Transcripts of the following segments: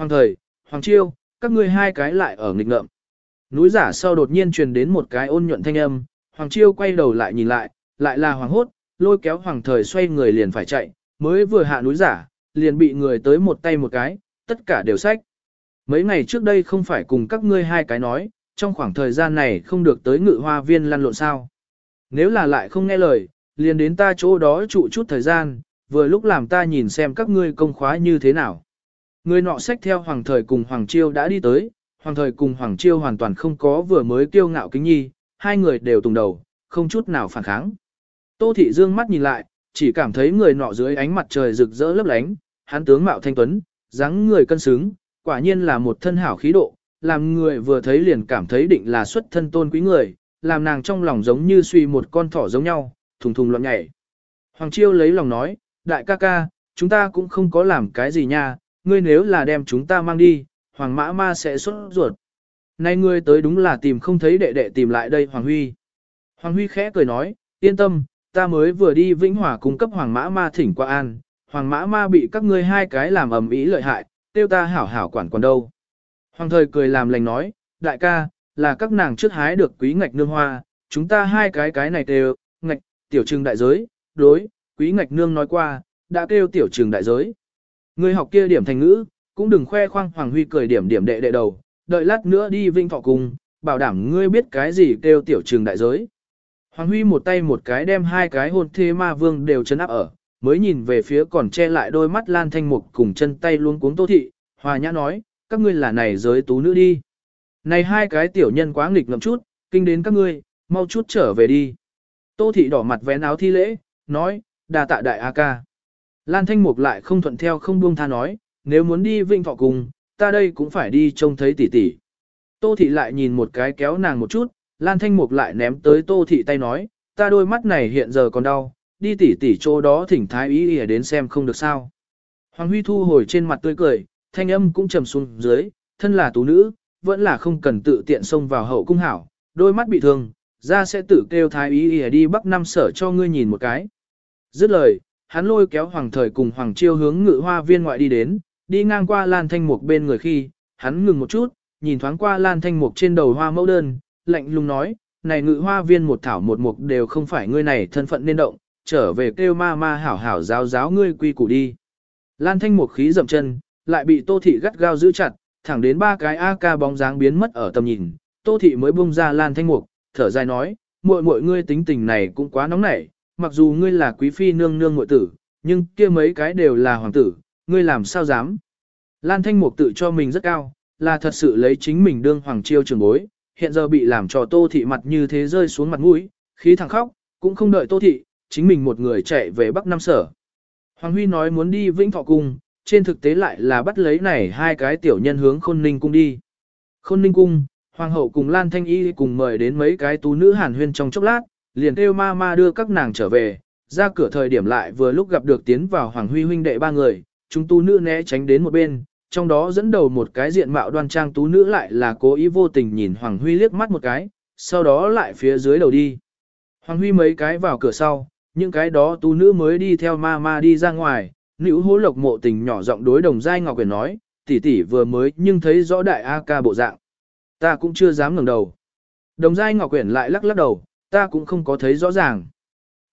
Hoàng thời, Hoàng chiêu, các ngươi hai cái lại ở nghịch ngợm. Núi giả sau đột nhiên truyền đến một cái ôn nhuận thanh âm, Hoàng chiêu quay đầu lại nhìn lại, lại là Hoàng hốt, lôi kéo Hoàng thời xoay người liền phải chạy, mới vừa hạ núi giả, liền bị người tới một tay một cái, tất cả đều sách. Mấy ngày trước đây không phải cùng các ngươi hai cái nói, trong khoảng thời gian này không được tới ngự hoa viên lăn lộn sao. Nếu là lại không nghe lời, liền đến ta chỗ đó trụ chút thời gian, vừa lúc làm ta nhìn xem các ngươi công khóa như thế nào. Người nọ sách theo Hoàng Thời cùng Hoàng Chiêu đã đi tới, Hoàng Thời cùng Hoàng Chiêu hoàn toàn không có vừa mới kiêu ngạo kính nhi, hai người đều tùng đầu, không chút nào phản kháng. Tô Thị Dương mắt nhìn lại, chỉ cảm thấy người nọ dưới ánh mặt trời rực rỡ lấp lánh, hắn tướng mạo thanh tuấn, dáng người cân xứng, quả nhiên là một thân hảo khí độ, làm người vừa thấy liền cảm thấy định là xuất thân tôn quý người, làm nàng trong lòng giống như suy một con thỏ giống nhau, thùng thùng loạn nhảy. Hoàng Chiêu lấy lòng nói, đại ca ca, chúng ta cũng không có làm cái gì nha, ngươi nếu là đem chúng ta mang đi, Hoàng Mã Ma sẽ xuất ruột. Nay ngươi tới đúng là tìm không thấy đệ đệ tìm lại đây Hoàng Huy. Hoàng Huy khẽ cười nói, yên tâm, ta mới vừa đi Vĩnh Hòa cung cấp Hoàng Mã Ma thỉnh qua an, Hoàng Mã Ma bị các ngươi hai cái làm ầm ĩ lợi hại, tiêu ta hảo hảo quản còn đâu. Hoàng thời cười làm lành nói, đại ca, là các nàng trước hái được quý ngạch nương hoa, chúng ta hai cái cái này đều, ngạch, tiểu trừng đại giới, đối, quý ngạch nương nói qua, đã kêu tiểu trừng đại giới. Ngươi học kia điểm thành ngữ, cũng đừng khoe khoang Hoàng Huy cười điểm điểm đệ đệ đầu, đợi lát nữa đi vinh thọ cùng, bảo đảm ngươi biết cái gì kêu tiểu trường đại giới. Hoàng Huy một tay một cái đem hai cái hôn thê ma vương đều chấn áp ở, mới nhìn về phía còn che lại đôi mắt Lan Thanh Mục cùng chân tay luôn cuống Tô Thị, Hòa Nhã nói, các ngươi là này giới tú nữ đi. Này hai cái tiểu nhân quá nghịch ngợm chút, kinh đến các ngươi, mau chút trở về đi. Tô Thị đỏ mặt vén áo thi lễ, nói, đà tạ đại A ca. Lan Thanh Mục lại không thuận theo không buông tha nói, nếu muốn đi vinh thọ cùng, ta đây cũng phải đi trông thấy tỷ tỷ. Tô Thị lại nhìn một cái kéo nàng một chút, Lan Thanh Mục lại ném tới Tô Thị tay nói, ta đôi mắt này hiện giờ còn đau, đi tỷ tỷ chỗ đó thỉnh thái ý ỉa đến xem không được sao. Hoàng Huy thu hồi trên mặt tươi cười, thanh âm cũng trầm xuống dưới, thân là tú nữ, vẫn là không cần tự tiện xông vào hậu cung hảo, đôi mắt bị thương, ra sẽ tự kêu thái ý ỉa đi bắc năm sở cho ngươi nhìn một cái. Dứt lời, hắn lôi kéo Hoàng Thời cùng Hoàng Chiêu hướng ngự hoa viên ngoại đi đến, đi ngang qua Lan Thanh Mục bên người khi, hắn ngừng một chút, nhìn thoáng qua Lan Thanh Mục trên đầu hoa mẫu đơn, lạnh lùng nói, này ngự hoa viên một thảo một mục đều không phải ngươi này thân phận nên động, trở về kêu ma ma hảo hảo giáo giáo ngươi quy củ đi. Lan Thanh Mục khí dậm chân, lại bị Tô Thị gắt gao giữ chặt, thẳng đến ba cái AK bóng dáng biến mất ở tầm nhìn, Tô Thị mới buông ra Lan Thanh Mục, thở dài nói, muội muội ngươi tính tình này cũng quá nóng nảy, mặc dù ngươi là quý phi nương nương ngội tử, nhưng kia mấy cái đều là hoàng tử, ngươi làm sao dám. Lan Thanh Mục tự cho mình rất cao, là thật sự lấy chính mình đương hoàng chiêu trường bối, hiện giờ bị làm cho Tô Thị mặt như thế rơi xuống mặt mũi, khí thẳng khóc, cũng không đợi Tô Thị, chính mình một người chạy về Bắc Nam Sở. Hoàng Huy nói muốn đi Vĩnh Thọ Cung, trên thực tế lại là bắt lấy này hai cái tiểu nhân hướng Khôn Ninh Cung đi. Khôn Ninh Cung, Hoàng hậu cùng Lan Thanh Y cùng mời đến mấy cái tú nữ hàn huyên trong chốc lát, liền kêu ma ma đưa các nàng trở về, ra cửa thời điểm lại vừa lúc gặp được tiến vào Hoàng Huy huynh đệ ba người, chúng tu nữ né tránh đến một bên, trong đó dẫn đầu một cái diện mạo đoan trang tú nữ lại là cố ý vô tình nhìn Hoàng Huy liếc mắt một cái, sau đó lại phía dưới đầu đi. Hoàng Huy mấy cái vào cửa sau, những cái đó tú nữ mới đi theo ma ma đi ra ngoài, nữ hố lộc mộ tình nhỏ giọng đối đồng giai ngọc quyền nói, tỷ tỷ vừa mới nhưng thấy rõ đại A ca bộ dạng. Ta cũng chưa dám ngẩng đầu. Đồng giai ngọc quyển lại lắc lắc đầu, ta cũng không có thấy rõ ràng.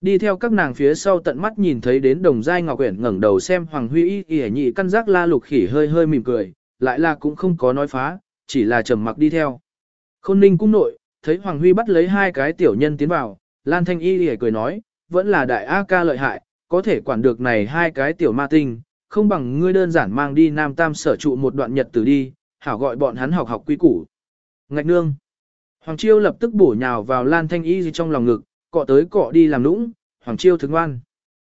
Đi theo các nàng phía sau tận mắt nhìn thấy đến đồng giai ngọc quyển ngẩng đầu xem Hoàng Huy y y nhị căn giác la lục khỉ hơi hơi mỉm cười, lại là cũng không có nói phá, chỉ là trầm mặc đi theo. Khôn ninh cung nội, thấy Hoàng Huy bắt lấy hai cái tiểu nhân tiến vào, Lan Thanh y y cười nói, vẫn là đại A ca lợi hại, có thể quản được này hai cái tiểu ma tinh, không bằng ngươi đơn giản mang đi Nam Tam sở trụ một đoạn nhật tử đi, hảo gọi bọn hắn học học quy củ. Ngạch nương. Hoàng Chiêu lập tức bổ nhào vào Lan Thanh Y trong lòng ngực, cọ tới cọ đi làm nũng, Hoàng Chiêu thức ngoan.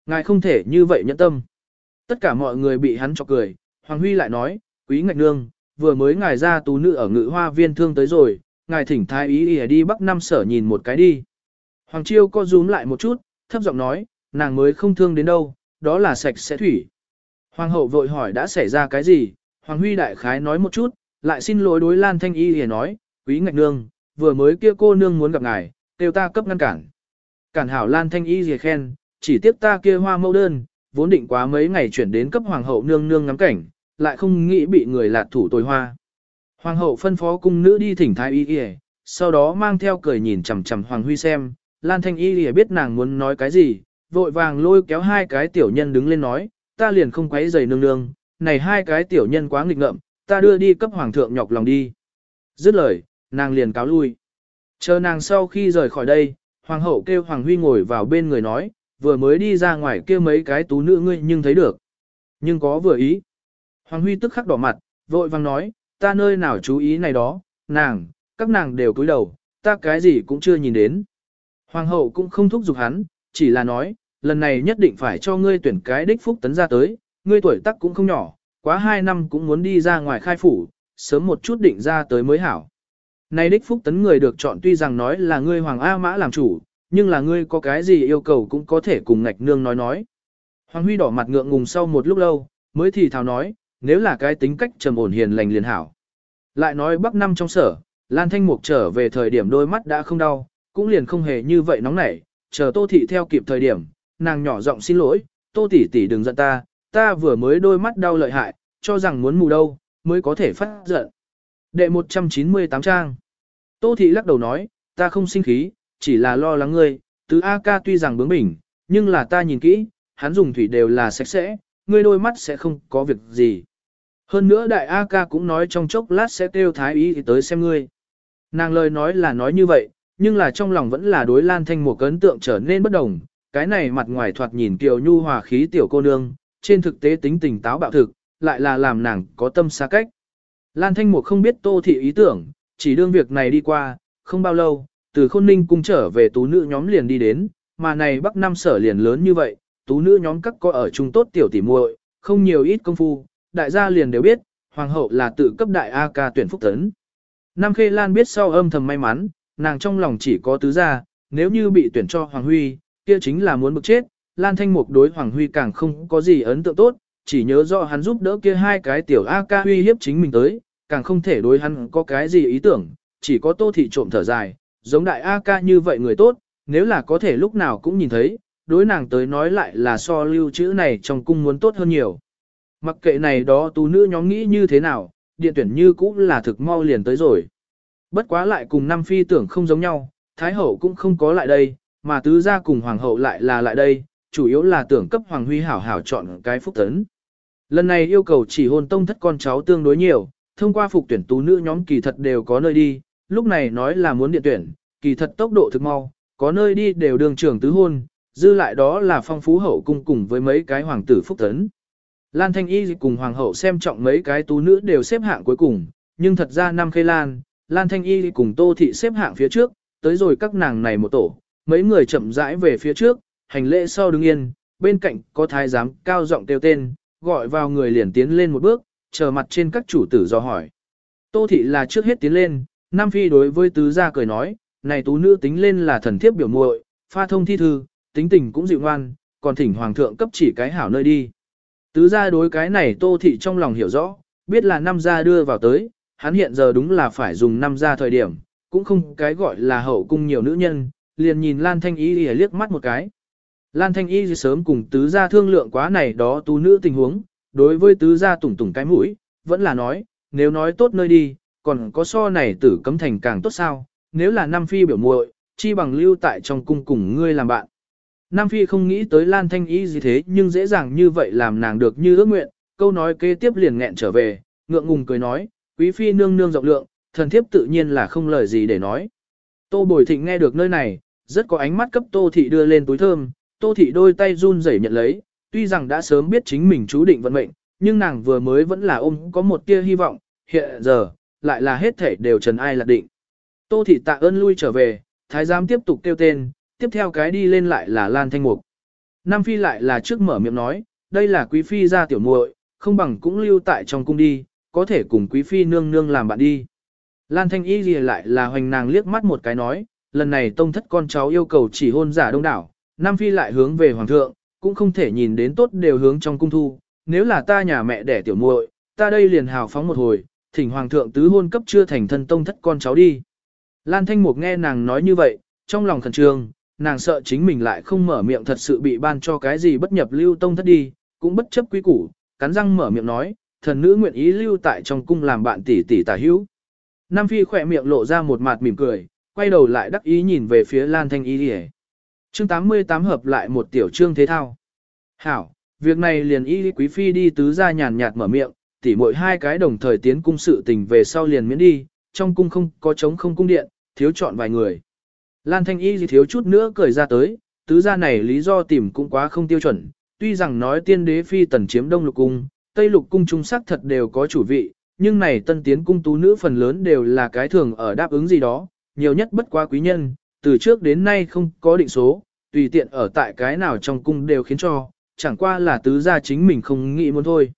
Ngài không thể như vậy nhẫn tâm. Tất cả mọi người bị hắn chọc cười, Hoàng Huy lại nói, quý ngạch nương, vừa mới ngài ra tú nữ ở ngự hoa viên thương tới rồi, ngài thỉnh thái ý đi bắc năm sở nhìn một cái đi. Hoàng Chiêu co rúm lại một chút, thấp giọng nói, nàng mới không thương đến đâu, đó là sạch sẽ thủy. Hoàng hậu vội hỏi đã xảy ra cái gì, Hoàng Huy đại khái nói một chút, lại xin lỗi đối Lan Thanh Y để nói, quý ngạch nương, vừa mới kia cô nương muốn gặp ngài, kêu ta cấp ngăn cản. Cản hảo Lan Thanh Y gì khen, chỉ tiếp ta kia hoa mẫu đơn, vốn định quá mấy ngày chuyển đến cấp hoàng hậu nương nương ngắm cảnh, lại không nghĩ bị người lạt thủ tồi hoa. Hoàng hậu phân phó cung nữ đi thỉnh thái y y, sau đó mang theo cười nhìn chằm chằm Hoàng Huy xem, Lan Thanh y y biết nàng muốn nói cái gì, vội vàng lôi kéo hai cái tiểu nhân đứng lên nói, ta liền không quấy giày nương nương, này hai cái tiểu nhân quá nghịch ngợm, ta đưa đi cấp hoàng thượng nhọc lòng đi. Dứt lời, nàng liền cáo lui. Chờ nàng sau khi rời khỏi đây, hoàng hậu kêu hoàng huy ngồi vào bên người nói, vừa mới đi ra ngoài kêu mấy cái tú nữ ngươi nhưng thấy được. Nhưng có vừa ý. Hoàng huy tức khắc đỏ mặt, vội vàng nói, ta nơi nào chú ý này đó, nàng, các nàng đều cúi đầu, ta cái gì cũng chưa nhìn đến. Hoàng hậu cũng không thúc giục hắn, chỉ là nói, lần này nhất định phải cho ngươi tuyển cái đích phúc tấn ra tới, ngươi tuổi tác cũng không nhỏ, quá hai năm cũng muốn đi ra ngoài khai phủ, sớm một chút định ra tới mới hảo nay đích phúc tấn người được chọn tuy rằng nói là ngươi Hoàng A Mã làm chủ, nhưng là ngươi có cái gì yêu cầu cũng có thể cùng ngạch nương nói nói. Hoàng Huy đỏ mặt ngượng ngùng sau một lúc lâu, mới thì thào nói, nếu là cái tính cách trầm ổn hiền lành liền hảo. Lại nói bắc năm trong sở, Lan Thanh Mục trở về thời điểm đôi mắt đã không đau, cũng liền không hề như vậy nóng nảy, chờ Tô Thị theo kịp thời điểm, nàng nhỏ giọng xin lỗi, Tô tỷ tỷ đừng giận ta, ta vừa mới đôi mắt đau lợi hại, cho rằng muốn mù đâu, mới có thể phát giận. Đệ 198 trang. Tô Thị lắc đầu nói, ta không sinh khí, chỉ là lo lắng ngươi, tứ A ca tuy rằng bướng bỉnh, nhưng là ta nhìn kỹ, hắn dùng thủy đều là sạch sẽ, ngươi đôi mắt sẽ không có việc gì. Hơn nữa đại A ca cũng nói trong chốc lát sẽ kêu thái ý tới xem ngươi. Nàng lời nói là nói như vậy, nhưng là trong lòng vẫn là đối Lan Thanh một ấn tượng trở nên bất đồng, cái này mặt ngoài thoạt nhìn kiều nhu hòa khí tiểu cô nương, trên thực tế tính tình táo bạo thực, lại là làm nàng có tâm xa cách. Lan Thanh Mục không biết Tô Thị ý tưởng, chỉ đương việc này đi qua, không bao lâu, từ khôn ninh cung trở về tú nữ nhóm liền đi đến, mà này bắc năm sở liền lớn như vậy, tú nữ nhóm các có ở trung tốt tiểu tỉ muội, không nhiều ít công phu, đại gia liền đều biết, hoàng hậu là tự cấp đại A ca tuyển phúc tấn. Nam Khê Lan biết sau âm thầm may mắn, nàng trong lòng chỉ có tứ gia, nếu như bị tuyển cho Hoàng Huy, kia chính là muốn bực chết, Lan Thanh Mục đối Hoàng Huy càng không có gì ấn tượng tốt, chỉ nhớ rõ hắn giúp đỡ kia hai cái tiểu A ca uy hiếp chính mình tới, càng không thể đối hắn có cái gì ý tưởng, chỉ có tô thị trộm thở dài, giống đại A ca như vậy người tốt, nếu là có thể lúc nào cũng nhìn thấy, đối nàng tới nói lại là so lưu chữ này trong cung muốn tốt hơn nhiều. Mặc kệ này đó tú nữ nhóm nghĩ như thế nào, điện tuyển như cũng là thực mau liền tới rồi. Bất quá lại cùng năm phi tưởng không giống nhau, Thái hậu cũng không có lại đây, mà tứ gia cùng hoàng hậu lại là lại đây, chủ yếu là tưởng cấp hoàng huy hảo hảo chọn cái phúc tấn. Lần này yêu cầu chỉ hôn tông thất con cháu tương đối nhiều, thông qua phục tuyển tú nữ nhóm kỳ thật đều có nơi đi, lúc này nói là muốn điện tuyển, kỳ thật tốc độ thực mau, có nơi đi đều đường trưởng tứ hôn, dư lại đó là phong phú hậu cung cùng với mấy cái hoàng tử phúc tấn. Lan Thanh Y cùng hoàng hậu xem trọng mấy cái tú nữ đều xếp hạng cuối cùng, nhưng thật ra năm khê Lan, Lan Thanh Y cùng Tô Thị xếp hạng phía trước, tới rồi các nàng này một tổ, mấy người chậm rãi về phía trước, hành lễ sau đứng yên, bên cạnh có thái giám cao giọng kêu tên, gọi vào người liền tiến lên một bước, chờ mặt trên các chủ tử do hỏi. Tô thị là trước hết tiến lên, Nam Phi đối với tứ gia cười nói, này tú nữ tính lên là thần thiếp biểu muội, pha thông thi thư, tính tình cũng dịu ngoan, còn thỉnh hoàng thượng cấp chỉ cái hảo nơi đi. Tứ gia đối cái này tô thị trong lòng hiểu rõ, biết là năm gia đưa vào tới, hắn hiện giờ đúng là phải dùng năm gia thời điểm, cũng không cái gọi là hậu cung nhiều nữ nhân, liền nhìn Lan Thanh ý liếc mắt một cái. Lan Thanh Y sớm cùng tứ gia thương lượng quá này đó tu nữ tình huống, đối với tứ gia tủng tủng cái mũi, vẫn là nói, nếu nói tốt nơi đi, còn có so này tử cấm thành càng tốt sao, nếu là Nam Phi biểu muội, chi bằng lưu tại trong cung cùng ngươi làm bạn. Nam Phi không nghĩ tới Lan Thanh Y gì thế nhưng dễ dàng như vậy làm nàng được như ước nguyện, câu nói kế tiếp liền nghẹn trở về, ngượng ngùng cười nói, quý phi nương nương rộng lượng, thần thiếp tự nhiên là không lời gì để nói. Tô Bồi Thịnh nghe được nơi này, rất có ánh mắt cấp Tô Thị đưa lên túi thơm, Tô Thị đôi tay run rẩy nhận lấy, tuy rằng đã sớm biết chính mình chú định vận mệnh, nhưng nàng vừa mới vẫn là ôm có một tia hy vọng, hiện giờ, lại là hết thể đều trần ai lạc định. Tô Thị tạ ơn lui trở về, thái giám tiếp tục kêu tên, tiếp theo cái đi lên lại là Lan Thanh Mục. Nam Phi lại là trước mở miệng nói, đây là quý phi gia tiểu muội, không bằng cũng lưu tại trong cung đi, có thể cùng quý phi nương nương làm bạn đi. Lan Thanh Y gì lại là hoành nàng liếc mắt một cái nói, lần này tông thất con cháu yêu cầu chỉ hôn giả đông đảo, Nam Phi lại hướng về Hoàng thượng, cũng không thể nhìn đến tốt đều hướng trong cung thu, nếu là ta nhà mẹ đẻ tiểu muội, ta đây liền hào phóng một hồi, thỉnh Hoàng thượng tứ hôn cấp chưa thành thân tông thất con cháu đi. Lan Thanh Mục nghe nàng nói như vậy, trong lòng khẩn trương, nàng sợ chính mình lại không mở miệng thật sự bị ban cho cái gì bất nhập lưu tông thất đi, cũng bất chấp quý củ, cắn răng mở miệng nói, thần nữ nguyện ý lưu tại trong cung làm bạn tỷ tỷ tả hữu. Nam Phi khỏe miệng lộ ra một mặt mỉm cười, quay đầu lại đắc ý nhìn về phía Lan Thanh Y Lìa. Chương 88 hợp lại một tiểu trương thế thao. Hảo, việc này liền Y Quý Phi đi tứ ra nhàn nhạt mở miệng, tỉ mỗi hai cái đồng thời tiến cung sự tình về sau liền miễn đi, trong cung không có trống không cung điện, thiếu chọn vài người. Lan Thanh Y gì thiếu chút nữa cười ra tới, tứ gia này lý do tìm cũng quá không tiêu chuẩn, tuy rằng nói tiên đế phi tần chiếm đông lục cung, tây lục cung trung sắc thật đều có chủ vị, nhưng này tân tiến cung tú nữ phần lớn đều là cái thường ở đáp ứng gì đó, nhiều nhất bất quá quý nhân, từ trước đến nay không có định số, tùy tiện ở tại cái nào trong cung đều khiến cho, chẳng qua là tứ gia chính mình không nghĩ muốn thôi.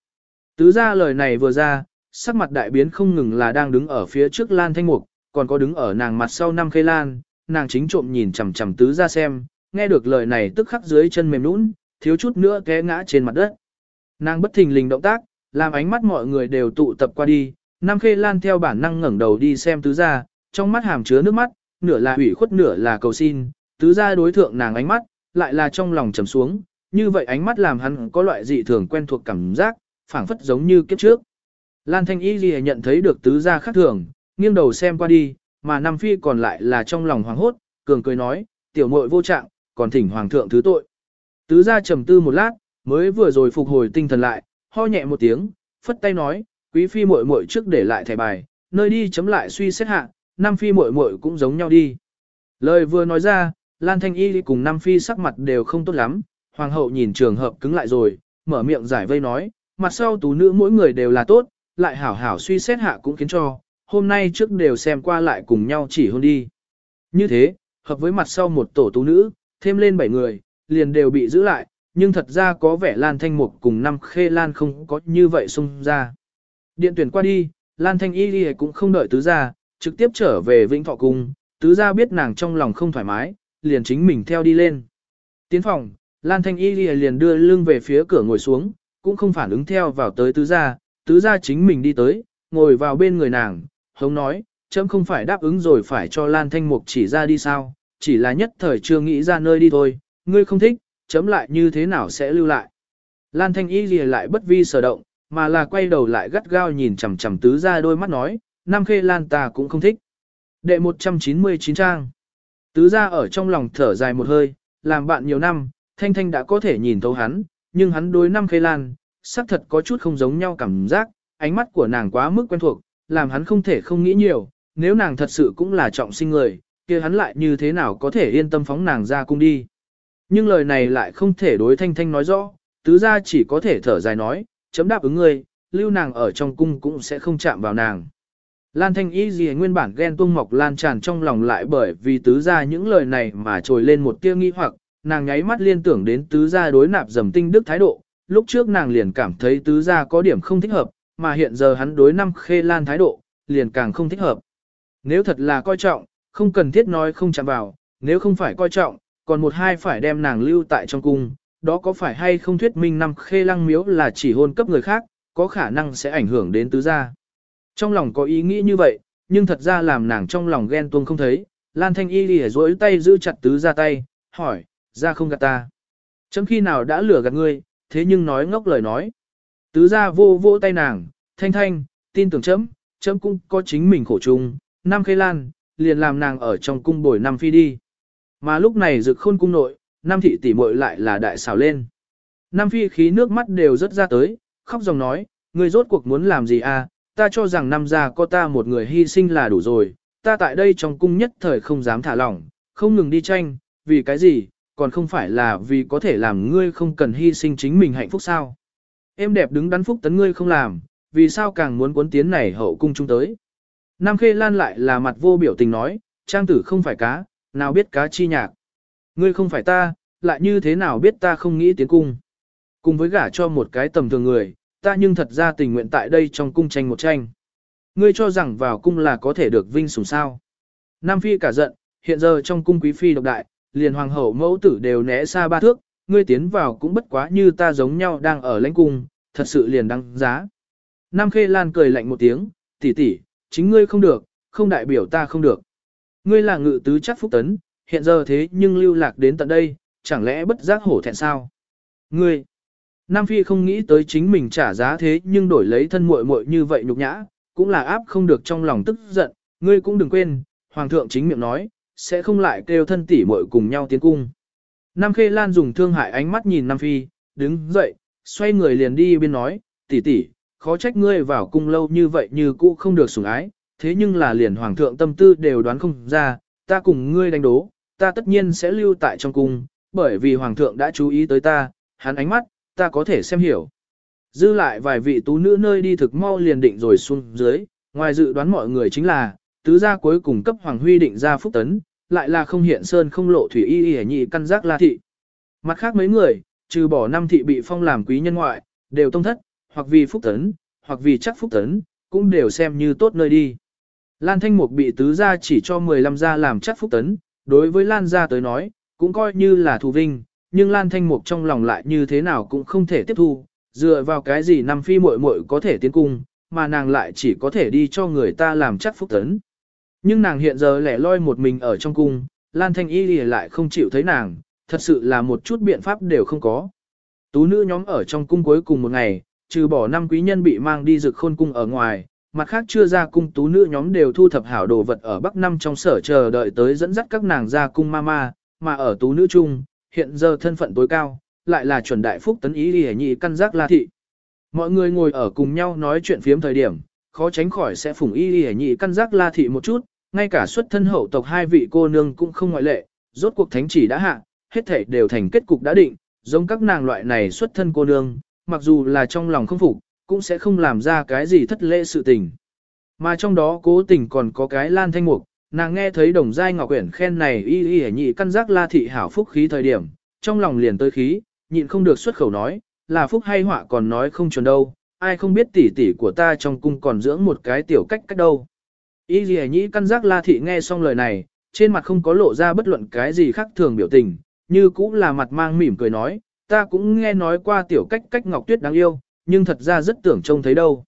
Tứ gia lời này vừa ra, sắc mặt đại biến không ngừng là đang đứng ở phía trước Lan Thanh Mục, còn có đứng ở nàng mặt sau năm khê lan, nàng chính trộm nhìn chằm chằm tứ gia xem, nghe được lời này tức khắc dưới chân mềm nũng, thiếu chút nữa té ngã trên mặt đất. Nàng bất thình lình động tác, làm ánh mắt mọi người đều tụ tập qua đi, Nam Khê Lan theo bản năng ngẩng đầu đi xem tứ gia, trong mắt hàm chứa nước mắt, nửa là ủy khuất nửa là cầu xin, tứ gia đối thượng nàng ánh mắt, lại là trong lòng trầm xuống, như vậy ánh mắt làm hắn có loại dị thường quen thuộc cảm giác, phảng phất giống như kiếp trước. Lan Thanh Y Ghi nhận thấy được tứ gia khác thường, nghiêng đầu xem qua đi, mà Nam Phi còn lại là trong lòng hoàng hốt, cường cười nói, tiểu muội vô trạng, còn thỉnh hoàng thượng thứ tội. Tứ gia trầm tư một lát, mới vừa rồi phục hồi tinh thần lại, ho nhẹ một tiếng, phất tay nói, quý phi muội muội trước để lại thẻ bài, nơi đi chấm lại suy xét hạ, Nam Phi muội muội cũng giống nhau đi. Lời vừa nói ra, Lan Thanh Y cùng Nam Phi sắc mặt đều không tốt lắm, hoàng hậu nhìn trường hợp cứng lại rồi, mở miệng giải vây nói, mặt sau tú nữ mỗi người đều là tốt, lại hảo hảo suy xét hạ cũng khiến cho, hôm nay trước đều xem qua lại cùng nhau chỉ hôn đi. Như thế, hợp với mặt sau một tổ tú nữ, thêm lên bảy người, liền đều bị giữ lại, nhưng thật ra có vẻ Lan Thanh Mục cùng năm khê Lan không có như vậy xung ra. Điện tuyển qua đi, Lan Thanh Y cũng không đợi tứ gia, trực tiếp trở về Vĩnh Thọ Cung, tứ gia biết nàng trong lòng không thoải mái, liền chính mình theo đi lên. Tiến phòng, Lan Thanh Y liền đưa lưng về phía cửa ngồi xuống, cũng không phản ứng theo vào tới tứ gia, tứ gia chính mình đi tới, ngồi vào bên người nàng, hống nói, chấm không phải đáp ứng rồi phải cho Lan Thanh Mục chỉ ra đi sao, chỉ là nhất thời chưa nghĩ ra nơi đi thôi, ngươi không thích, chấm lại như thế nào sẽ lưu lại. Lan Thanh Y lìa lại bất vi sở động, mà là quay đầu lại gắt gao nhìn chằm chằm tứ gia đôi mắt nói, Nam Khê Lan ta cũng không thích. Đệ 199 trang. Tứ ra ở trong lòng thở dài một hơi, làm bạn nhiều năm, Thanh Thanh đã có thể nhìn thấu hắn, nhưng hắn đối Nam Khê Lan, xác thật có chút không giống nhau cảm giác, ánh mắt của nàng quá mức quen thuộc, làm hắn không thể không nghĩ nhiều, nếu nàng thật sự cũng là trọng sinh người, kia hắn lại như thế nào có thể yên tâm phóng nàng ra cung đi. Nhưng lời này lại không thể đối thanh thanh nói rõ, tứ gia chỉ có thể thở dài nói, chấm đáp ứng ngươi, lưu nàng ở trong cung cũng sẽ không chạm vào nàng. Lan thanh Y gì nguyên bản ghen tuông mọc lan tràn trong lòng lại bởi vì tứ gia những lời này mà trồi lên một tia nghi hoặc, nàng nháy mắt liên tưởng đến tứ gia đối nạp dầm tinh đức thái độ, lúc trước nàng liền cảm thấy tứ gia có điểm không thích hợp, mà hiện giờ hắn đối năm khê lan thái độ, liền càng không thích hợp. Nếu thật là coi trọng, không cần thiết nói không chạm vào, nếu không phải coi trọng, còn một hai phải đem nàng lưu tại trong cung, đó có phải hay không thuyết minh năm khê lăng miếu là chỉ hôn cấp người khác, có khả năng sẽ ảnh hưởng đến tứ gia. Trong lòng có ý nghĩ như vậy, nhưng thật ra làm nàng trong lòng ghen tuông không thấy, Lan Thanh Y lìa dối tay giữ chặt tứ gia tay, hỏi, ra không gạt ta. Chấm khi nào đã lừa gạt ngươi, thế nhưng nói ngốc lời nói. Tứ gia vô vô tay nàng, thanh thanh, tin tưởng chấm, chấm cũng có chính mình khổ chung, Nam Khê Lan, liền làm nàng ở trong cung bồi Nam Phi đi. Mà lúc này rực khôn cung nội, Nam thị tỷ muội lại là đại xào lên. Nam Phi khí nước mắt đều rất ra tới, khóc dòng nói, người rốt cuộc muốn làm gì à, ta cho rằng năm gia có ta một người hy sinh là đủ rồi, ta tại đây trong cung nhất thời không dám thả lỏng, không ngừng đi tranh, vì cái gì, còn không phải là vì có thể làm ngươi không cần hy sinh chính mình hạnh phúc sao. Em đẹp đứng đắn phúc tấn ngươi không làm, vì sao càng muốn cuốn tiến này hậu cung chúng tới. Nam Khê Lan lại là mặt vô biểu tình nói, trang tử không phải cá, nào biết cá chi nhạc. Ngươi không phải ta, lại như thế nào biết ta không nghĩ tiến cung. Cùng với gả cho một cái tầm thường người, ta nhưng thật ra tình nguyện tại đây trong cung tranh một tranh. Ngươi cho rằng vào cung là có thể được vinh sủng sao. Nam Phi cả giận, hiện giờ trong cung quý phi độc đại, liền hoàng hậu mẫu tử đều né xa ba thước, ngươi tiến vào cũng bất quá như ta giống nhau đang ở lãnh cung, thật sự liền đăng giá. Nam Khê Lan cười lạnh một tiếng, tỷ tỷ, chính ngươi không được, không đại biểu ta không được. Ngươi là ngự tứ chắc phúc tấn, hiện giờ thế nhưng lưu lạc đến tận đây, chẳng lẽ bất giác hổ thẹn sao? Ngươi! Nam Phi không nghĩ tới chính mình trả giá thế nhưng đổi lấy thân muội muội như vậy nhục nhã, cũng là áp không được trong lòng tức giận, ngươi cũng đừng quên, Hoàng thượng chính miệng nói, sẽ không lại kêu thân tỷ muội cùng nhau tiến cung. Nam Khê Lan dùng thương hại ánh mắt nhìn Nam Phi, đứng dậy, xoay người liền đi bên nói, tỷ tỷ, khó trách ngươi vào cung lâu như vậy như cũ không được sủng ái, thế nhưng là liền hoàng thượng tâm tư đều đoán không ra, ta cùng ngươi đánh đố, ta tất nhiên sẽ lưu tại trong cung, bởi vì hoàng thượng đã chú ý tới ta, hắn ánh mắt, ta có thể xem hiểu. Dư lại vài vị tú nữ nơi đi thực mau liền định rồi xuống dưới, ngoài dự đoán mọi người chính là, tứ gia cuối cùng cấp hoàng huy định ra phúc tấn, lại là không hiện sơn không lộ thủy y y nhị căn giác la thị. Mặt khác mấy người, trừ bỏ năm thị bị phong làm quý nhân ngoại, đều tông thất, hoặc vì phúc tấn, hoặc vì chắc phúc tấn, cũng đều xem như tốt nơi đi. Lan Thanh Mục bị tứ gia chỉ cho 15 gia làm chắc phúc tấn, đối với Lan gia tới nói, cũng coi như là thù vinh, nhưng Lan Thanh Mục trong lòng lại như thế nào cũng không thể tiếp thu, dựa vào cái gì năm phi muội muội có thể tiến cung, mà nàng lại chỉ có thể đi cho người ta làm chắc phúc tấn. Nhưng nàng hiện giờ lẻ loi một mình ở trong cung, Lan Thanh Y lại không chịu thấy nàng, thật sự là một chút biện pháp đều không có. Tú nữ nhóm ở trong cung cuối cùng một ngày, trừ bỏ năm quý nhân bị mang đi rực khôn cung ở ngoài, mặt khác chưa ra cung tú nữ nhóm đều thu thập hảo đồ vật ở Bắc Năm trong sở chờ đợi tới dẫn dắt các nàng ra cung ma ma, mà ở tú nữ chung, hiện giờ thân phận tối cao, lại là chuẩn đại phúc tấn ý hề nhị căn giác la thị. Mọi người ngồi ở cùng nhau nói chuyện phiếm thời điểm, khó tránh khỏi sẽ phủng y hề nhị căn giác la thị một chút, ngay cả xuất thân hậu tộc hai vị cô nương cũng không ngoại lệ, rốt cuộc thánh chỉ đã hạ, hết thể đều thành kết cục đã định, giống các nàng loại này xuất thân cô nương, mặc dù là trong lòng không phục, cũng sẽ không làm ra cái gì thất lễ sự tình. Mà trong đó cố tình còn có cái lan thanh mục, nàng nghe thấy đồng giai ngọc quyển khen này y y nhị căn giác la thị hảo phúc khí thời điểm, trong lòng liền tới khí, nhịn không được xuất khẩu nói, là phúc hay họa còn nói không chuẩn đâu, ai không biết tỷ tỷ của ta trong cung còn dưỡng một cái tiểu cách cách đâu. Y y nhị căn giác la thị nghe xong lời này, trên mặt không có lộ ra bất luận cái gì khác thường biểu tình, như cũng là mặt mang mỉm cười nói, ta cũng nghe nói qua tiểu cách cách ngọc tuyết đáng yêu, nhưng thật ra rất tưởng trông thấy đâu.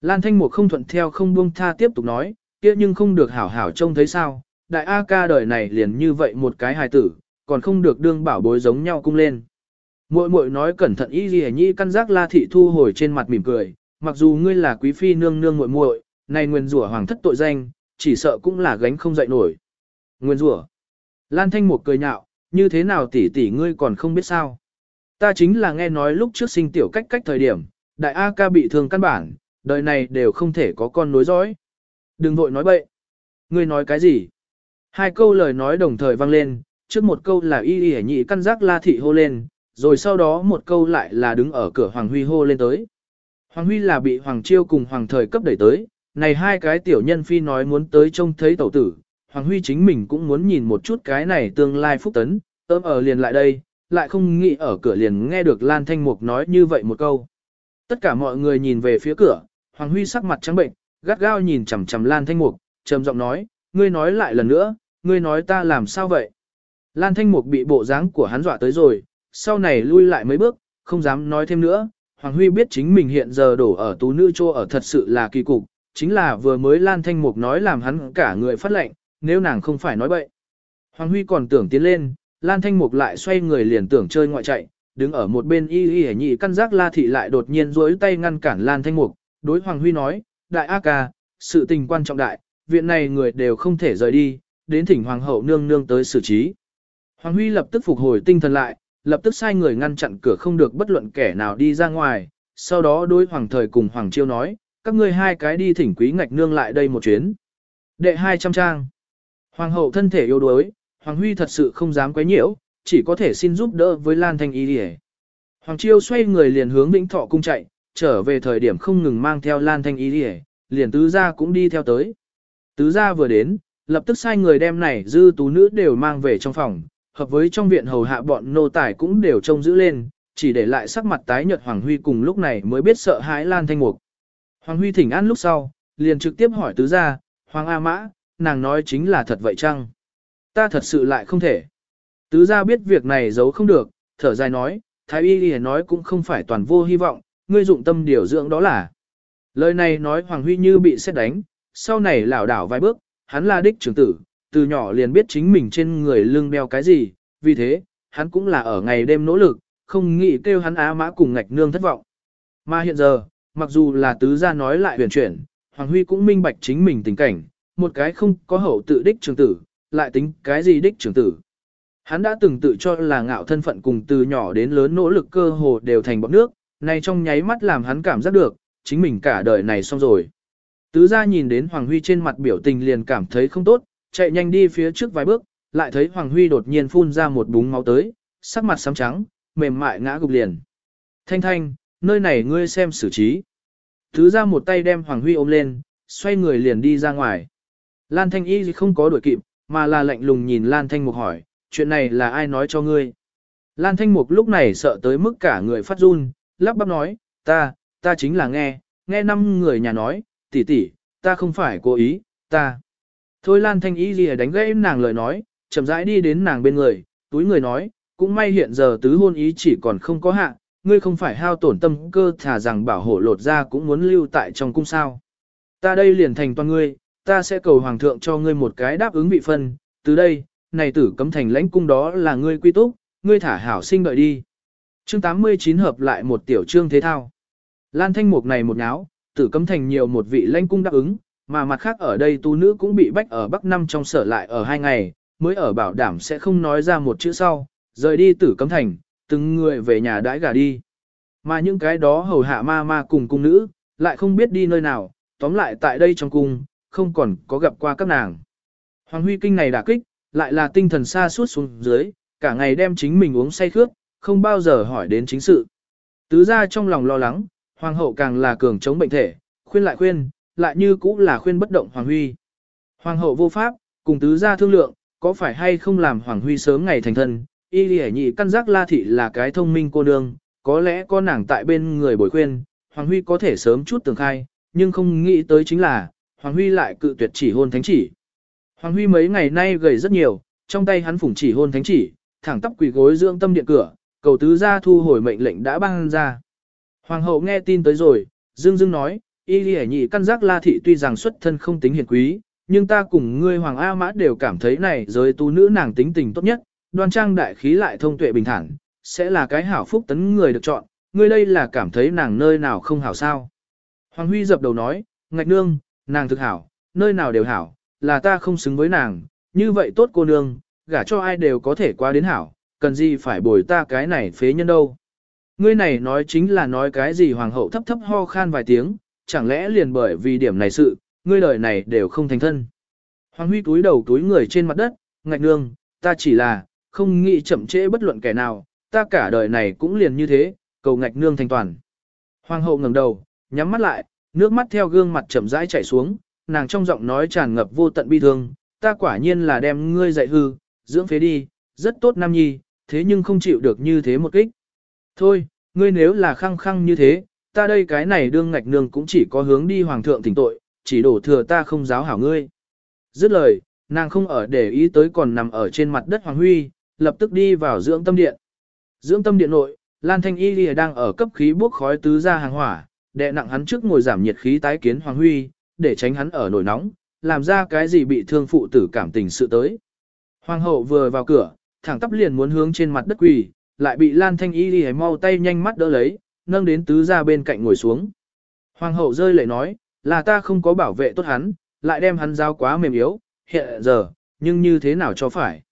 Lan Thanh Mục không thuận theo không buông tha tiếp tục nói, kia nhưng không được hảo hảo trông thấy sao, đại A ca đời này liền như vậy một cái hài tử, còn không được đương bảo bối giống nhau cung lên. Muội muội nói cẩn thận y gì nhi căn giác la thị thu hồi trên mặt mỉm cười, mặc dù ngươi là quý phi nương nương muội muội, này nguyên rủa hoàng thất tội danh, chỉ sợ cũng là gánh không dậy nổi. Nguyên rủa. Lan Thanh Mục cười nhạo, như thế nào tỷ tỷ ngươi còn không biết sao? Ta chính là nghe nói lúc trước sinh tiểu cách cách thời điểm, đại A ca bị thương căn bản, đời này đều không thể có con nối dõi. Đừng vội nói bậy. Ngươi nói cái gì? Hai câu lời nói đồng thời vang lên, trước một câu là y y nhị căn giác la thị hô lên, rồi sau đó một câu lại là đứng ở cửa Hoàng Huy hô lên tới. Hoàng Huy là bị Hoàng Chiêu cùng Hoàng Thời cấp đẩy tới, này hai cái tiểu nhân phi nói muốn tới trông thấy tẩu tử, Hoàng Huy chính mình cũng muốn nhìn một chút cái này tương lai phúc tấn, ôm ở ờ liền lại đây, lại không nghĩ ở cửa liền nghe được Lan Thanh Mục nói như vậy một câu. Tất cả mọi người nhìn về phía cửa, Hoàng Huy sắc mặt trắng bệnh, gắt gao nhìn chằm chằm Lan Thanh Mục, trầm giọng nói, ngươi nói lại lần nữa, ngươi nói ta làm sao vậy? Lan Thanh Mục bị bộ dáng của hắn dọa tới rồi, sau này lui lại mấy bước, không dám nói thêm nữa. Hoàng Huy biết chính mình hiện giờ đổ ở tú nữ chô ở thật sự là kỳ cục, chính là vừa mới Lan Thanh Mục nói làm hắn cả người phát lệnh, nếu nàng không phải nói bậy. Hoàng Huy còn tưởng tiến lên, Lan Thanh Mục lại xoay người liền tưởng chơi ngoại chạy, đứng ở một bên y y nhị căn giác La Thị lại đột nhiên duỗi tay ngăn cản Lan Thanh Mục, đối Hoàng Huy nói, đại A ca, sự tình quan trọng đại, viện này người đều không thể rời đi, đến thỉnh Hoàng hậu nương nương tới xử trí. Hoàng Huy lập tức phục hồi tinh thần lại, lập tức sai người ngăn chặn cửa không được bất luận kẻ nào đi ra ngoài, sau đó đối Hoàng thời cùng Hoàng Chiêu nói, các ngươi hai cái đi thỉnh quý ngạch nương lại đây một chuyến. Đệ 200 trang. Hoàng hậu thân thể yếu đuối, Hoàng Huy thật sự không dám quấy nhiễu, chỉ có thể xin giúp đỡ với Lan Thanh Y đi Hoàng Chiêu xoay người liền hướng Vĩnh Thọ cung chạy, trở về thời điểm không ngừng mang theo Lan Thanh Y đi liền tứ gia cũng đi theo tới. Tứ gia vừa đến, lập tức sai người đem này dư tú nữ đều mang về trong phòng, hợp với trong viện hầu hạ bọn nô tài cũng đều trông giữ lên, chỉ để lại sắc mặt tái nhợt Hoàng Huy cùng lúc này mới biết sợ hãi Lan Thanh Mục. Hoàng Huy thỉnh an lúc sau, liền trực tiếp hỏi tứ gia, Hoàng A Mã, nàng nói chính là thật vậy chăng? Ta thật sự lại không thể. Tứ gia biết việc này giấu không được, thở dài nói, Thái Y Ghi nói cũng không phải toàn vô hy vọng, ngươi dụng tâm điều dưỡng đó là. Lời này nói Hoàng Huy như bị xét đánh, sau này lảo đảo vài bước, hắn là đích trưởng tử, từ nhỏ liền biết chính mình trên người lưng đeo cái gì, vì thế, hắn cũng là ở ngày đêm nỗ lực, không nghĩ kêu hắn á mã cùng ngạch nương thất vọng. Mà hiện giờ, mặc dù là tứ gia nói lại huyền chuyển, Hoàng Huy cũng minh bạch chính mình tình cảnh, một cái không có hậu tự đích trưởng tử, lại tính cái gì đích trưởng tử. Hắn đã từng tự cho là ngạo thân phận cùng từ nhỏ đến lớn nỗ lực cơ hồ đều thành bọc nước, này trong nháy mắt làm hắn cảm giác được, chính mình cả đời này xong rồi. Tứ gia nhìn đến Hoàng Huy trên mặt biểu tình liền cảm thấy không tốt, chạy nhanh đi phía trước vài bước, lại thấy Hoàng Huy đột nhiên phun ra một búng máu tới, sắc mặt xám trắng, mềm mại ngã gục liền. Thanh thanh, nơi này ngươi xem xử trí. Tứ gia một tay đem Hoàng Huy ôm lên, xoay người liền đi ra ngoài. Lan Thanh Y không có đuổi kịp, mà là lạnh lùng nhìn Lan Thanh Mục hỏi, chuyện này là ai nói cho ngươi? Lan Thanh Mục lúc này sợ tới mức cả người phát run, lắp bắp nói, ta, ta chính là nghe, nghe năm người nhà nói, tỷ tỷ, ta không phải cố ý, ta. Thôi Lan Thanh Y gì đánh gãy nàng lời nói, chậm rãi đi đến nàng bên người, túi người nói, cũng may hiện giờ tứ hôn ý chỉ còn không có hạ, ngươi không phải hao tổn tâm cơ thả rằng bảo hộ lột ra cũng muốn lưu tại trong cung sao. Ta đây liền thành toàn ngươi, ta sẽ cầu hoàng thượng cho ngươi một cái đáp ứng bị phân, từ đây, này tử cấm thành lãnh cung đó là ngươi quy túc, ngươi thả hảo sinh đợi đi. Chương 89 hợp lại một tiểu chương thế thao. Lan thanh mục này một náo, tử cấm thành nhiều một vị lãnh cung đáp ứng, mà mặt khác ở đây tu nữ cũng bị bách ở Bắc Năm trong sở lại ở hai ngày, mới ở bảo đảm sẽ không nói ra một chữ sau, rời đi tử cấm thành, từng người về nhà đãi gà đi. Mà những cái đó hầu hạ ma ma cùng cung nữ, lại không biết đi nơi nào, tóm lại tại đây trong cung, không còn có gặp qua các nàng. Hoàng Huy Kinh này đả kích, lại là tinh thần xa suốt xuống dưới, cả ngày đem chính mình uống say khước, không bao giờ hỏi đến chính sự. Tứ ra trong lòng lo lắng, Hoàng hậu càng là cường chống bệnh thể, khuyên lại khuyên, lại như cũng là khuyên bất động Hoàng Huy. Hoàng hậu vô pháp, cùng tứ gia thương lượng, có phải hay không làm Hoàng Huy sớm ngày thành thân, y lì nhị căn giác la thị là cái thông minh cô nương, có lẽ có nàng tại bên người bồi khuyên, Hoàng Huy có thể sớm chút tường khai, nhưng không nghĩ tới chính là, Hoàng Huy lại cự tuyệt chỉ hôn thánh chỉ. Hoàng Huy mấy ngày nay gầy rất nhiều, trong tay hắn phủng chỉ hôn thánh chỉ, thẳng tắp quỳ gối dưỡng tâm điện cửa, cầu tứ gia thu hồi mệnh lệnh đã ban ra. Hoàng hậu nghe tin tới rồi, dương dương nói, y lì nhị căn giác la thị tuy rằng xuất thân không tính hiền quý, nhưng ta cùng ngươi Hoàng A Mã đều cảm thấy này giới tu nữ nàng tính tình tốt nhất, đoan trang đại khí lại thông tuệ bình thản, sẽ là cái hảo phúc tấn người được chọn, ngươi đây là cảm thấy nàng nơi nào không hảo sao. Hoàng Huy dập đầu nói, ngạch nương, nàng thực hảo, nơi nào đều hảo, là ta không xứng với nàng, như vậy tốt cô nương, gả cho ai đều có thể qua đến hảo, cần gì phải bồi ta cái này phế nhân đâu. Ngươi này nói chính là nói cái gì hoàng hậu thấp thấp ho khan vài tiếng, chẳng lẽ liền bởi vì điểm này sự, ngươi đời này đều không thành thân. Hoàng Huy túi đầu túi người trên mặt đất, ngạch nương, ta chỉ là, không nghĩ chậm trễ bất luận kẻ nào, ta cả đời này cũng liền như thế, cầu ngạch nương thành toàn. Hoàng hậu ngẩng đầu, nhắm mắt lại, nước mắt theo gương mặt chậm rãi chảy xuống, nàng trong giọng nói tràn ngập vô tận bi thương, ta quả nhiên là đem ngươi dạy hư, dưỡng phế đi, rất tốt nam nhi, thế nhưng không chịu được như thế một kích. Thôi, ngươi nếu là khăng khăng như thế, ta đây cái này đương ngạch nương cũng chỉ có hướng đi hoàng thượng tỉnh tội, chỉ đổ thừa ta không giáo hảo ngươi. Dứt lời, nàng không ở để ý tới còn nằm ở trên mặt đất Hoàng Huy, lập tức đi vào dưỡng tâm điện. Dưỡng tâm điện nội, Lan Thanh Y Lìa đang ở cấp khí bốc khói tứ ra hàng hỏa, đệ nặng hắn trước ngồi giảm nhiệt khí tái kiến Hoàng Huy, để tránh hắn ở nổi nóng, làm ra cái gì bị thương phụ tử cảm tình sự tới. Hoàng hậu vừa vào cửa, thẳng tắp liền muốn hướng trên mặt đất quỳ, lại bị Lan Thanh Y Lìa mau tay nhanh mắt đỡ lấy, nâng đến tứ ra bên cạnh ngồi xuống. Hoàng hậu rơi lệ nói, là ta không có bảo vệ tốt hắn, lại đem hắn giao quá mềm yếu, hiện giờ, nhưng như thế nào cho phải.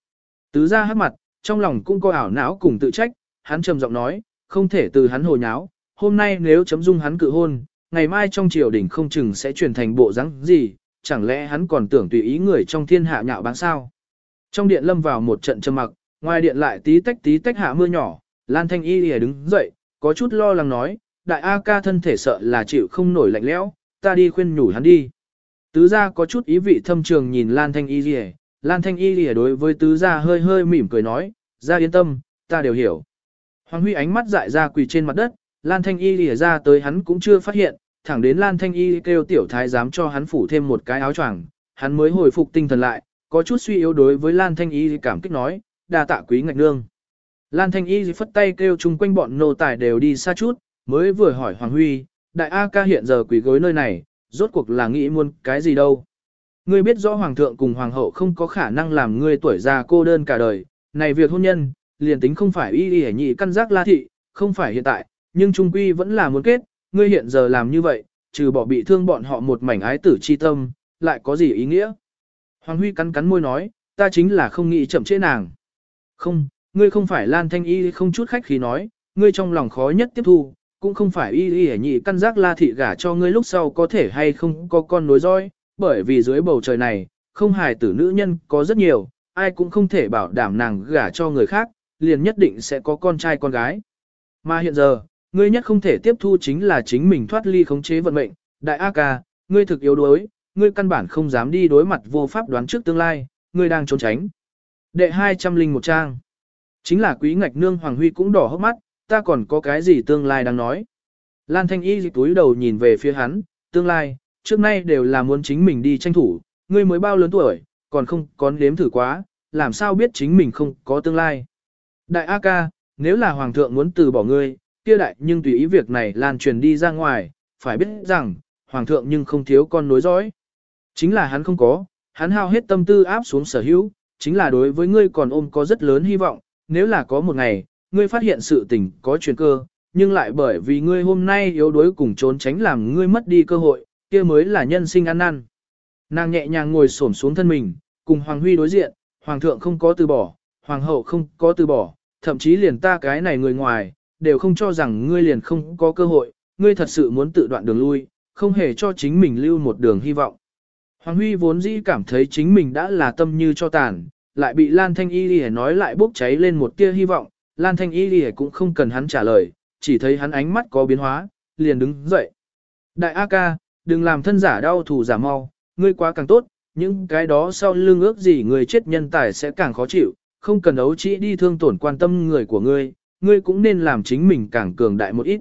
Tứ ra hát mặt, trong lòng cũng có ảo não cùng tự trách, hắn trầm giọng nói, không thể từ hắn hồ nháo, hôm nay nếu chấm dung hắn cự hôn, ngày mai trong triều đình không chừng sẽ chuyển thành bộ rắn gì, chẳng lẽ hắn còn tưởng tùy ý người trong thiên hạ nhạo bán sao. Trong điện lâm vào một trận trầm mặc, ngoài điện lại tí tách tí tách hạ mưa nhỏ, Lan Thanh Y lìa đứng dậy, có chút lo lắng nói, đại A ca thân thể sợ là chịu không nổi lạnh lẽo, ta đi khuyên nhủ hắn đi. Tứ gia có chút ý vị thâm trường nhìn Lan Thanh Y lìa, Lan Thanh Y lìa đối với tứ gia hơi hơi mỉm cười nói, gia yên tâm, ta đều hiểu. Hoàng Huy ánh mắt dại ra quỳ trên mặt đất, Lan Thanh Y lìa ra tới hắn cũng chưa phát hiện, thẳng đến Lan Thanh Y kêu tiểu thái dám cho hắn phủ thêm một cái áo choàng, hắn mới hồi phục tinh thần lại, có chút suy yếu đối với Lan Thanh Y cảm kích nói, đa tạ quý ngạch nương. Lan Thanh Y phất tay kêu chung quanh bọn nô tài đều đi xa chút, mới vừa hỏi Hoàng Huy, đại A ca hiện giờ quỷ gối nơi này, rốt cuộc là nghĩ muốn cái gì đâu. Ngươi biết rõ Hoàng thượng cùng Hoàng hậu không có khả năng làm ngươi tuổi già cô đơn cả đời, này việc hôn nhân, liền tính không phải y y nhị căn giác la thị, không phải hiện tại, nhưng trung quy vẫn là muốn kết, ngươi hiện giờ làm như vậy, trừ bỏ bị thương bọn họ một mảnh ái tử chi tâm, lại có gì ý nghĩa? Hoàng Huy cắn cắn môi nói, ta chính là không nghĩ chậm trễ nàng. Không, ngươi không phải Lan Thanh Y không chút khách khí nói, ngươi trong lòng khó nhất tiếp thu, cũng không phải y y nhị căn giác la thị gả cho ngươi lúc sau có thể hay không có con nối dõi, bởi vì dưới bầu trời này, không hài tử nữ nhân có rất nhiều, ai cũng không thể bảo đảm nàng gả cho người khác, liền nhất định sẽ có con trai con gái. Mà hiện giờ, ngươi nhất không thể tiếp thu chính là chính mình thoát ly khống chế vận mệnh, đại A ca, ngươi thực yếu đuối, ngươi căn bản không dám đi đối mặt vô pháp đoán trước tương lai, ngươi đang trốn tránh. Đệ 201 trang. Chính là quý ngạch nương Hoàng Huy cũng đỏ hốc mắt, ta còn có cái gì tương lai đang nói. Lan Thanh Y dịch túi đầu nhìn về phía hắn, tương lai, trước nay đều là muốn chính mình đi tranh thủ, ngươi mới bao lớn tuổi, còn không có nếm thử quá, làm sao biết chính mình không có tương lai. Đại A ca, nếu là Hoàng thượng muốn từ bỏ ngươi, kia đại nhưng tùy ý việc này lan truyền đi ra ngoài, phải biết rằng, Hoàng thượng nhưng không thiếu con nối dõi. Chính là hắn không có, hắn hao hết tâm tư áp xuống sở hữu, chính là đối với ngươi còn ôm có rất lớn hy vọng, nếu là có một ngày, ngươi phát hiện sự tình có chuyển cơ, nhưng lại bởi vì ngươi hôm nay yếu đuối cùng trốn tránh làm ngươi mất đi cơ hội, kia mới là nhân sinh ăn năn. Nàng nhẹ nhàng ngồi xổm xuống thân mình, cùng Hoàng Huy đối diện, Hoàng thượng không có từ bỏ, Hoàng hậu không có từ bỏ, thậm chí liền ta cái này người ngoài, đều không cho rằng ngươi liền không có cơ hội, ngươi thật sự muốn tự đoạn đường lui, không hề cho chính mình lưu một đường hy vọng. Hoàng Huy vốn dĩ cảm thấy chính mình đã là tâm như cho tàn, lại bị Lan Thanh Y Lì nói lại bốc cháy lên một tia hy vọng, Lan Thanh Y Lì cũng không cần hắn trả lời, chỉ thấy hắn ánh mắt có biến hóa, liền đứng dậy. Đại A ca, đừng làm thân giả đau thủ giả mau, ngươi quá càng tốt, những cái đó sau lưng ước gì người chết nhân tài sẽ càng khó chịu, không cần ấu chỉ đi thương tổn quan tâm người của ngươi, ngươi cũng nên làm chính mình càng cường đại một ít.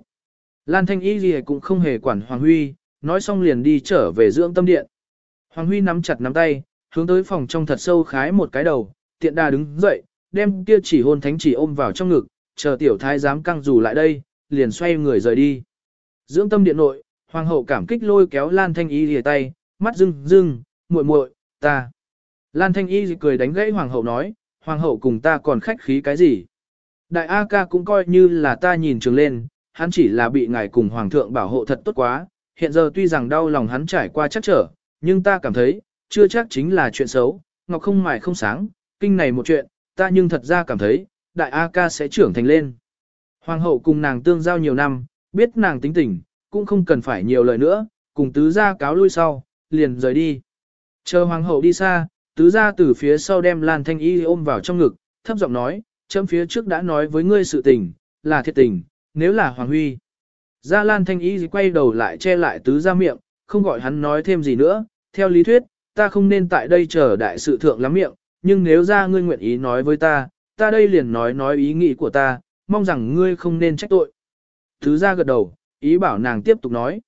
Lan Thanh Y Lì cũng không hề quản Hoàng Huy, nói xong liền đi trở về dưỡng tâm điện. Hoàng Huy nắm chặt nắm tay, hướng tới phòng trong thật sâu khái một cái đầu, tiện đà đứng dậy, đem kia chỉ hôn thánh chỉ ôm vào trong ngực, chờ tiểu thái giám căng dù lại đây, liền xoay người rời đi. Dưỡng tâm điện nội, hoàng hậu cảm kích lôi kéo Lan Thanh Y lìa tay, mắt rưng rưng, muội muội, ta. Lan Thanh Y cười đánh gãy hoàng hậu nói, hoàng hậu cùng ta còn khách khí cái gì. Đại A ca cũng coi như là ta nhìn trường lên, hắn chỉ là bị ngài cùng hoàng thượng bảo hộ thật tốt quá, hiện giờ tuy rằng đau lòng hắn trải qua chắc trở, nhưng ta cảm thấy, chưa chắc chính là chuyện xấu, ngọc không mài không sáng, kinh này một chuyện, ta nhưng thật ra cảm thấy, đại A ca sẽ trưởng thành lên. Hoàng hậu cùng nàng tương giao nhiều năm, biết nàng tính tình, cũng không cần phải nhiều lời nữa, cùng tứ gia cáo lui sau, liền rời đi. Chờ hoàng hậu đi xa, tứ gia từ phía sau đem Lan Thanh Y ôm vào trong ngực, thấp giọng nói, chấm phía trước đã nói với ngươi sự tình, là thiệt tình, nếu là Hoàng Huy. Gia Lan Thanh Y quay đầu lại che lại tứ gia miệng, không gọi hắn nói thêm gì nữa, theo lý thuyết, ta không nên tại đây chờ đại sự thượng lắm miệng, nhưng nếu ra ngươi nguyện ý nói với ta, ta đây liền nói nói ý nghĩ của ta, mong rằng ngươi không nên trách tội. Thứ ra gật đầu, ý bảo nàng tiếp tục nói.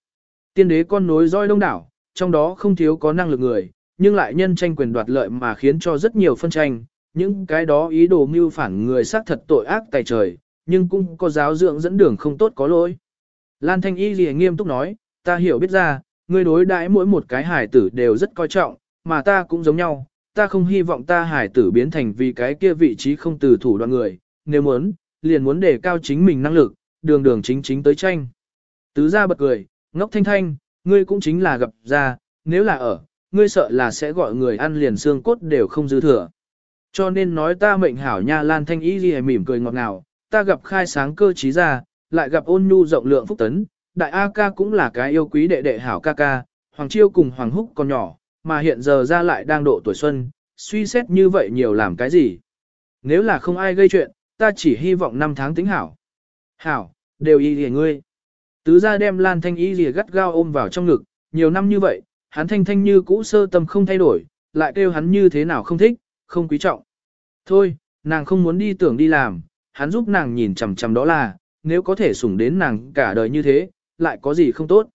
Tiên đế con nối roi đông đảo, trong đó không thiếu có năng lực người, nhưng lại nhân tranh quyền đoạt lợi mà khiến cho rất nhiều phân tranh, những cái đó ý đồ mưu phản người xác thật tội ác tài trời, nhưng cũng có giáo dưỡng dẫn đường không tốt có lỗi. Lan Thanh Y lìa nghiêm túc nói, ta hiểu biết ra, ngươi đối đãi mỗi một cái hải tử đều rất coi trọng, mà ta cũng giống nhau, ta không hy vọng ta hải tử biến thành vì cái kia vị trí không từ thủ đoạn người, nếu muốn, liền muốn đề cao chính mình năng lực, đường đường chính chính tới tranh. Tứ gia bật cười, ngốc thanh thanh, ngươi cũng chính là gặp ra, nếu là ở, ngươi sợ là sẽ gọi người ăn liền xương cốt đều không dư thừa. Cho nên nói ta mệnh hảo nha lan thanh ý gì mỉm cười ngọt ngào, ta gặp khai sáng cơ trí ra, lại gặp ôn nhu rộng lượng phúc tấn, đại A ca cũng là cái yêu quý đệ đệ hảo ca ca, Hoàng Chiêu cùng Hoàng Húc còn nhỏ, mà hiện giờ ra lại đang độ tuổi xuân, suy xét như vậy nhiều làm cái gì. Nếu là không ai gây chuyện, ta chỉ hy vọng năm tháng tính hảo. Hảo, đều y lìa ngươi. Tứ ra đem Lan Thanh y lìa gắt gao ôm vào trong ngực, nhiều năm như vậy, hắn thanh thanh như cũ sơ tâm không thay đổi, lại kêu hắn như thế nào không thích, không quý trọng. Thôi, nàng không muốn đi tưởng đi làm, hắn giúp nàng nhìn chằm chằm đó là, nếu có thể sủng đến nàng cả đời như thế, lại có gì không tốt.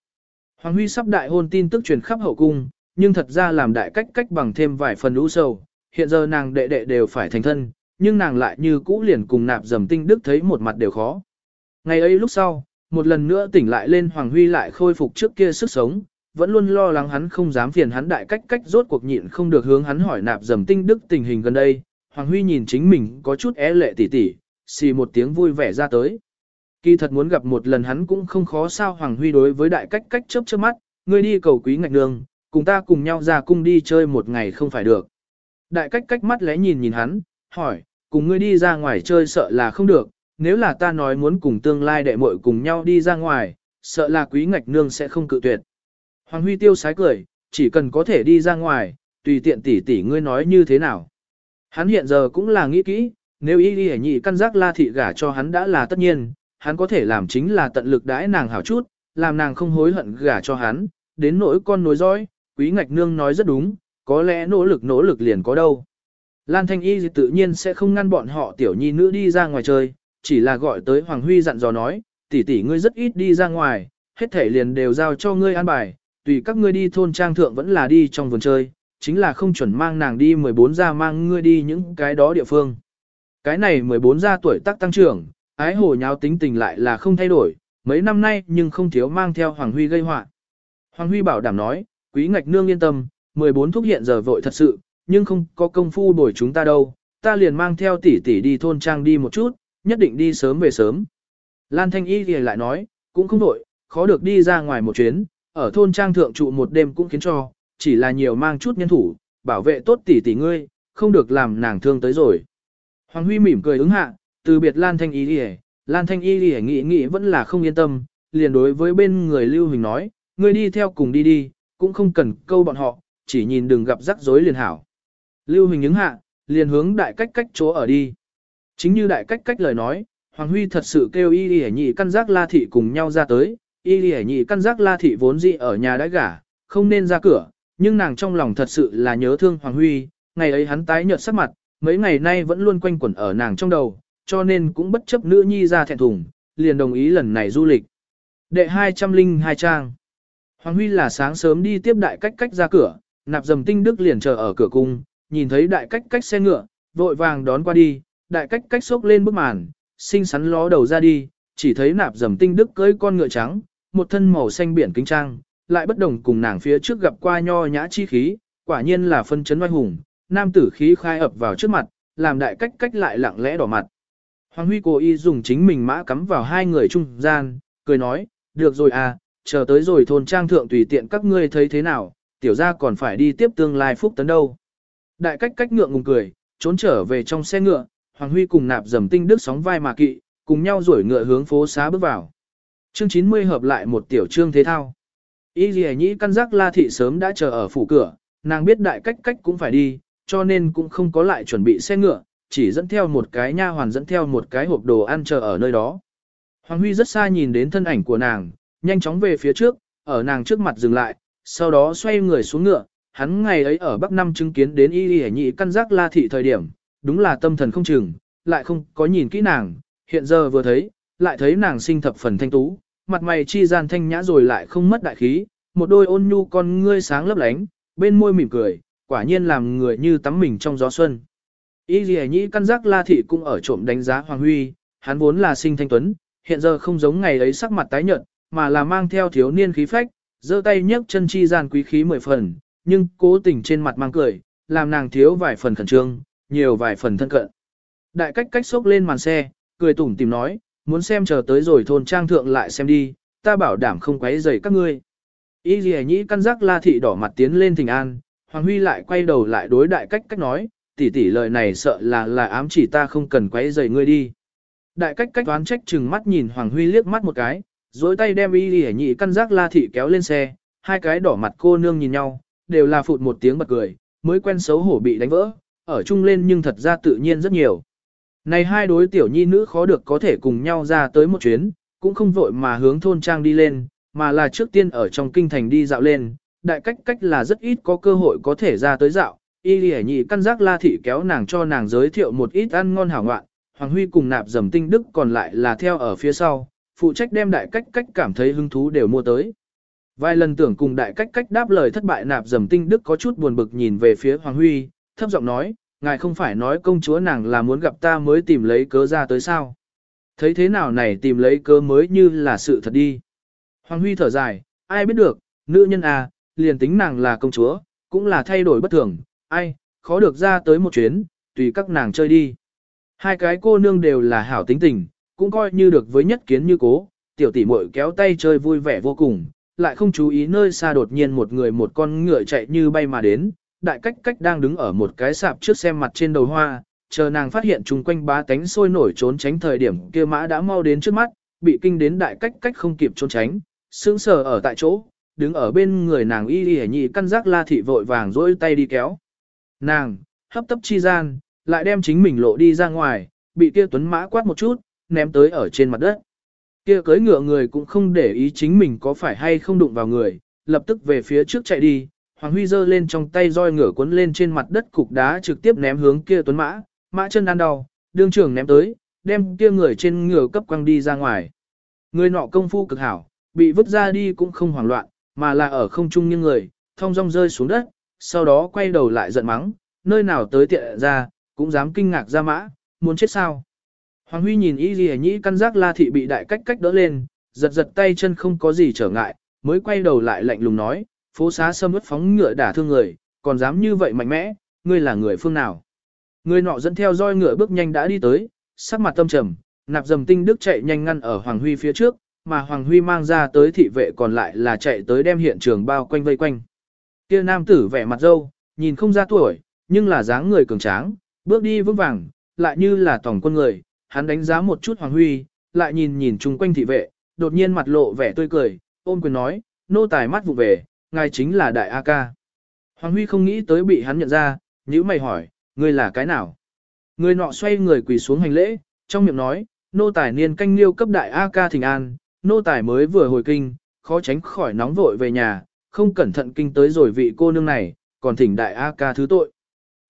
Hoàng Huy sắp đại hôn tin tức truyền khắp hậu cung, nhưng thật ra làm đại cách cách bằng thêm vài phần lũ sầu, hiện giờ nàng đệ đệ đều phải thành thân, nhưng nàng lại như cũ liền cùng nạp dầm tinh đức thấy một mặt đều khó. Ngày ấy lúc sau, một lần nữa tỉnh lại lên Hoàng Huy lại khôi phục trước kia sức sống, vẫn luôn lo lắng hắn không dám phiền hắn đại cách cách rốt cuộc nhịn không được hướng hắn hỏi nạp dầm tinh đức tình hình gần đây. Hoàng Huy nhìn chính mình có chút é lệ tỉ tỉ, xì một tiếng vui vẻ ra tới. Kỳ thật muốn gặp một lần hắn cũng không khó sao Hoàng Huy đối với đại cách cách chớp chớp mắt, ngươi đi cầu quý ngạch nương, cùng ta cùng nhau ra cung đi chơi một ngày không phải được. Đại cách cách mắt lẽ nhìn nhìn hắn, hỏi, cùng ngươi đi ra ngoài chơi sợ là không được, nếu là ta nói muốn cùng tương lai đệ muội cùng nhau đi ra ngoài, sợ là quý ngạch nương sẽ không cự tuyệt. Hoàng Huy tiêu sái cười, chỉ cần có thể đi ra ngoài, tùy tiện tỷ tỷ ngươi nói như thế nào. Hắn hiện giờ cũng là nghĩ kỹ, nếu y đi nhị căn giác la thị gả cho hắn đã là tất nhiên, hắn có thể làm chính là tận lực đãi nàng hảo chút, làm nàng không hối hận gả cho hắn, đến nỗi con nối dõi, quý ngạch nương nói rất đúng, có lẽ nỗ lực nỗ lực liền có đâu. Lan Thanh Y tự nhiên sẽ không ngăn bọn họ tiểu nhi nữ đi ra ngoài chơi, chỉ là gọi tới Hoàng Huy dặn dò nói, tỷ tỷ ngươi rất ít đi ra ngoài, hết thể liền đều giao cho ngươi an bài, tùy các ngươi đi thôn trang thượng vẫn là đi trong vườn chơi, chính là không chuẩn mang nàng đi 14 gia mang ngươi đi những cái đó địa phương. Cái này 14 gia tuổi tác tăng trưởng, ái hồ nháo tính tình lại là không thay đổi, mấy năm nay nhưng không thiếu mang theo Hoàng Huy gây họa. Hoàng Huy bảo đảm nói, quý ngạch nương yên tâm, 14 thúc hiện giờ vội thật sự, nhưng không có công phu bồi chúng ta đâu, ta liền mang theo tỷ tỷ đi thôn trang đi một chút, nhất định đi sớm về sớm. Lan Thanh Y thì lại nói, cũng không đổi, khó được đi ra ngoài một chuyến, ở thôn trang thượng trụ một đêm cũng khiến cho, chỉ là nhiều mang chút nhân thủ, bảo vệ tốt tỷ tỷ ngươi, không được làm nàng thương tới rồi. Hoàng Huy mỉm cười ứng hạ, từ biệt Lan Thanh Y Lìa, Lan Thanh Y Lìa nghĩ nghĩ vẫn là không yên tâm, liền đối với bên người Lưu Huỳnh nói, ngươi đi theo cùng đi đi, cũng không cần câu bọn họ, chỉ nhìn đừng gặp rắc rối liền hảo. Lưu Huỳnh ứng hạ, liền hướng đại cách cách chỗ ở đi. Chính như đại cách cách lời nói, Hoàng Huy thật sự kêu y Lìa nhị căn giác la thị cùng nhau ra tới, y Lìa nhị căn giác la thị vốn dị ở nhà đã gả, không nên ra cửa, nhưng nàng trong lòng thật sự là nhớ thương Hoàng Huy, ngày ấy hắn tái nhợt sắc mặt, mấy ngày nay vẫn luôn quanh quẩn ở nàng trong đầu, cho nên cũng bất chấp nữ nhi ra thẹn thùng, liền đồng ý lần này du lịch. Đệ 202 trang Hoàng Huy là sáng sớm đi tiếp đại cách cách ra cửa, nạp dầm tinh đức liền chờ ở cửa cung, nhìn thấy đại cách cách xe ngựa, vội vàng đón qua đi, đại cách cách xốc lên bức màn, xinh xắn ló đầu ra đi, chỉ thấy nạp dầm tinh đức cưỡi con ngựa trắng, một thân màu xanh biển kinh trang, lại bất đồng cùng nàng phía trước gặp qua nho nhã chi khí, quả nhiên là phân chấn oai hùng, nam tử khí khai ập vào trước mặt, làm đại cách cách lại lặng lẽ đỏ mặt. Hoàng Huy cố ý dùng chính mình mã cắm vào hai người trung gian, cười nói, được rồi à, chờ tới rồi thôn trang thượng tùy tiện các ngươi thấy thế nào, tiểu ra còn phải đi tiếp tương lai phúc tấn đâu. Đại cách cách ngượng ngùng cười, trốn trở về trong xe ngựa, Hoàng Huy cùng nạp dầm tinh đức sóng vai mà kỵ, cùng nhau rủi ngựa hướng phố xá bước vào. Chương 90 hợp lại một tiểu trương thế thao. Y Lì Nhĩ căn giác La Thị sớm đã chờ ở phủ cửa, nàng biết đại cách cách cũng phải đi, cho nên cũng không có lại chuẩn bị xe ngựa, chỉ dẫn theo một cái nha hoàn dẫn theo một cái hộp đồ ăn chờ ở nơi đó. Hoàng Huy rất xa nhìn đến thân ảnh của nàng, nhanh chóng về phía trước, ở nàng trước mặt dừng lại, sau đó xoay người xuống ngựa, hắn ngày ấy ở Bắc Năm chứng kiến đến Y Lì nhị căn giác La Thị thời điểm, đúng là tâm thần không chừng, lại không có nhìn kỹ nàng, hiện giờ vừa thấy, lại thấy nàng sinh thập phần thanh tú, mặt mày chi gian thanh nhã rồi lại không mất đại khí, một đôi ôn nhu con ngươi sáng lấp lánh, bên môi mỉm cười, quả nhiên làm người như tắm mình trong gió xuân. Y Lì Nhĩ căn giác La Thị cũng ở trộm đánh giá Hoàng Huy, hắn vốn là sinh thanh tuấn, hiện giờ không giống ngày ấy sắc mặt tái nhợt, mà là mang theo thiếu niên khí phách, giơ tay nhấc chân chi gian quý khí mười phần, nhưng cố tình trên mặt mang cười, làm nàng thiếu vài phần khẩn trương, nhiều vài phần thân cận. Đại cách cách xốc lên màn xe, cười tủm tìm nói, muốn xem chờ tới rồi thôn trang thượng lại xem đi, ta bảo đảm không quấy rầy các ngươi. Y dì nhĩ căn giác la thị đỏ mặt tiến lên thình an, Hoàng Huy lại quay đầu lại đối đại cách cách nói, tỷ tỷ lời này sợ là là ám chỉ ta không cần quấy rầy ngươi đi. Đại cách cách toán trách chừng mắt nhìn Hoàng Huy liếc mắt một cái, dối tay đem y lìa nhị căn giác la thị kéo lên xe, hai cái đỏ mặt cô nương nhìn nhau, đều là phụt một tiếng bật cười, mới quen xấu hổ bị đánh vỡ, ở chung lên nhưng thật ra tự nhiên rất nhiều. Này hai đối tiểu nhi nữ khó được có thể cùng nhau ra tới một chuyến, cũng không vội mà hướng thôn trang đi lên, mà là trước tiên ở trong kinh thành đi dạo lên, đại cách cách là rất ít có cơ hội có thể ra tới dạo. Y lìa nhị căn giác la thị kéo nàng cho nàng giới thiệu một ít ăn ngon hảo ngoạn, Hoàng Huy cùng nạp dầm tinh đức còn lại là theo ở phía sau, phụ trách đem đại cách cách cảm thấy hứng thú đều mua tới. Vài lần tưởng cùng đại cách cách đáp lời thất bại nạp dầm tinh đức có chút buồn bực nhìn về phía Hoàng Huy, thấp giọng nói, ngài không phải nói công chúa nàng là muốn gặp ta mới tìm lấy cớ ra tới sao. Thấy thế nào này tìm lấy cớ mới như là sự thật đi. Hoàng Huy thở dài, ai biết được, nữ nhân à, liền tính nàng là công chúa, cũng là thay đổi bất thường, ai, khó được ra tới một chuyến, tùy các nàng chơi đi. Hai cái cô nương đều là hảo tính tình, cũng coi như được với nhất kiến như cố, tiểu tỷ muội kéo tay chơi vui vẻ vô cùng, lại không chú ý nơi xa đột nhiên một người một con ngựa chạy như bay mà đến, đại cách cách đang đứng ở một cái sạp trước xem mặt trên đầu hoa, chờ nàng phát hiện chung quanh bá tánh sôi nổi trốn tránh thời điểm kia mã đã mau đến trước mắt, bị kinh đến đại cách cách không kịp trốn tránh, sững sờ ở tại chỗ, đứng ở bên người nàng y y nhị căn giác la thị vội vàng dỗi tay đi kéo. Nàng, hấp tấp chi gian, lại đem chính mình lộ đi ra ngoài, bị kia tuấn mã quát một chút, ném tới ở trên mặt đất. Kia cưới ngựa người cũng không để ý chính mình có phải hay không đụng vào người, lập tức về phía trước chạy đi, Hoàng Huy giơ lên trong tay roi ngựa cuốn lên trên mặt đất cục đá trực tiếp ném hướng kia tuấn mã, mã chân ăn đau, đương trưởng ném tới, đem kia người trên ngựa cấp quăng đi ra ngoài. Người nọ công phu cực hảo, bị vứt ra đi cũng không hoảng loạn, mà là ở không trung như người, thông dong rơi xuống đất, sau đó quay đầu lại giận mắng, nơi nào tới tiện ra, cũng dám kinh ngạc ra mã, muốn chết sao. Hoàng Huy nhìn y gì nhĩ căn giác la thị bị đại cách cách đỡ lên, giật giật tay chân không có gì trở ngại, mới quay đầu lại lạnh lùng nói, phố xá sâm ướt phóng ngựa đả thương người, còn dám như vậy mạnh mẽ, ngươi là người phương nào. Người nọ dẫn theo roi ngựa bước nhanh đã đi tới, sắc mặt tâm trầm, nạp dầm tinh đức chạy nhanh ngăn ở Hoàng Huy phía trước, mà Hoàng Huy mang ra tới thị vệ còn lại là chạy tới đem hiện trường bao quanh vây quanh. Kia nam tử vẻ mặt dâu, nhìn không ra tuổi, nhưng là dáng người cường tráng, bước đi vững vàng, lại như là tổng quân người, hắn đánh giá một chút Hoàng Huy, lại nhìn nhìn chung quanh thị vệ, đột nhiên mặt lộ vẻ tươi cười, ôm quyền nói, nô tài mắt vụ về, ngài chính là đại A ca. Hoàng Huy không nghĩ tới bị hắn nhận ra, nhữ mày hỏi, ngươi là cái nào? Người nọ xoay người quỳ xuống hành lễ, trong miệng nói, nô tài niên canh liêu cấp đại A ca thỉnh an, nô tài mới vừa hồi kinh, khó tránh khỏi nóng vội về nhà, không cẩn thận kinh tới rồi vị cô nương này, còn thỉnh đại A ca thứ tội.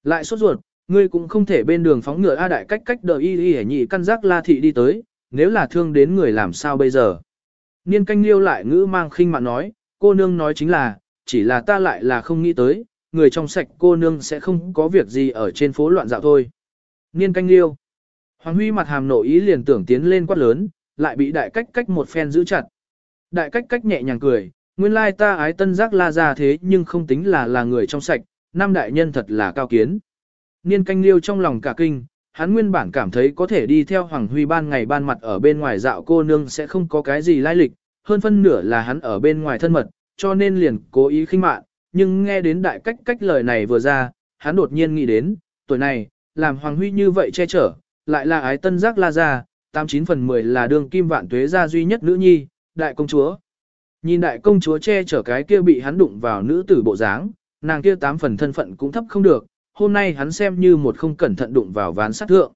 Lại sốt ruột, ngươi cũng không thể bên đường phóng ngựa A đại cách cách đợi y y nhị căn giác la thị đi tới, nếu là thương đến người làm sao bây giờ. Niên canh liêu lại ngữ mang khinh mạn nói, cô nương nói chính là, chỉ là ta lại là không nghĩ tới, người trong sạch cô nương sẽ không có việc gì ở trên phố loạn dạo thôi. Niên canh liêu. Hoàng Huy mặt hàm nộ ý liền tưởng tiến lên quát lớn, lại bị đại cách cách một phen giữ chặt. Đại cách cách nhẹ nhàng cười, nguyên lai ta ái tân giác la ra thế nhưng không tính là là người trong sạch, nam đại nhân thật là cao kiến. Niên canh liêu trong lòng cả kinh, hắn nguyên bản cảm thấy có thể đi theo Hoàng Huy ban ngày ban mặt ở bên ngoài dạo cô nương sẽ không có cái gì lai lịch, hơn phân nửa là hắn ở bên ngoài thân mật, cho nên liền cố ý khinh mạn, nhưng nghe đến đại cách cách lời này vừa ra, hắn đột nhiên nghĩ đến, tuổi này, làm Hoàng Huy như vậy che chở, lại là ái tân giác la ra, 89 phần 10 là đường kim vạn tuế gia duy nhất nữ nhi, đại công chúa. Nhìn đại công chúa che chở cái kia bị hắn đụng vào nữ tử bộ dáng, nàng kia tám phần thân phận cũng thấp không được, hôm nay hắn xem như một không cẩn thận đụng vào ván sát thượng.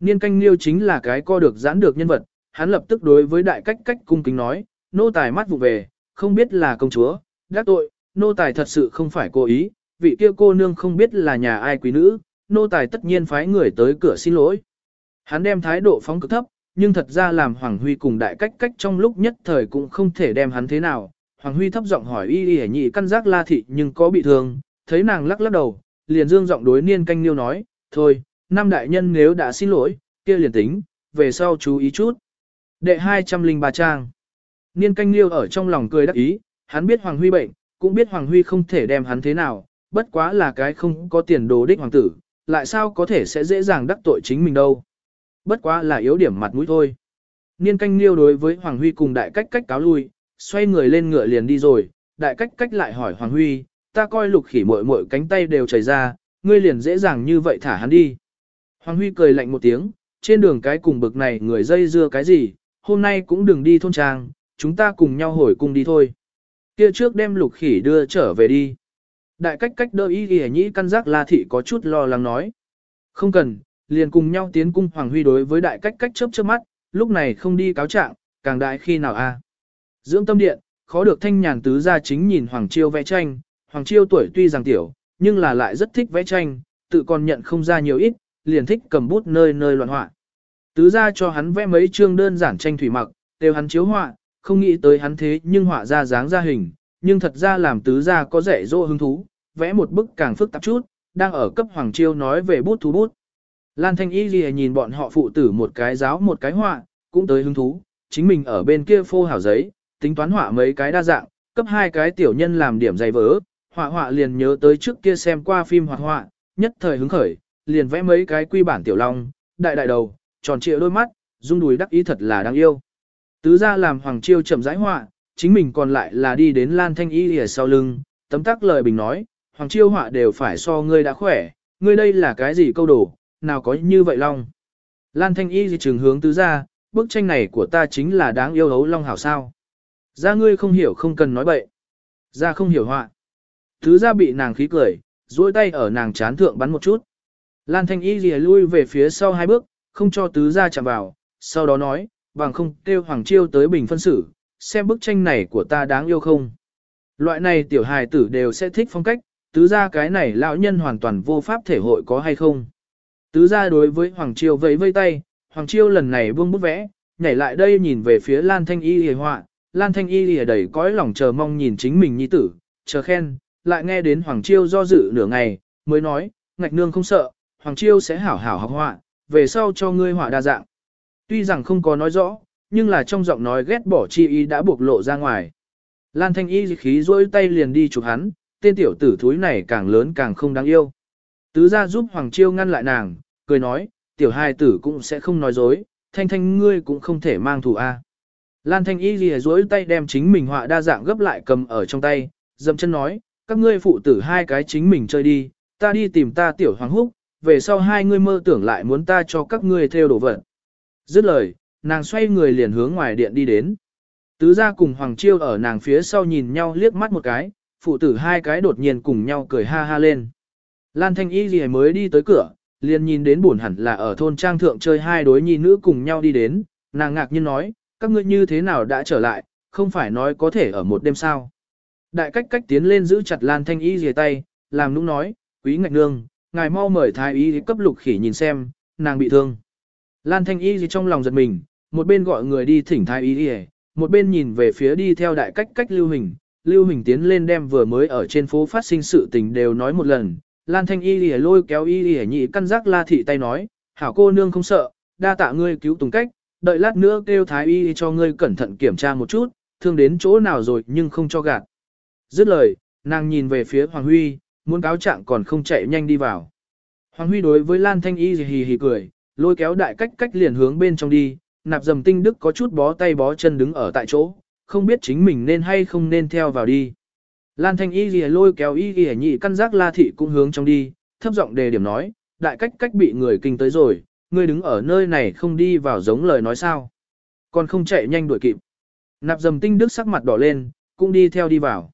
Niên canh liêu chính là cái co được giãn được nhân vật, hắn lập tức đối với đại cách cách cung kính nói, nô tài mắt vụ về, không biết là công chúa, đắc tội, nô tài thật sự không phải cố ý, vị kia cô nương không biết là nhà ai quý nữ, nô tài tất nhiên phái người tới cửa xin lỗi. Hắn đem thái độ phóng cực thấp, nhưng thật ra làm Hoàng Huy cùng đại cách cách trong lúc nhất thời cũng không thể đem hắn thế nào. Hoàng Huy thấp giọng hỏi y y nhị căn giác la thị nhưng có bị thương, thấy nàng lắc lắc đầu, liền dương giọng đối niên canh liêu nói, thôi, năm đại nhân nếu đã xin lỗi, kia liền tính, về sau chú ý chút. Đệ 203 trang. Niên canh liêu ở trong lòng cười đắc ý, hắn biết Hoàng Huy bệnh, cũng biết Hoàng Huy không thể đem hắn thế nào, bất quá là cái không có tiền đồ đích hoàng tử, lại sao có thể sẽ dễ dàng đắc tội chính mình đâu. Bất quá là yếu điểm mặt mũi thôi. Niên canh liêu đối với Hoàng Huy cùng đại cách cách cáo lui, xoay người lên ngựa liền đi rồi, đại cách cách lại hỏi Hoàng Huy, ta coi lục khỉ muội muội cánh tay đều chảy ra, ngươi liền dễ dàng như vậy thả hắn đi. Hoàng Huy cười lạnh một tiếng, trên đường cái cùng bực này người dây dưa cái gì, hôm nay cũng đừng đi thôn trang, chúng ta cùng nhau hồi cung đi thôi. Kia trước đem lục khỉ đưa trở về đi. Đại cách cách đỡ y ghi nhĩ căn giác la thị có chút lo lắng nói. Không cần, liền cùng nhau tiến cung Hoàng Huy đối với đại cách cách chớp chớp mắt, lúc này không đi cáo trạng, càng đại khi nào a? Dưỡng tâm điện, khó được thanh nhàn tứ gia chính nhìn Hoàng Chiêu vẽ tranh, Hoàng Chiêu tuổi tuy rằng tiểu, nhưng là lại rất thích vẽ tranh, tự còn nhận không ra nhiều ít, liền thích cầm bút nơi nơi loạn họa. Tứ gia cho hắn vẽ mấy chương đơn giản tranh thủy mặc, đều hắn chiếu họa, không nghĩ tới hắn thế nhưng họa ra dáng ra hình, nhưng thật ra làm tứ gia có dạy dỗ hứng thú, vẽ một bức càng phức tạp chút, đang ở cấp Hoàng Chiêu nói về bút thú bút. Lan Thanh Y Ghi nhìn bọn họ phụ tử một cái giáo một cái họa, cũng tới hứng thú, chính mình ở bên kia phô hảo giấy, tính toán họa mấy cái đa dạng, cấp hai cái tiểu nhân làm điểm dày vỡ, họa họa liền nhớ tới trước kia xem qua phim hoạt họa, nhất thời hứng khởi, liền vẽ mấy cái quy bản tiểu long, đại đại đầu, tròn trịa đôi mắt, dung đùi đắc ý thật là đáng yêu. Tứ ra làm Hoàng Chiêu chậm rãi họa, chính mình còn lại là đi đến Lan Thanh Y Ghi sau lưng, tấm tắc lời bình nói, Hoàng Chiêu họa đều phải so ngươi đã khỏe, ngươi đây là cái gì câu đồ, nào có như vậy long. Lan Thanh Y gì trường hướng tứ ra, bức tranh này của ta chính là đáng yêu hấu long hảo sao. Ra ngươi không hiểu không cần nói bậy. Ra không hiểu họa. Tứ ra bị nàng khí cười, duỗi tay ở nàng chán thượng bắn một chút. Lan Thanh Y lìa lui về phía sau hai bước, không cho tứ ra chạm vào, sau đó nói, bằng không kêu Hoàng Chiêu tới bình phân xử, xem bức tranh này của ta đáng yêu không. Loại này tiểu hài tử đều sẽ thích phong cách, tứ ra cái này lão nhân hoàn toàn vô pháp thể hội có hay không. Tứ ra đối với Hoàng Chiêu vẫy vây tay, Hoàng Chiêu lần này buông bút vẽ, nhảy lại đây nhìn về phía Lan Thanh Y lìa họa, Lan Thanh Y lìa đầy cõi lòng chờ mong nhìn chính mình nhi tử, chờ khen, lại nghe đến Hoàng Chiêu do dự nửa ngày, mới nói, ngạch nương không sợ, Hoàng Chiêu sẽ hảo hảo học họa, về sau cho ngươi họa đa dạng. Tuy rằng không có nói rõ, nhưng là trong giọng nói ghét bỏ chi ý đã buộc lộ ra ngoài. Lan Thanh Y khí rôi tay liền đi chụp hắn, tên tiểu tử thúi này càng lớn càng không đáng yêu. Tứ ra giúp Hoàng Chiêu ngăn lại nàng, cười nói, tiểu hai tử cũng sẽ không nói dối, thanh thanh ngươi cũng không thể mang thù a. Lan Thanh Y ghi dối tay đem chính mình họa đa dạng gấp lại cầm ở trong tay, dậm chân nói, các ngươi phụ tử hai cái chính mình chơi đi, ta đi tìm ta tiểu hoàng húc, về sau hai ngươi mơ tưởng lại muốn ta cho các ngươi theo đồ vật. Dứt lời, nàng xoay người liền hướng ngoài điện đi đến. Tứ gia cùng Hoàng Chiêu ở nàng phía sau nhìn nhau liếc mắt một cái, phụ tử hai cái đột nhiên cùng nhau cười ha ha lên. Lan Thanh Y gì mới đi tới cửa, liền nhìn đến buồn hẳn là ở thôn trang thượng chơi hai đối nhi nữ cùng nhau đi đến, nàng ngạc nhiên nói, các ngươi như thế nào đã trở lại, không phải nói có thể ở một đêm sao. Đại cách cách tiến lên giữ chặt Lan Thanh Y dìa tay, làm nũng nói, quý ngạch nương, ngài mau mời thái y cấp lục khỉ nhìn xem, nàng bị thương. Lan Thanh Y gì trong lòng giật mình, một bên gọi người đi thỉnh thái y dìa, một bên nhìn về phía đi theo đại cách cách lưu hình. Lưu hình tiến lên đem vừa mới ở trên phố phát sinh sự tình đều nói một lần. Lan Thanh Y lìa lôi kéo Y lìa nhị căn giác la thị tay nói, hảo cô nương không sợ, đa tạ ngươi cứu tùng cách, đợi lát nữa kêu thái y cho ngươi cẩn thận kiểm tra một chút, thương đến chỗ nào rồi nhưng không cho gạt. Dứt lời, nàng nhìn về phía Hoàng Huy, muốn cáo trạng còn không chạy nhanh đi vào. Hoàng Huy đối với Lan Thanh Y hì hì cười, lôi kéo đại cách cách liền hướng bên trong đi, nạp dầm tinh đức có chút bó tay bó chân đứng ở tại chỗ, không biết chính mình nên hay không nên theo vào đi. Lan Thanh Y lìa lôi kéo Y lìa nhị căn giác La Thị cũng hướng trong đi, thấp giọng đề điểm nói, đại cách cách bị người kinh tới rồi, ngươi đứng ở nơi này không đi vào giống lời nói sao. Còn không chạy nhanh đuổi kịp. Nạp dầm tinh đức sắc mặt đỏ lên, cũng đi theo đi vào.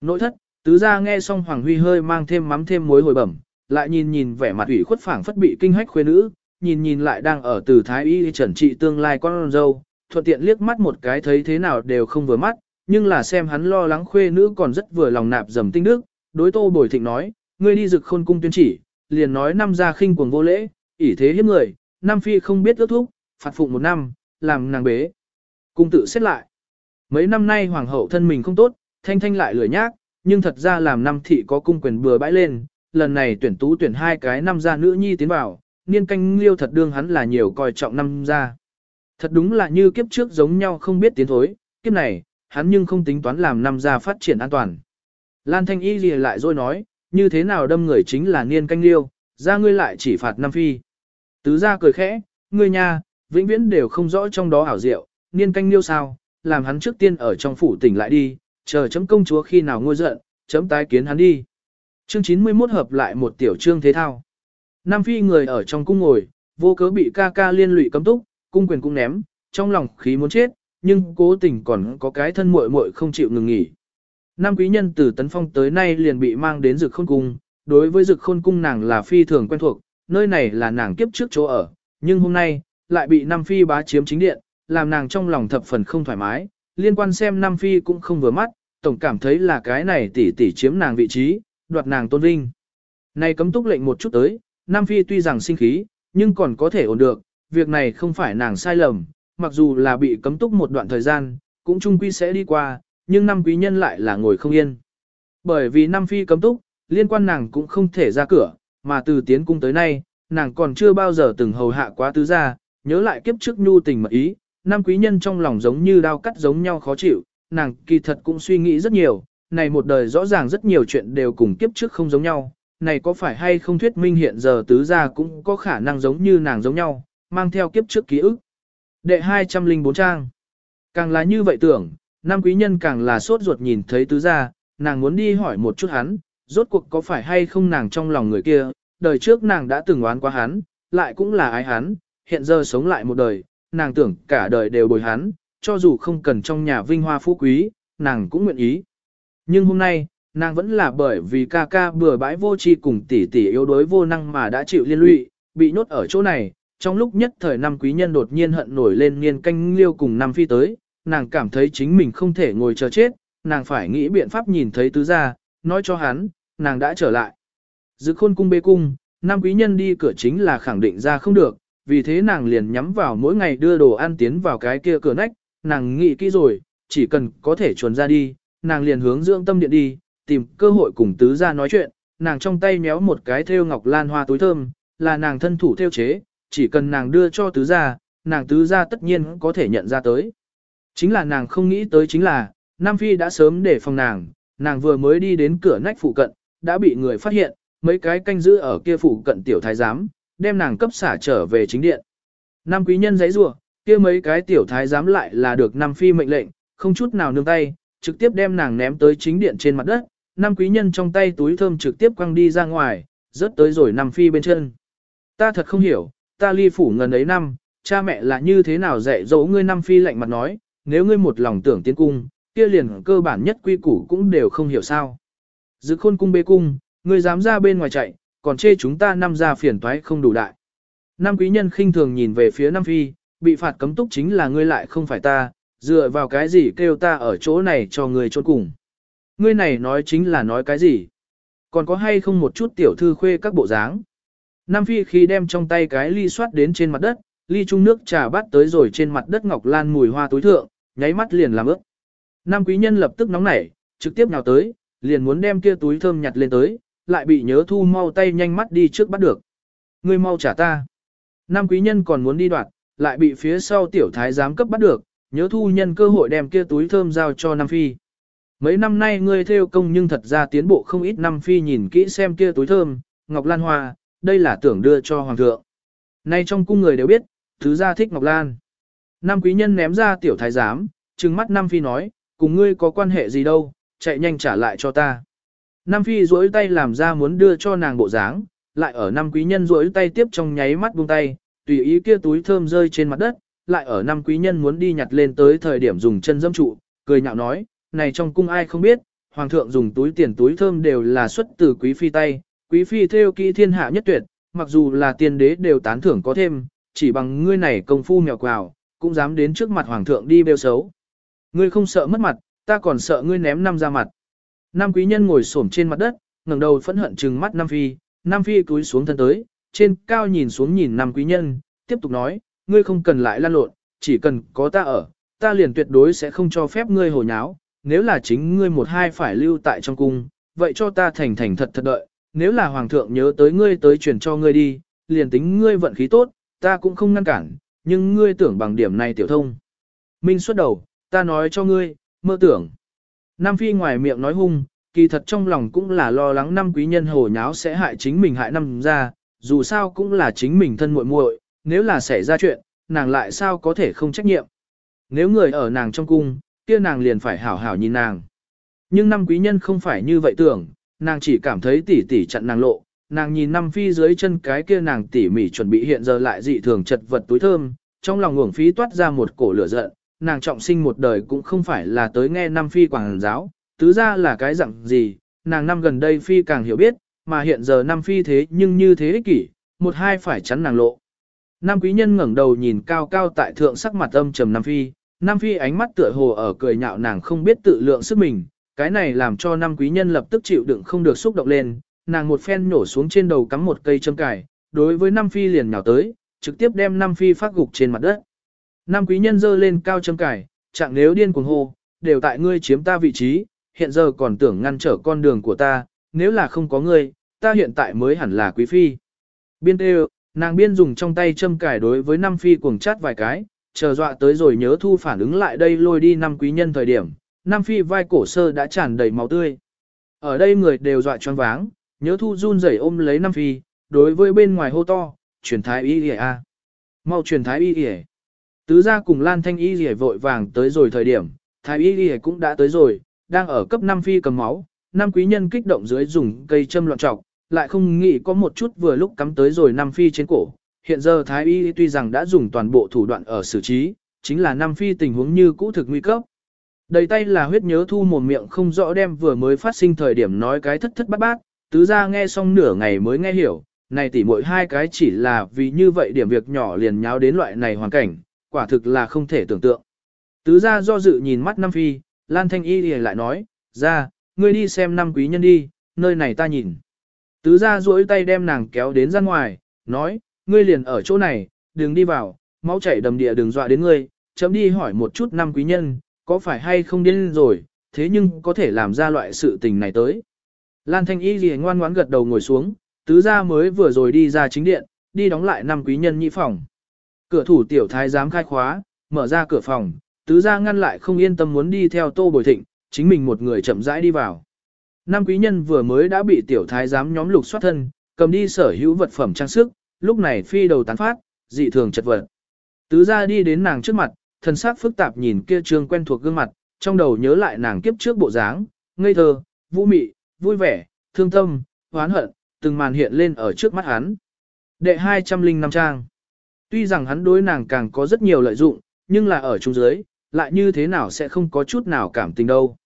Nội thất, tứ gia nghe xong Hoàng Huy hơi mang thêm mắm thêm muối hồi bẩm, lại nhìn nhìn vẻ mặt ủy khuất phảng phất bị kinh hách khuê nữ, nhìn nhìn lại đang ở từ thái y trần trị tương lai con dâu, thuận tiện liếc mắt một cái thấy thế nào đều không vừa mắt, nhưng là xem hắn lo lắng khuê nữ còn rất vừa lòng nạp dầm tinh đức, đối tô bồi thịnh nói, ngươi đi rực khôn cung tuyên chỉ, liền nói năm gia khinh cuồng vô lễ, ỷ thế hiếp người, năm phi không biết ước thúc, phạt phụng một năm, làm nàng bế. Cung tự xét lại. Mấy năm nay hoàng hậu thân mình không tốt, thanh thanh lại lười nhác, nhưng thật ra làm năm thị có cung quyền bừa bãi lên, lần này tuyển tú tuyển hai cái năm gia nữ nhi tiến vào, niên canh liêu thật đương hắn là nhiều coi trọng năm gia. Thật đúng là như kiếp trước giống nhau không biết tiến thối, kiếp này, hắn nhưng không tính toán làm năm gia phát triển an toàn. Lan Thanh Y gì lại rồi nói, như thế nào đâm người chính là niên canh liêu, ra ngươi lại chỉ phạt năm phi. Tứ gia cười khẽ, ngươi nha, vĩnh viễn đều không rõ trong đó ảo diệu, niên canh liêu sao, làm hắn trước tiên ở trong phủ tỉnh lại đi, chờ chấm công chúa khi nào ngôi giận, chấm tái kiến hắn đi. Chương 91 hợp lại một tiểu chương thế thao. Nam phi người ở trong cung ngồi, vô cớ bị ca ca liên lụy cấm túc, cung quyền cũng ném, trong lòng khí muốn chết, nhưng cố tình còn có cái thân muội muội không chịu ngừng nghỉ. Nam quý nhân từ tấn phong tới nay liền bị mang đến rực khôn cung, đối với rực khôn cung nàng là phi thường quen thuộc, nơi này là nàng kiếp trước chỗ ở, nhưng hôm nay, lại bị Nam phi bá chiếm chính điện, làm nàng trong lòng thập phần không thoải mái, liên quan xem Nam phi cũng không vừa mắt, tổng cảm thấy là cái này tỷ tỷ chiếm nàng vị trí, đoạt nàng tôn vinh. Này cấm túc lệnh một chút tới, Nam Phi tuy rằng sinh khí, nhưng còn có thể ổn được, việc này không phải nàng sai lầm, mặc dù là bị cấm túc một đoạn thời gian, cũng chung quy sẽ đi qua, nhưng năm quý nhân lại là ngồi không yên. Bởi vì Nam Phi cấm túc, liên quan nàng cũng không thể ra cửa, mà từ tiến cung tới nay, nàng còn chưa bao giờ từng hầu hạ quá tứ gia, nhớ lại kiếp trước nhu tình mật ý, năm quý nhân trong lòng giống như đao cắt giống nhau khó chịu, nàng kỳ thật cũng suy nghĩ rất nhiều, này một đời rõ ràng rất nhiều chuyện đều cùng kiếp trước không giống nhau, này có phải hay không thuyết minh hiện giờ tứ gia cũng có khả năng giống như nàng giống nhau, mang theo kiếp trước ký ức. Đệ 204 trang. Càng là như vậy tưởng, nam quý nhân càng là sốt ruột nhìn thấy tứ gia, nàng muốn đi hỏi một chút hắn, rốt cuộc có phải hay không nàng trong lòng người kia, đời trước nàng đã từng oán qua hắn, lại cũng là ái hắn, hiện giờ sống lại một đời, nàng tưởng cả đời đều bồi hắn, cho dù không cần trong nhà vinh hoa phú quý, nàng cũng nguyện ý. Nhưng hôm nay, nàng vẫn là bởi vì ca ca bừa bãi vô tri cùng tỷ tỷ yếu đối vô năng mà đã chịu liên lụy, bị nhốt ở chỗ này, trong lúc nhất thời năm quý nhân đột nhiên hận nổi lên niên canh liêu cùng năm phi tới, nàng cảm thấy chính mình không thể ngồi chờ chết, nàng phải nghĩ biện pháp nhìn thấy tứ gia, nói cho hắn, nàng đã trở lại. Dự khôn cung bê cung, năm quý nhân đi cửa chính là khẳng định ra không được, vì thế nàng liền nhắm vào mỗi ngày đưa đồ ăn tiến vào cái kia cửa nách, nàng nghĩ kỹ rồi, chỉ cần có thể chuồn ra đi, nàng liền hướng dưỡng tâm điện đi, tìm cơ hội cùng tứ gia nói chuyện, nàng trong tay méo một cái thêu ngọc lan hoa túi thơm, là nàng thân thủ thêu chế, chỉ cần nàng đưa cho tứ gia, nàng tứ gia tất nhiên có thể nhận ra tới. Chính là nàng không nghĩ tới chính là, Nam Phi đã sớm để phòng nàng, nàng vừa mới đi đến cửa nách phụ cận, đã bị người phát hiện, mấy cái canh giữ ở kia phụ cận tiểu thái giám, đem nàng cấp xả trở về chính điện. Nam quý nhân giấy rủa kia mấy cái tiểu thái giám lại là được Nam Phi mệnh lệnh, không chút nào nương tay, trực tiếp đem nàng ném tới chính điện trên mặt đất, Nam quý nhân trong tay túi thơm trực tiếp quăng đi ra ngoài, rớt tới rồi Nam Phi bên chân. Ta thật không hiểu, ta ly phủ ngần ấy năm, cha mẹ là như thế nào dạy dỗ ngươi Nam Phi lạnh mặt nói, nếu ngươi một lòng tưởng tiến cung, kia liền cơ bản nhất quy củ cũng đều không hiểu sao. Dự khôn cung bê cung, ngươi dám ra bên ngoài chạy, còn chê chúng ta năm ra phiền toái không đủ đại. Nam quý nhân khinh thường nhìn về phía Nam Phi, bị phạt cấm túc chính là ngươi lại không phải ta, dựa vào cái gì kêu ta ở chỗ này cho ngươi trốn cùng. Ngươi này nói chính là nói cái gì? Còn có hay không một chút tiểu thư khuê các bộ dáng? Nam Phi khi đem trong tay cái ly xoát đến trên mặt đất, ly chung nước trà bát tới rồi trên mặt đất ngọc lan mùi hoa tối thượng, nháy mắt liền làm ướt. Nam quý nhân lập tức nóng nảy, trực tiếp nhào tới, liền muốn đem kia túi thơm nhặt lên tới, lại bị nhớ thu mau tay nhanh mắt đi trước bắt được. Ngươi mau trả ta. Nam quý nhân còn muốn đi đoạt, lại bị phía sau tiểu thái giám cấp bắt được, nhớ thu nhân cơ hội đem kia túi thơm giao cho Nam Phi. Mấy năm nay ngươi theo công nhưng thật ra tiến bộ không ít Nam Phi nhìn kỹ xem kia túi thơm, Ngọc Lan Hoa, đây là tưởng đưa cho Hoàng thượng. Nay trong cung người đều biết, thứ gia thích Ngọc Lan. Nam quý nhân ném ra tiểu thái giám, trừng mắt Nam Phi nói, cùng ngươi có quan hệ gì đâu, chạy nhanh trả lại cho ta. Nam Phi duỗi tay làm ra muốn đưa cho nàng bộ dáng, lại ở Nam quý nhân duỗi tay tiếp trong nháy mắt buông tay, tùy ý kia túi thơm rơi trên mặt đất, lại ở Nam quý nhân muốn đi nhặt lên tới thời điểm dùng chân dâm trụ, cười nhạo nói, này trong cung ai không biết, hoàng thượng dùng túi tiền túi thơm đều là xuất từ quý phi tay, quý phi theo kỹ thiên hạ nhất tuyệt, mặc dù là tiên đế đều tán thưởng có thêm, chỉ bằng ngươi này công phu mèo quào, cũng dám đến trước mặt hoàng thượng đi bêu xấu. Ngươi không sợ mất mặt, ta còn sợ ngươi ném năm ra mặt. Nam quý nhân ngồi xổm trên mặt đất, ngẩng đầu phẫn hận trừng mắt Nam Phi, Nam Phi cúi xuống thân tới, trên cao nhìn xuống nhìn Nam quý nhân, tiếp tục nói, ngươi không cần lại lan lộn, chỉ cần có ta ở, ta liền tuyệt đối sẽ không cho phép ngươi hồ nháo, nếu là chính ngươi một hai phải lưu tại trong cung, vậy cho ta thành thành thật thật đợi, nếu là hoàng thượng nhớ tới ngươi tới truyền cho ngươi đi, liền tính ngươi vận khí tốt, ta cũng không ngăn cản, nhưng ngươi tưởng bằng điểm này tiểu thông. Minh xuất đầu, ta nói cho ngươi, mơ tưởng. Nam Phi ngoài miệng nói hung, kỳ thật trong lòng cũng là lo lắng năm quý nhân hồ nháo sẽ hại chính mình hại năm ra, dù sao cũng là chính mình thân muội muội, nếu là xảy ra chuyện, nàng lại sao có thể không trách nhiệm. Nếu người ở nàng trong cung, kia nàng liền phải hảo hảo nhìn nàng. Nhưng năm quý nhân không phải như vậy tưởng, nàng chỉ cảm thấy tỉ tỉ chặn nàng lộ, nàng nhìn năm phi dưới chân cái kia nàng tỉ mỉ chuẩn bị hiện giờ lại dị thường chật vật túi thơm, trong lòng uổng phí toát ra một cổ lửa giận, nàng trọng sinh một đời cũng không phải là tới nghe năm phi quảng giáo, tứ ra là cái dạng gì, nàng năm gần đây phi càng hiểu biết, mà hiện giờ năm phi thế nhưng như thế ích kỷ, một hai phải chắn nàng lộ. Nam quý nhân ngẩng đầu nhìn cao cao tại thượng sắc mặt âm trầm Nam Phi, Nam Phi ánh mắt tựa hồ ở cười nhạo nàng không biết tự lượng sức mình, cái này làm cho năm quý nhân lập tức chịu đựng không được xúc động lên, nàng một phen nổ xuống trên đầu cắm một cây châm cải, đối với Nam Phi liền nhào tới, trực tiếp đem Nam Phi phát gục trên mặt đất. năm quý nhân giơ lên cao châm cải, chẳng nếu điên cuồng hô, đều tại ngươi chiếm ta vị trí, hiện giờ còn tưởng ngăn trở con đường của ta, nếu là không có ngươi, ta hiện tại mới hẳn là quý phi. Biên tê nàng biên dùng trong tay châm cải đối với Nam Phi cuồng chát vài cái, chờ dọa tới rồi nhớ thu phản ứng lại đây lôi đi năm quý nhân thời điểm, Nam Phi vai cổ sơ đã tràn đầy máu tươi. Ở đây người đều dọa choáng váng, Nhớ thu run rẩy ôm lấy Nam Phi, đối với bên ngoài hô to, truyền thái y y a. Mau truyền thái y y. Tứ gia cùng Lan Thanh y y vội vàng tới rồi thời điểm, thái y y cũng đã tới rồi, đang ở cấp Nam Phi cầm máu, Nam quý nhân kích động dưới dùng cây châm loạn trọc, lại không nghĩ có một chút vừa lúc cắm tới rồi Nam Phi trên cổ. Hiện giờ Thái Y tuy rằng đã dùng toàn bộ thủ đoạn ở xử trí, chính là Nam Phi tình huống như cũ thực nguy cấp. Đầy tay là huyết nhớ thu một miệng không rõ đem vừa mới phát sinh thời điểm nói cái thất thất bát bát, tứ ra nghe xong nửa ngày mới nghe hiểu, này tỉ mỗi hai cái chỉ là vì như vậy điểm việc nhỏ liền nháo đến loại này hoàn cảnh, quả thực là không thể tưởng tượng. Tứ ra do dự nhìn mắt Nam Phi, Lan Thanh Y lại nói, ra, ngươi đi xem năm quý nhân đi, nơi này ta nhìn. Tứ ra duỗi tay đem nàng kéo đến ra ngoài, nói, ngươi liền ở chỗ này, đừng đi vào, máu chảy đầm địa đừng dọa đến ngươi, chấm đi hỏi một chút năm quý nhân, có phải hay không điên rồi, thế nhưng có thể làm ra loại sự tình này tới. Lan Thanh Y gì ngoan ngoãn gật đầu ngồi xuống, tứ gia mới vừa rồi đi ra chính điện, đi đóng lại năm quý nhân nhị phòng. Cửa thủ tiểu thái giám khai khóa, mở ra cửa phòng, tứ gia ngăn lại không yên tâm muốn đi theo tô bồi thịnh, chính mình một người chậm rãi đi vào. Năm quý nhân vừa mới đã bị tiểu thái giám nhóm lục soát thân, cầm đi sở hữu vật phẩm trang sức, lúc này phi đầu tán phát, dị thường chật vật. Tứ gia đi đến nàng trước mặt, thần sắc phức tạp nhìn kia trương quen thuộc gương mặt, trong đầu nhớ lại nàng kiếp trước bộ dáng, ngây thơ, vũ mị, vui vẻ, thương tâm, hoán hận, từng màn hiện lên ở trước mắt hắn. Đệ 205 trang. Tuy rằng hắn đối nàng càng có rất nhiều lợi dụng, nhưng là ở trung dưới, lại như thế nào sẽ không có chút nào cảm tình đâu.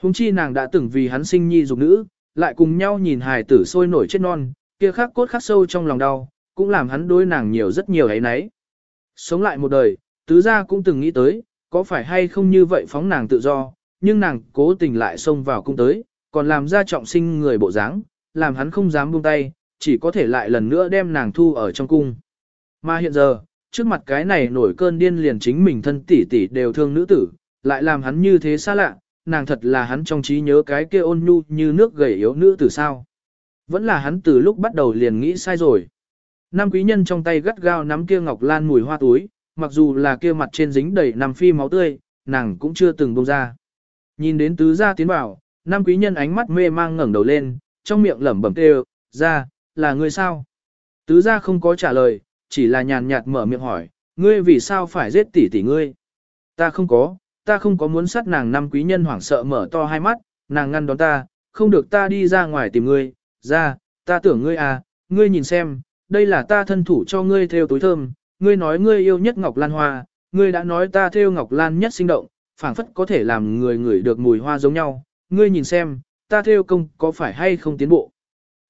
Hùng chi nàng đã từng vì hắn sinh nhi dục nữ, lại cùng nhau nhìn hài tử sôi nổi chết non, kia khắc cốt khắc sâu trong lòng đau, cũng làm hắn đối nàng nhiều rất nhiều ấy nấy. Sống lại một đời, tứ gia cũng từng nghĩ tới, có phải hay không như vậy phóng nàng tự do, nhưng nàng cố tình lại xông vào cung tới, còn làm ra trọng sinh người bộ dáng, làm hắn không dám buông tay, chỉ có thể lại lần nữa đem nàng thu ở trong cung. Mà hiện giờ, trước mặt cái này nổi cơn điên liền chính mình thân tỷ tỷ đều thương nữ tử, lại làm hắn như thế xa lạ, nàng thật là hắn trong trí nhớ cái kia ôn nhu như nước gầy yếu nữ tử sao. Vẫn là hắn từ lúc bắt đầu liền nghĩ sai rồi. Nam quý nhân trong tay gắt gao nắm kia ngọc lan mùi hoa túi, mặc dù là kia mặt trên dính đầy nằm phi máu tươi, nàng cũng chưa từng buông ra. Nhìn đến tứ gia tiến vào, Nam quý nhân ánh mắt mê mang ngẩng đầu lên, trong miệng lẩm bẩm kêu, ra, là người sao? Tứ gia không có trả lời, chỉ là nhàn nhạt mở miệng hỏi, ngươi vì sao phải giết tỷ tỷ ngươi? Ta không có, ta không có muốn sát nàng năm quý nhân hoảng sợ mở to hai mắt, nàng ngăn đón ta, không được ta đi ra ngoài tìm ngươi, ra, ta tưởng ngươi à, ngươi nhìn xem, đây là ta thân thủ cho ngươi theo túi thơm, ngươi nói ngươi yêu nhất ngọc lan hoa, ngươi đã nói ta theo ngọc lan nhất sinh động, phảng phất có thể làm người ngửi được mùi hoa giống nhau, ngươi nhìn xem, ta theo công có phải hay không tiến bộ.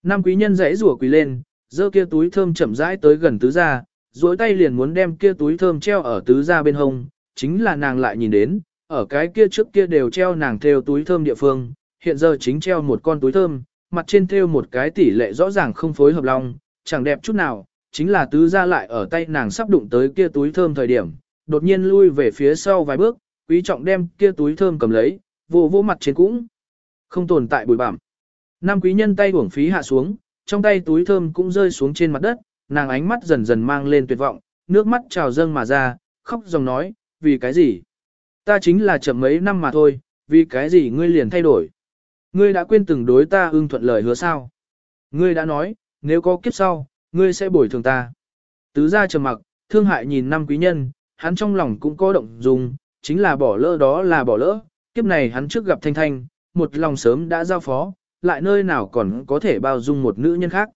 Nam quý nhân rẽ rủa quỳ lên, giơ kia túi thơm chậm rãi tới gần tứ gia, duỗi tay liền muốn đem kia túi thơm treo ở tứ gia bên hông, chính là nàng lại nhìn đến, ở cái kia trước kia đều treo nàng theo túi thơm địa phương, hiện giờ chính treo một con túi thơm, mặt trên treo một cái tỷ lệ rõ ràng không phối hợp lòng, chẳng đẹp chút nào, chính là tứ ra lại ở tay nàng sắp đụng tới kia túi thơm thời điểm, đột nhiên lui về phía sau vài bước, quý trọng đem kia túi thơm cầm lấy, vô vô mặt trên cũng không tồn tại bụi bặm. Nam quý nhân tay uổng phí hạ xuống, trong tay túi thơm cũng rơi xuống trên mặt đất, nàng ánh mắt dần dần mang lên tuyệt vọng, nước mắt trào dâng mà ra, khóc dòng nói, vì cái gì? Ta chính là chậm mấy năm mà thôi, vì cái gì ngươi liền thay đổi? Ngươi đã quên từng đối ta ưng thuận lời hứa sao? Ngươi đã nói, nếu có kiếp sau, ngươi sẽ bồi thường ta. Tứ gia trầm mặc, thương hại nhìn năm quý nhân, hắn trong lòng cũng có động dung, chính là bỏ lỡ đó là bỏ lỡ, kiếp này hắn trước gặp Thanh Thanh, một lòng sớm đã giao phó, lại nơi nào còn có thể bao dung một nữ nhân khác.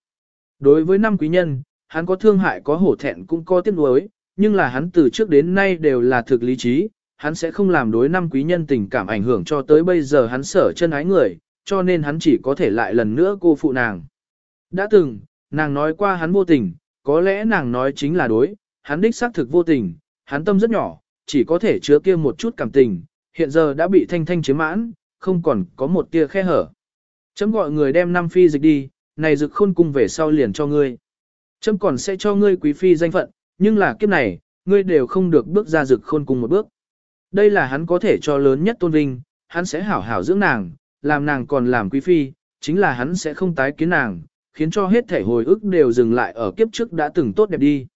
Đối với năm quý nhân, hắn có thương hại có hổ thẹn cũng có tiếc nuối, nhưng là hắn từ trước đến nay đều là thực lý trí, hắn sẽ không làm đối năm quý nhân tình cảm ảnh hưởng cho tới bây giờ hắn sở chân ái người, cho nên hắn chỉ có thể lại lần nữa cô phụ nàng. Đã từng, nàng nói qua hắn vô tình, có lẽ nàng nói chính là đối, hắn đích xác thực vô tình, hắn tâm rất nhỏ, chỉ có thể chứa kia một chút cảm tình, hiện giờ đã bị thanh thanh chiếm mãn, không còn có một tia khe hở. Chấm gọi người đem năm phi dịch đi, này dực khôn cung về sau liền cho ngươi. Chấm còn sẽ cho ngươi quý phi danh phận, nhưng là kiếp này, ngươi đều không được bước ra dực khôn cung một bước. Đây là hắn có thể cho lớn nhất tôn vinh, hắn sẽ hảo hảo dưỡng nàng, làm nàng còn làm quý phi, chính là hắn sẽ không tái kiến nàng, khiến cho hết thể hồi ức đều dừng lại ở kiếp trước đã từng tốt đẹp đi.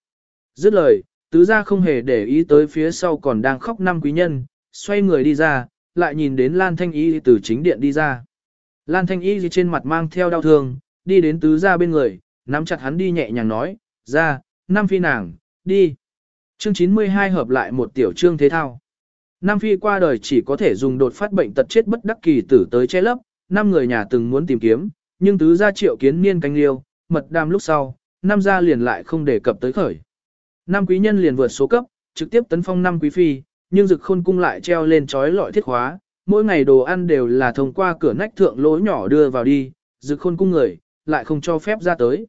Dứt lời, tứ gia không hề để ý tới phía sau còn đang khóc năm quý nhân, xoay người đi ra, lại nhìn đến Lan Thanh Y từ chính điện đi ra. Lan Thanh Y trên mặt mang theo đau thương, đi đến tứ gia bên người, nắm chặt hắn đi nhẹ nhàng nói, ra, Nam Phi nàng, đi. Chương 92 hợp lại một tiểu chương thế thao. Nam Phi qua đời chỉ có thể dùng đột phát bệnh tật chết bất đắc kỳ tử tới che lấp, năm người nhà từng muốn tìm kiếm, nhưng tứ gia triệu kiến niên canh liêu, mật đam lúc sau, năm gia liền lại không đề cập tới khởi. Năm quý nhân liền vượt số cấp, trực tiếp tấn phong năm quý phi, nhưng dực khôn cung lại treo lên trói lọi thiết khóa, mỗi ngày đồ ăn đều là thông qua cửa nách thượng lỗ nhỏ đưa vào đi, dực khôn cung người, lại không cho phép ra tới.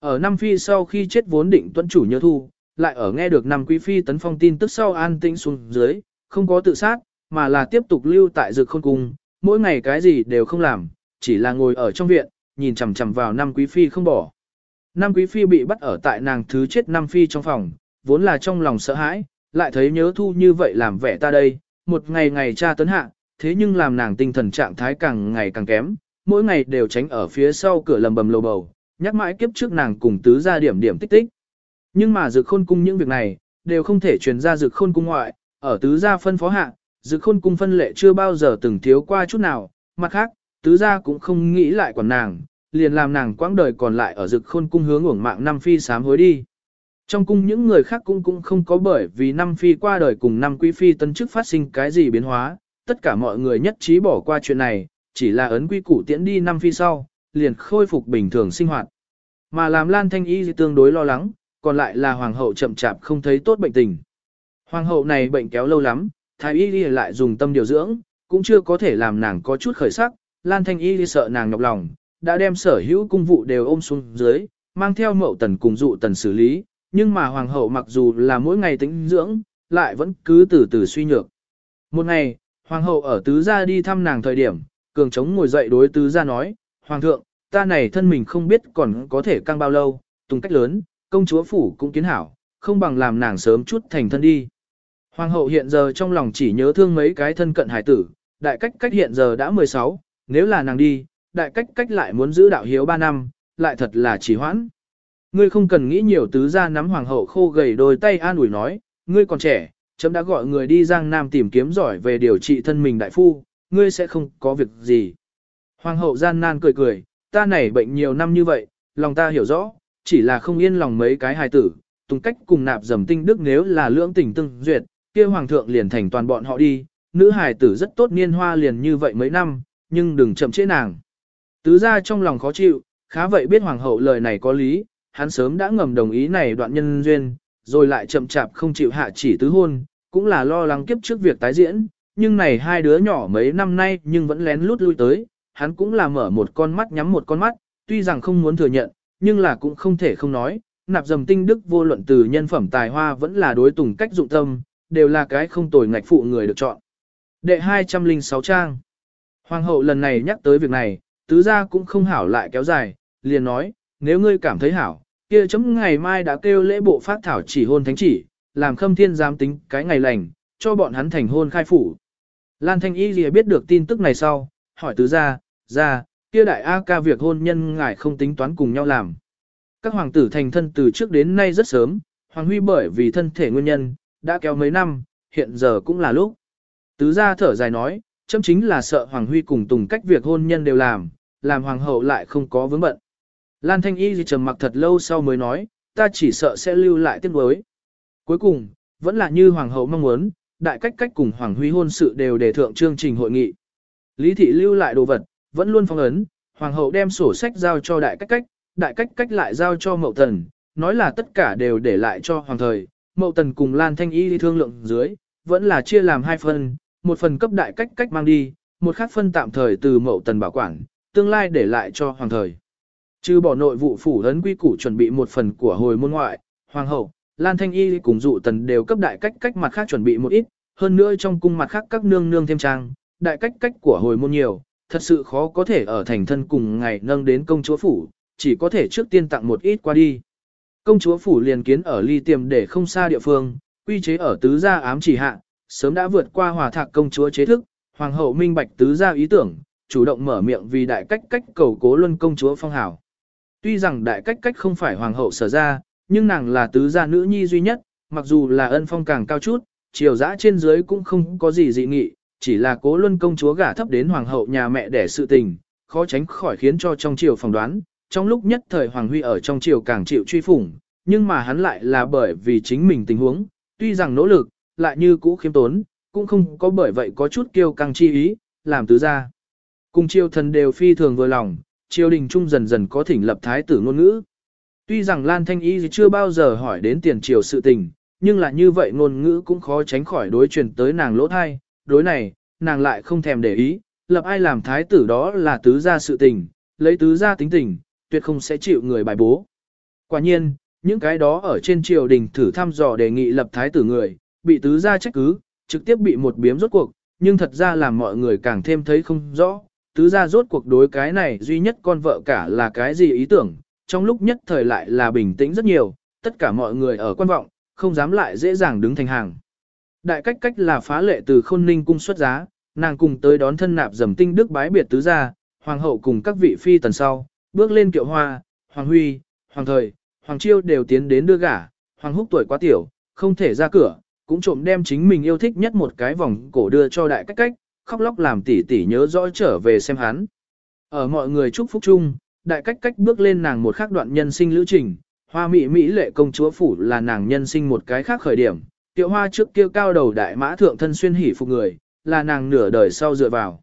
Ở năm phi sau khi chết vốn định tuân chủ nhớ thu, lại ở nghe được năm quý phi tấn phong tin tức sau an tĩnh xuống dưới, không có tự sát, mà là tiếp tục lưu tại dực khôn cung, mỗi ngày cái gì đều không làm, chỉ là ngồi ở trong viện, nhìn chằm chằm vào năm quý phi không bỏ. Năm quý phi bị bắt ở tại nàng thứ chết năm phi trong phòng, vốn là trong lòng sợ hãi, lại thấy nhớ thu như vậy làm vẻ ta đây, một ngày ngày tra tấn hạ, thế nhưng làm nàng tinh thần trạng thái càng ngày càng kém, mỗi ngày đều tránh ở phía sau cửa lầm bầm lầu bầu, nhắc mãi kiếp trước nàng cùng tứ ra điểm điểm tích tích. Nhưng mà dược khôn cung những việc này, đều không thể truyền ra dược khôn cung ngoại, ở tứ gia phân phó hạ, dược khôn cung phân lệ chưa bao giờ từng thiếu qua chút nào, mặt khác, tứ gia cũng không nghĩ lại quản nàng, liền làm nàng quãng đời còn lại ở dực khôn cung hướng uổng mạng năm phi sám hối đi. Trong cung những người khác cũng cũng không có bởi vì năm phi qua đời cùng năm quý phi tân chức phát sinh cái gì biến hóa, tất cả mọi người nhất trí bỏ qua chuyện này, chỉ là ấn quy củ tiễn đi năm phi sau, liền khôi phục bình thường sinh hoạt. Mà làm Lan Thanh Y tương đối lo lắng, còn lại là hoàng hậu chậm chạp không thấy tốt bệnh tình. Hoàng hậu này bệnh kéo lâu lắm, thái y lại dùng tâm điều dưỡng, cũng chưa có thể làm nàng có chút khởi sắc, Lan Thanh Y sợ nàng nhọc lòng, đã đem sở hữu cung vụ đều ôm xuống dưới, mang theo mậu tần cùng dụ tần xử lý, nhưng mà hoàng hậu mặc dù là mỗi ngày tĩnh dưỡng, lại vẫn cứ từ từ suy nhược. Một ngày, hoàng hậu ở tứ gia đi thăm nàng thời điểm, cường trống ngồi dậy đối tứ gia nói, hoàng thượng, ta này thân mình không biết còn có thể căng bao lâu, Tùng cách lớn, công chúa phủ cũng kiến hảo, không bằng làm nàng sớm chút thành thân đi. Hoàng hậu hiện giờ trong lòng chỉ nhớ thương mấy cái thân cận hải tử, đại cách cách hiện giờ đã 16, nếu là nàng đi, đại cách cách lại muốn giữ đạo hiếu 3 năm, lại thật là chỉ hoãn. Ngươi không cần nghĩ nhiều tứ ra nắm hoàng hậu khô gầy đôi tay an ủi nói, ngươi còn trẻ, chấm đã gọi người đi Giang Nam tìm kiếm giỏi về điều trị thân mình đại phu, ngươi sẽ không có việc gì. Hoàng hậu gian nan cười cười, ta nảy bệnh nhiều năm như vậy, lòng ta hiểu rõ, chỉ là không yên lòng mấy cái hài tử, tung cách cùng nạp dầm tinh đức nếu là lưỡng tình tương duyệt, kia hoàng thượng liền thành toàn bọn họ đi, nữ hài tử rất tốt niên hoa liền như vậy mấy năm, nhưng đừng chậm trễ nàng. Tứ ra trong lòng khó chịu, khá vậy biết hoàng hậu lời này có lý, hắn sớm đã ngầm đồng ý này đoạn nhân duyên, rồi lại chậm chạp không chịu hạ chỉ tứ hôn, cũng là lo lắng kiếp trước việc tái diễn, nhưng này hai đứa nhỏ mấy năm nay nhưng vẫn lén lút lui tới, hắn cũng là mở một con mắt nhắm một con mắt, tuy rằng không muốn thừa nhận, nhưng là cũng không thể không nói, nạp dầm tinh đức vô luận từ nhân phẩm tài hoa vẫn là đối tùng cách dụng tâm, đều là cái không tồi ngạch phụ người được chọn. Đệ 206 trang Hoàng hậu lần này nhắc tới việc này, tứ gia cũng không hảo lại kéo dài, liền nói, nếu ngươi cảm thấy hảo, kia chấm ngày mai đã kêu lễ bộ phát thảo chỉ hôn thánh chỉ, làm khâm thiên giám tính cái ngày lành, cho bọn hắn thành hôn khai phủ. Lan Thanh Y lìa biết được tin tức này sau, hỏi tứ gia, gia, kia đại A ca việc hôn nhân ngài không tính toán cùng nhau làm. Các hoàng tử thành thân từ trước đến nay rất sớm, Hoàng Huy bởi vì thân thể nguyên nhân, đã kéo mấy năm, hiện giờ cũng là lúc. Tứ gia thở dài nói, châm chính là sợ Hoàng Huy cùng Tùng cách việc hôn nhân đều làm, làm Hoàng hậu lại không có vướng bận. Lan Thanh Y thì trầm mặc thật lâu sau mới nói, ta chỉ sợ sẽ lưu lại tiếc đối. Cuối cùng, vẫn là như Hoàng hậu mong muốn, đại cách cách cùng Hoàng Huy hôn sự đều đề thượng chương trình hội nghị. Lý thị lưu lại đồ vật, vẫn luôn phong ấn, Hoàng hậu đem sổ sách giao cho đại cách cách, đại cách cách lại giao cho Mậu Tần, nói là tất cả đều để lại cho Hoàng thời. Mậu Tần cùng Lan Thanh Y đi thương lượng dưới, vẫn là chia làm hai phần, một phần cấp đại cách cách mang đi, một khác phân tạm thời từ Mậu Tần bảo quản, tương lai để lại cho Hoàng thời. Trừ bỏ nội vụ phủ ấn quy củ chuẩn bị một phần của hồi môn ngoại, Hoàng hậu, Lan Thanh Y cùng dụ tần đều cấp đại cách cách mặt khác chuẩn bị một ít, hơn nữa trong cung mặt khác các nương nương thêm trang, đại cách cách của hồi môn nhiều, thật sự khó có thể ở thành thân cùng ngày nâng đến công chúa phủ, chỉ có thể trước tiên tặng một ít qua đi. Công chúa phủ liền kiến ở ly tiềm để không xa địa phương, quy chế ở tứ gia ám chỉ hạ, sớm đã vượt qua hòa thạc công chúa chế thức, hoàng hậu minh bạch tứ gia ý tưởng, chủ động mở miệng vì đại cách cách cầu cố luân công chúa phong hảo. Tuy rằng đại cách cách không phải hoàng hậu sở ra, nhưng nàng là tứ gia nữ nhi duy nhất, mặc dù là ân phong càng cao chút, chiều dã trên dưới cũng không có gì dị nghị, chỉ là cố luân công chúa gả thấp đến hoàng hậu nhà mẹ để sự tình, khó tránh khỏi khiến cho trong triều phỏng đoán, trong lúc nhất thời Hoàng Huy ở trong triều càng chịu truy phủng, nhưng mà hắn lại là bởi vì chính mình tình huống, tuy rằng nỗ lực, lại như cũ khiêm tốn, cũng không có bởi vậy có chút kiêu căng chi ý, làm tứ gia. Cùng triều thần đều phi thường vừa lòng, triều đình trung dần dần có thỉnh lập thái tử ngôn ngữ. Tuy rằng Lan Thanh Y chưa bao giờ hỏi đến tiền triều sự tình, nhưng là như vậy ngôn ngữ cũng khó tránh khỏi đối truyền tới nàng lỗ thai, đối này, nàng lại không thèm để ý, lập ai làm thái tử đó là tứ gia sự tình, lấy tứ gia tính tình, tuyệt không sẽ chịu người bài bố. Quả nhiên, những cái đó ở trên triều đình thử thăm dò đề nghị lập thái tử người, bị tứ gia trách cứ, trực tiếp bị một biếm rốt cuộc, nhưng thật ra làm mọi người càng thêm thấy không rõ, tứ gia rốt cuộc đối cái này duy nhất con vợ cả là cái gì ý tưởng, trong lúc nhất thời lại là bình tĩnh rất nhiều, tất cả mọi người ở quan vọng, không dám lại dễ dàng đứng thành hàng. Đại cách cách là phá lệ từ khôn ninh cung xuất giá, nàng cùng tới đón thân nạp dầm tinh đức bái biệt tứ gia, hoàng hậu cùng các vị phi tần sau, bước lên kiệu hoa, hoàng huy, hoàng thời, hoàng chiêu đều tiến đến đưa gả, hoàng húc tuổi quá tiểu, không thể ra cửa, cũng trộm đem chính mình yêu thích nhất một cái vòng cổ đưa cho đại cách cách, khóc lóc làm tỷ tỷ nhớ rõ trở về xem hắn. Ở mọi người chúc phúc chung, đại cách cách bước lên nàng một khác đoạn nhân sinh lữ trình, hoa mỹ mỹ lệ công chúa phủ là nàng nhân sinh một cái khác khởi điểm, tiệu hoa trước kia cao đầu đại mã thượng thân xuyên hỉ phục người, là nàng nửa đời sau dựa vào.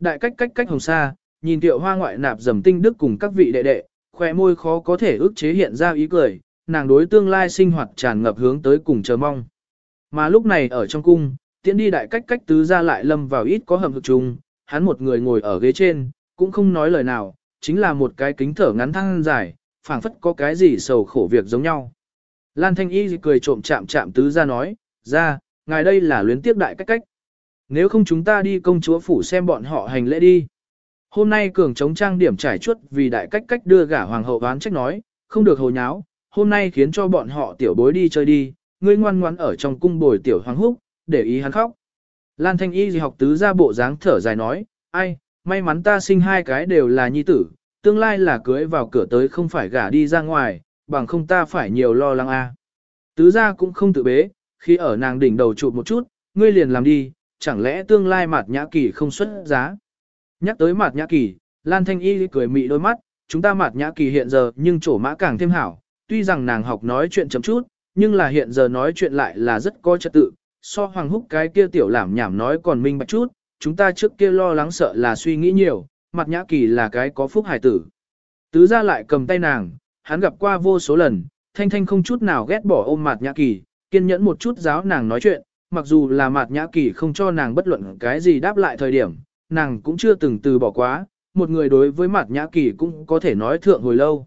Đại cách cách cách hồng xa, nhìn tiệu hoa ngoại nạp dầm tinh đức cùng các vị đệ đệ, khỏe môi khó có thể ức chế hiện ra ý cười, nàng đối tương lai sinh hoạt tràn ngập hướng tới cùng chờ mong. Mà lúc này ở trong cung, tiễn đi đại cách cách tứ ra lại lâm vào ít có hầm thực trùng, hắn một người ngồi ở ghế trên, cũng không nói lời nào, chính là một cái kính thở ngắn thăng dài, phảng phất có cái gì sầu khổ việc giống nhau. Lan Thanh Y cười trộm chạm chạm tứ ra nói, ra, ngài đây là luyến tiếp đại cách cách. Nếu không chúng ta đi công chúa phủ xem bọn họ hành lễ đi. Hôm nay cường chống trang điểm trải chuốt vì đại cách cách đưa gả hoàng hậu ván trách nói, không được hồ nháo, hôm nay khiến cho bọn họ tiểu bối đi chơi đi, ngươi ngoan ngoãn ở trong cung bồi tiểu hoàng húc, để ý hắn khóc. Lan Thanh Y gì học tứ ra bộ dáng thở dài nói, ai, may mắn ta sinh hai cái đều là nhi tử, tương lai là cưới vào cửa tới không phải gả đi ra ngoài, bằng không ta phải nhiều lo lắng a. Tứ ra cũng không tự bế, khi ở nàng đỉnh đầu chụp một chút, ngươi liền làm đi, chẳng lẽ tương lai mạt nhã kỳ không xuất giá. Nhắc tới mạt nhã kỳ, Lan Thanh Y cười mị đôi mắt, chúng ta mạt nhã kỳ hiện giờ nhưng trổ mã càng thêm hảo, tuy rằng nàng học nói chuyện chậm chút, nhưng là hiện giờ nói chuyện lại là rất có trật tự, so hoàng húc cái kia tiểu làm nhảm nói còn minh bạch chút, chúng ta trước kia lo lắng sợ là suy nghĩ nhiều, mặt nhã kỳ là cái có phúc hải tử. Tứ ra lại cầm tay nàng, hắn gặp qua vô số lần, thanh thanh không chút nào ghét bỏ ôm mặt nhã kỳ, kiên nhẫn một chút giáo nàng nói chuyện, mặc dù là mặt nhã kỳ không cho nàng bất luận cái gì đáp lại thời điểm, nàng cũng chưa từng từ bỏ quá, một người đối với mặt nhã kỳ cũng có thể nói thượng hồi lâu.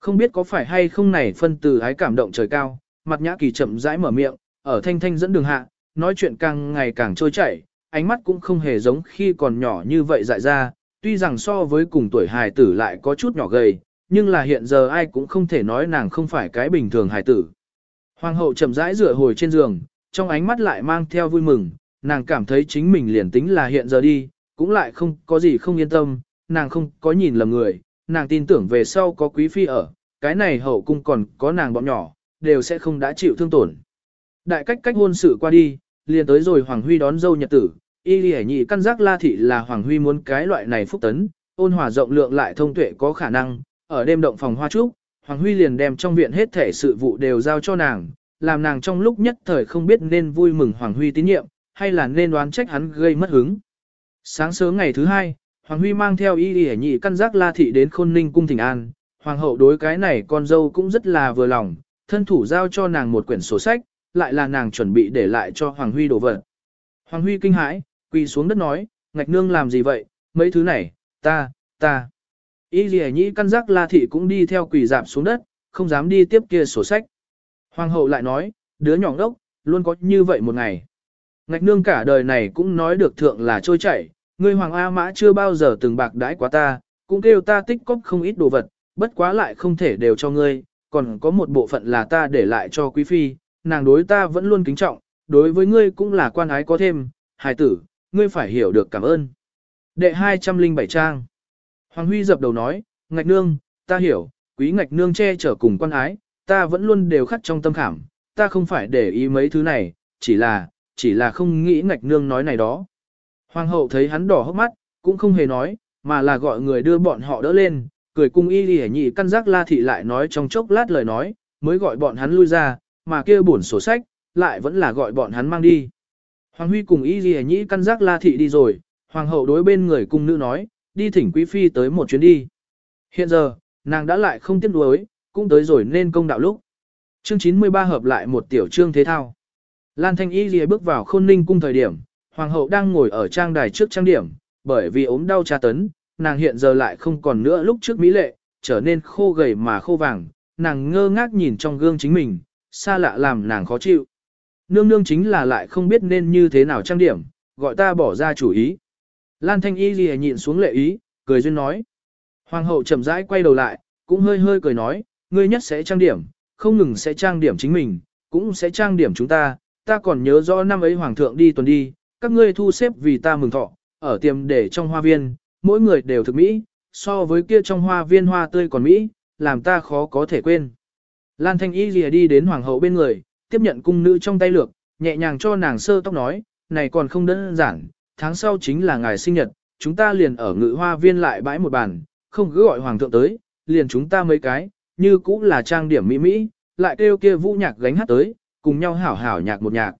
Không biết có phải hay không này phân từ ái cảm động trời cao, mặt nhã kỳ chậm rãi mở miệng, ở thanh thanh dẫn đường hạ, nói chuyện càng ngày càng trôi chảy, ánh mắt cũng không hề giống khi còn nhỏ như vậy dại ra, tuy rằng so với cùng tuổi hài tử lại có chút nhỏ gầy, nhưng là hiện giờ ai cũng không thể nói nàng không phải cái bình thường hài tử. Hoàng hậu chậm rãi rửa hồi trên giường, trong ánh mắt lại mang theo vui mừng, nàng cảm thấy chính mình liền tính là hiện giờ đi, cũng lại không có gì không yên tâm, nàng không có nhìn lầm người, nàng tin tưởng về sau có quý phi ở, cái này hậu cung còn có nàng bọn nhỏ, đều sẽ không đã chịu thương tổn. Đại cách cách hôn sự qua đi, liền tới rồi Hoàng Huy đón dâu nhật tử, y lì nhị căn giác la thị là Hoàng Huy muốn cái loại này phúc tấn, ôn hòa rộng lượng lại thông tuệ có khả năng, ở đêm động phòng hoa trúc, Hoàng Huy liền đem trong viện hết thể sự vụ đều giao cho nàng, làm nàng trong lúc nhất thời không biết nên vui mừng Hoàng Huy tín nhiệm, hay là nên đoán trách hắn gây mất hứng. Sáng sớm ngày thứ hai, Hoàng Huy mang theo y lì nhị căn giác la thị đến khôn ninh cung thỉnh an, Hoàng hậu đối cái này con dâu cũng rất là vừa lòng, thân thủ giao cho nàng một quyển sổ sách, lại là nàng chuẩn bị để lại cho Hoàng Huy đồ vật. Hoàng Huy kinh hãi, quỳ xuống đất nói, ngạch nương làm gì vậy, mấy thứ này, ta, ta. Y gì nhĩ căn giác la thị cũng đi theo quỳ dạp xuống đất, không dám đi tiếp kia sổ sách. Hoàng hậu lại nói, đứa nhỏ ngốc, luôn có như vậy một ngày. Ngạch nương cả đời này cũng nói được thượng là trôi chảy, ngươi Hoàng A Mã chưa bao giờ từng bạc đãi quá ta, cũng kêu ta tích cóp không ít đồ vật, bất quá lại không thể đều cho ngươi, còn có một bộ phận là ta để lại cho quý phi, nàng đối ta vẫn luôn kính trọng, đối với ngươi cũng là quan ái có thêm, hài tử, ngươi phải hiểu được cảm ơn. Đệ 207 trang Hoàng Huy dập đầu nói, ngạch nương, ta hiểu, quý ngạch nương che chở cùng quan ái, ta vẫn luôn đều khắc trong tâm khảm, ta không phải để ý mấy thứ này, chỉ là, chỉ là không nghĩ ngạch nương nói này đó. Hoàng hậu thấy hắn đỏ hốc mắt, cũng không hề nói, mà là gọi người đưa bọn họ đỡ lên, cười cung y lì nhị căn giác la thị lại nói trong chốc lát lời nói, mới gọi bọn hắn lui ra, mà kia buồn sổ sách, lại vẫn là gọi bọn hắn mang đi. Hoàng Huy cùng y lì nhị căn giác la thị đi rồi, hoàng hậu đối bên người cung nữ nói, đi thỉnh quý phi tới một chuyến đi. Hiện giờ, nàng đã lại không tiếc nuối, cũng tới rồi nên công đạo lúc. Chương 93 hợp lại một tiểu chương thế thao. Lan Thanh Y lìa bước vào khôn ninh cung thời điểm, hoàng hậu đang ngồi ở trang đài trước trang điểm, bởi vì ốm đau tra tấn, nàng hiện giờ lại không còn nữa lúc trước mỹ lệ, trở nên khô gầy mà khô vàng, nàng ngơ ngác nhìn trong gương chính mình, xa lạ làm nàng khó chịu. Nương nương chính là lại không biết nên như thế nào trang điểm, gọi ta bỏ ra chủ ý. Lan Thanh Y gì nhịn xuống lệ ý, cười duyên nói. Hoàng hậu chậm rãi quay đầu lại, cũng hơi hơi cười nói, ngươi nhất sẽ trang điểm, không ngừng sẽ trang điểm chính mình, cũng sẽ trang điểm chúng ta, ta còn nhớ rõ năm ấy hoàng thượng đi tuần đi, các ngươi thu xếp vì ta mừng thọ, ở tiệm để trong hoa viên, mỗi người đều thực mỹ, so với kia trong hoa viên hoa tươi còn mỹ, làm ta khó có thể quên. Lan Thanh Y lìa đi đến hoàng hậu bên người, tiếp nhận cung nữ trong tay lược, nhẹ nhàng cho nàng sơ tóc nói, này còn không đơn giản, tháng sau chính là ngày sinh nhật, chúng ta liền ở ngự hoa viên lại bãi một bàn, không cứ gọi hoàng thượng tới, liền chúng ta mấy cái, như cũng là trang điểm mỹ mỹ, lại kêu kia vũ nhạc gánh hát tới, cùng nhau hảo hảo nhạc một nhạc.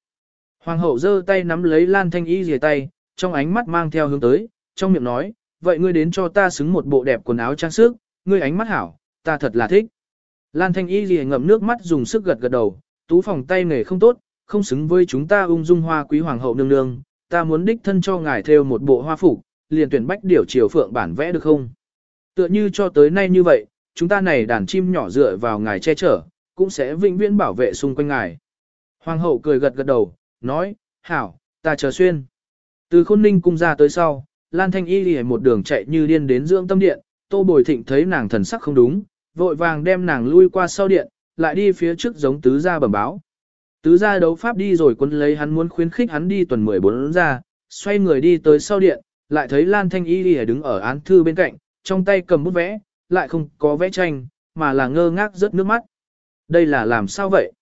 Hoàng hậu giơ tay nắm lấy Lan Thanh Y rìa tay, trong ánh mắt mang theo hướng tới, trong miệng nói, vậy ngươi đến cho ta xứng một bộ đẹp quần áo trang sức, ngươi ánh mắt hảo, ta thật là thích. Lan Thanh Y rìa ngậm nước mắt dùng sức gật gật đầu, tú phòng tay nghề không tốt, không xứng với chúng ta ung dung hoa quý hoàng hậu nương nương, ta muốn đích thân cho ngài theo một bộ hoa phục, liền tuyển bách điểu triều phượng bản vẽ được không? Tựa như cho tới nay như vậy, chúng ta này đàn chim nhỏ dựa vào ngài che chở, cũng sẽ vĩnh viễn bảo vệ xung quanh ngài. Hoàng hậu cười gật gật đầu, nói, hảo, ta chờ xuyên. Từ khôn ninh cung ra tới sau, Lan Thanh Y đi một đường chạy như điên đến dưỡng tâm điện, Tô Bồi Thịnh thấy nàng thần sắc không đúng, vội vàng đem nàng lui qua sau điện, lại đi phía trước giống tứ gia bẩm báo. Tứ gia đấu pháp đi rồi quân lấy hắn muốn khuyến khích hắn đi tuần 14 ra, xoay người đi tới sau điện, lại thấy Lan Thanh Y đi đứng ở án thư bên cạnh, trong tay cầm bút vẽ, lại không có vẽ tranh, mà là ngơ ngác rớt nước mắt. Đây là làm sao vậy?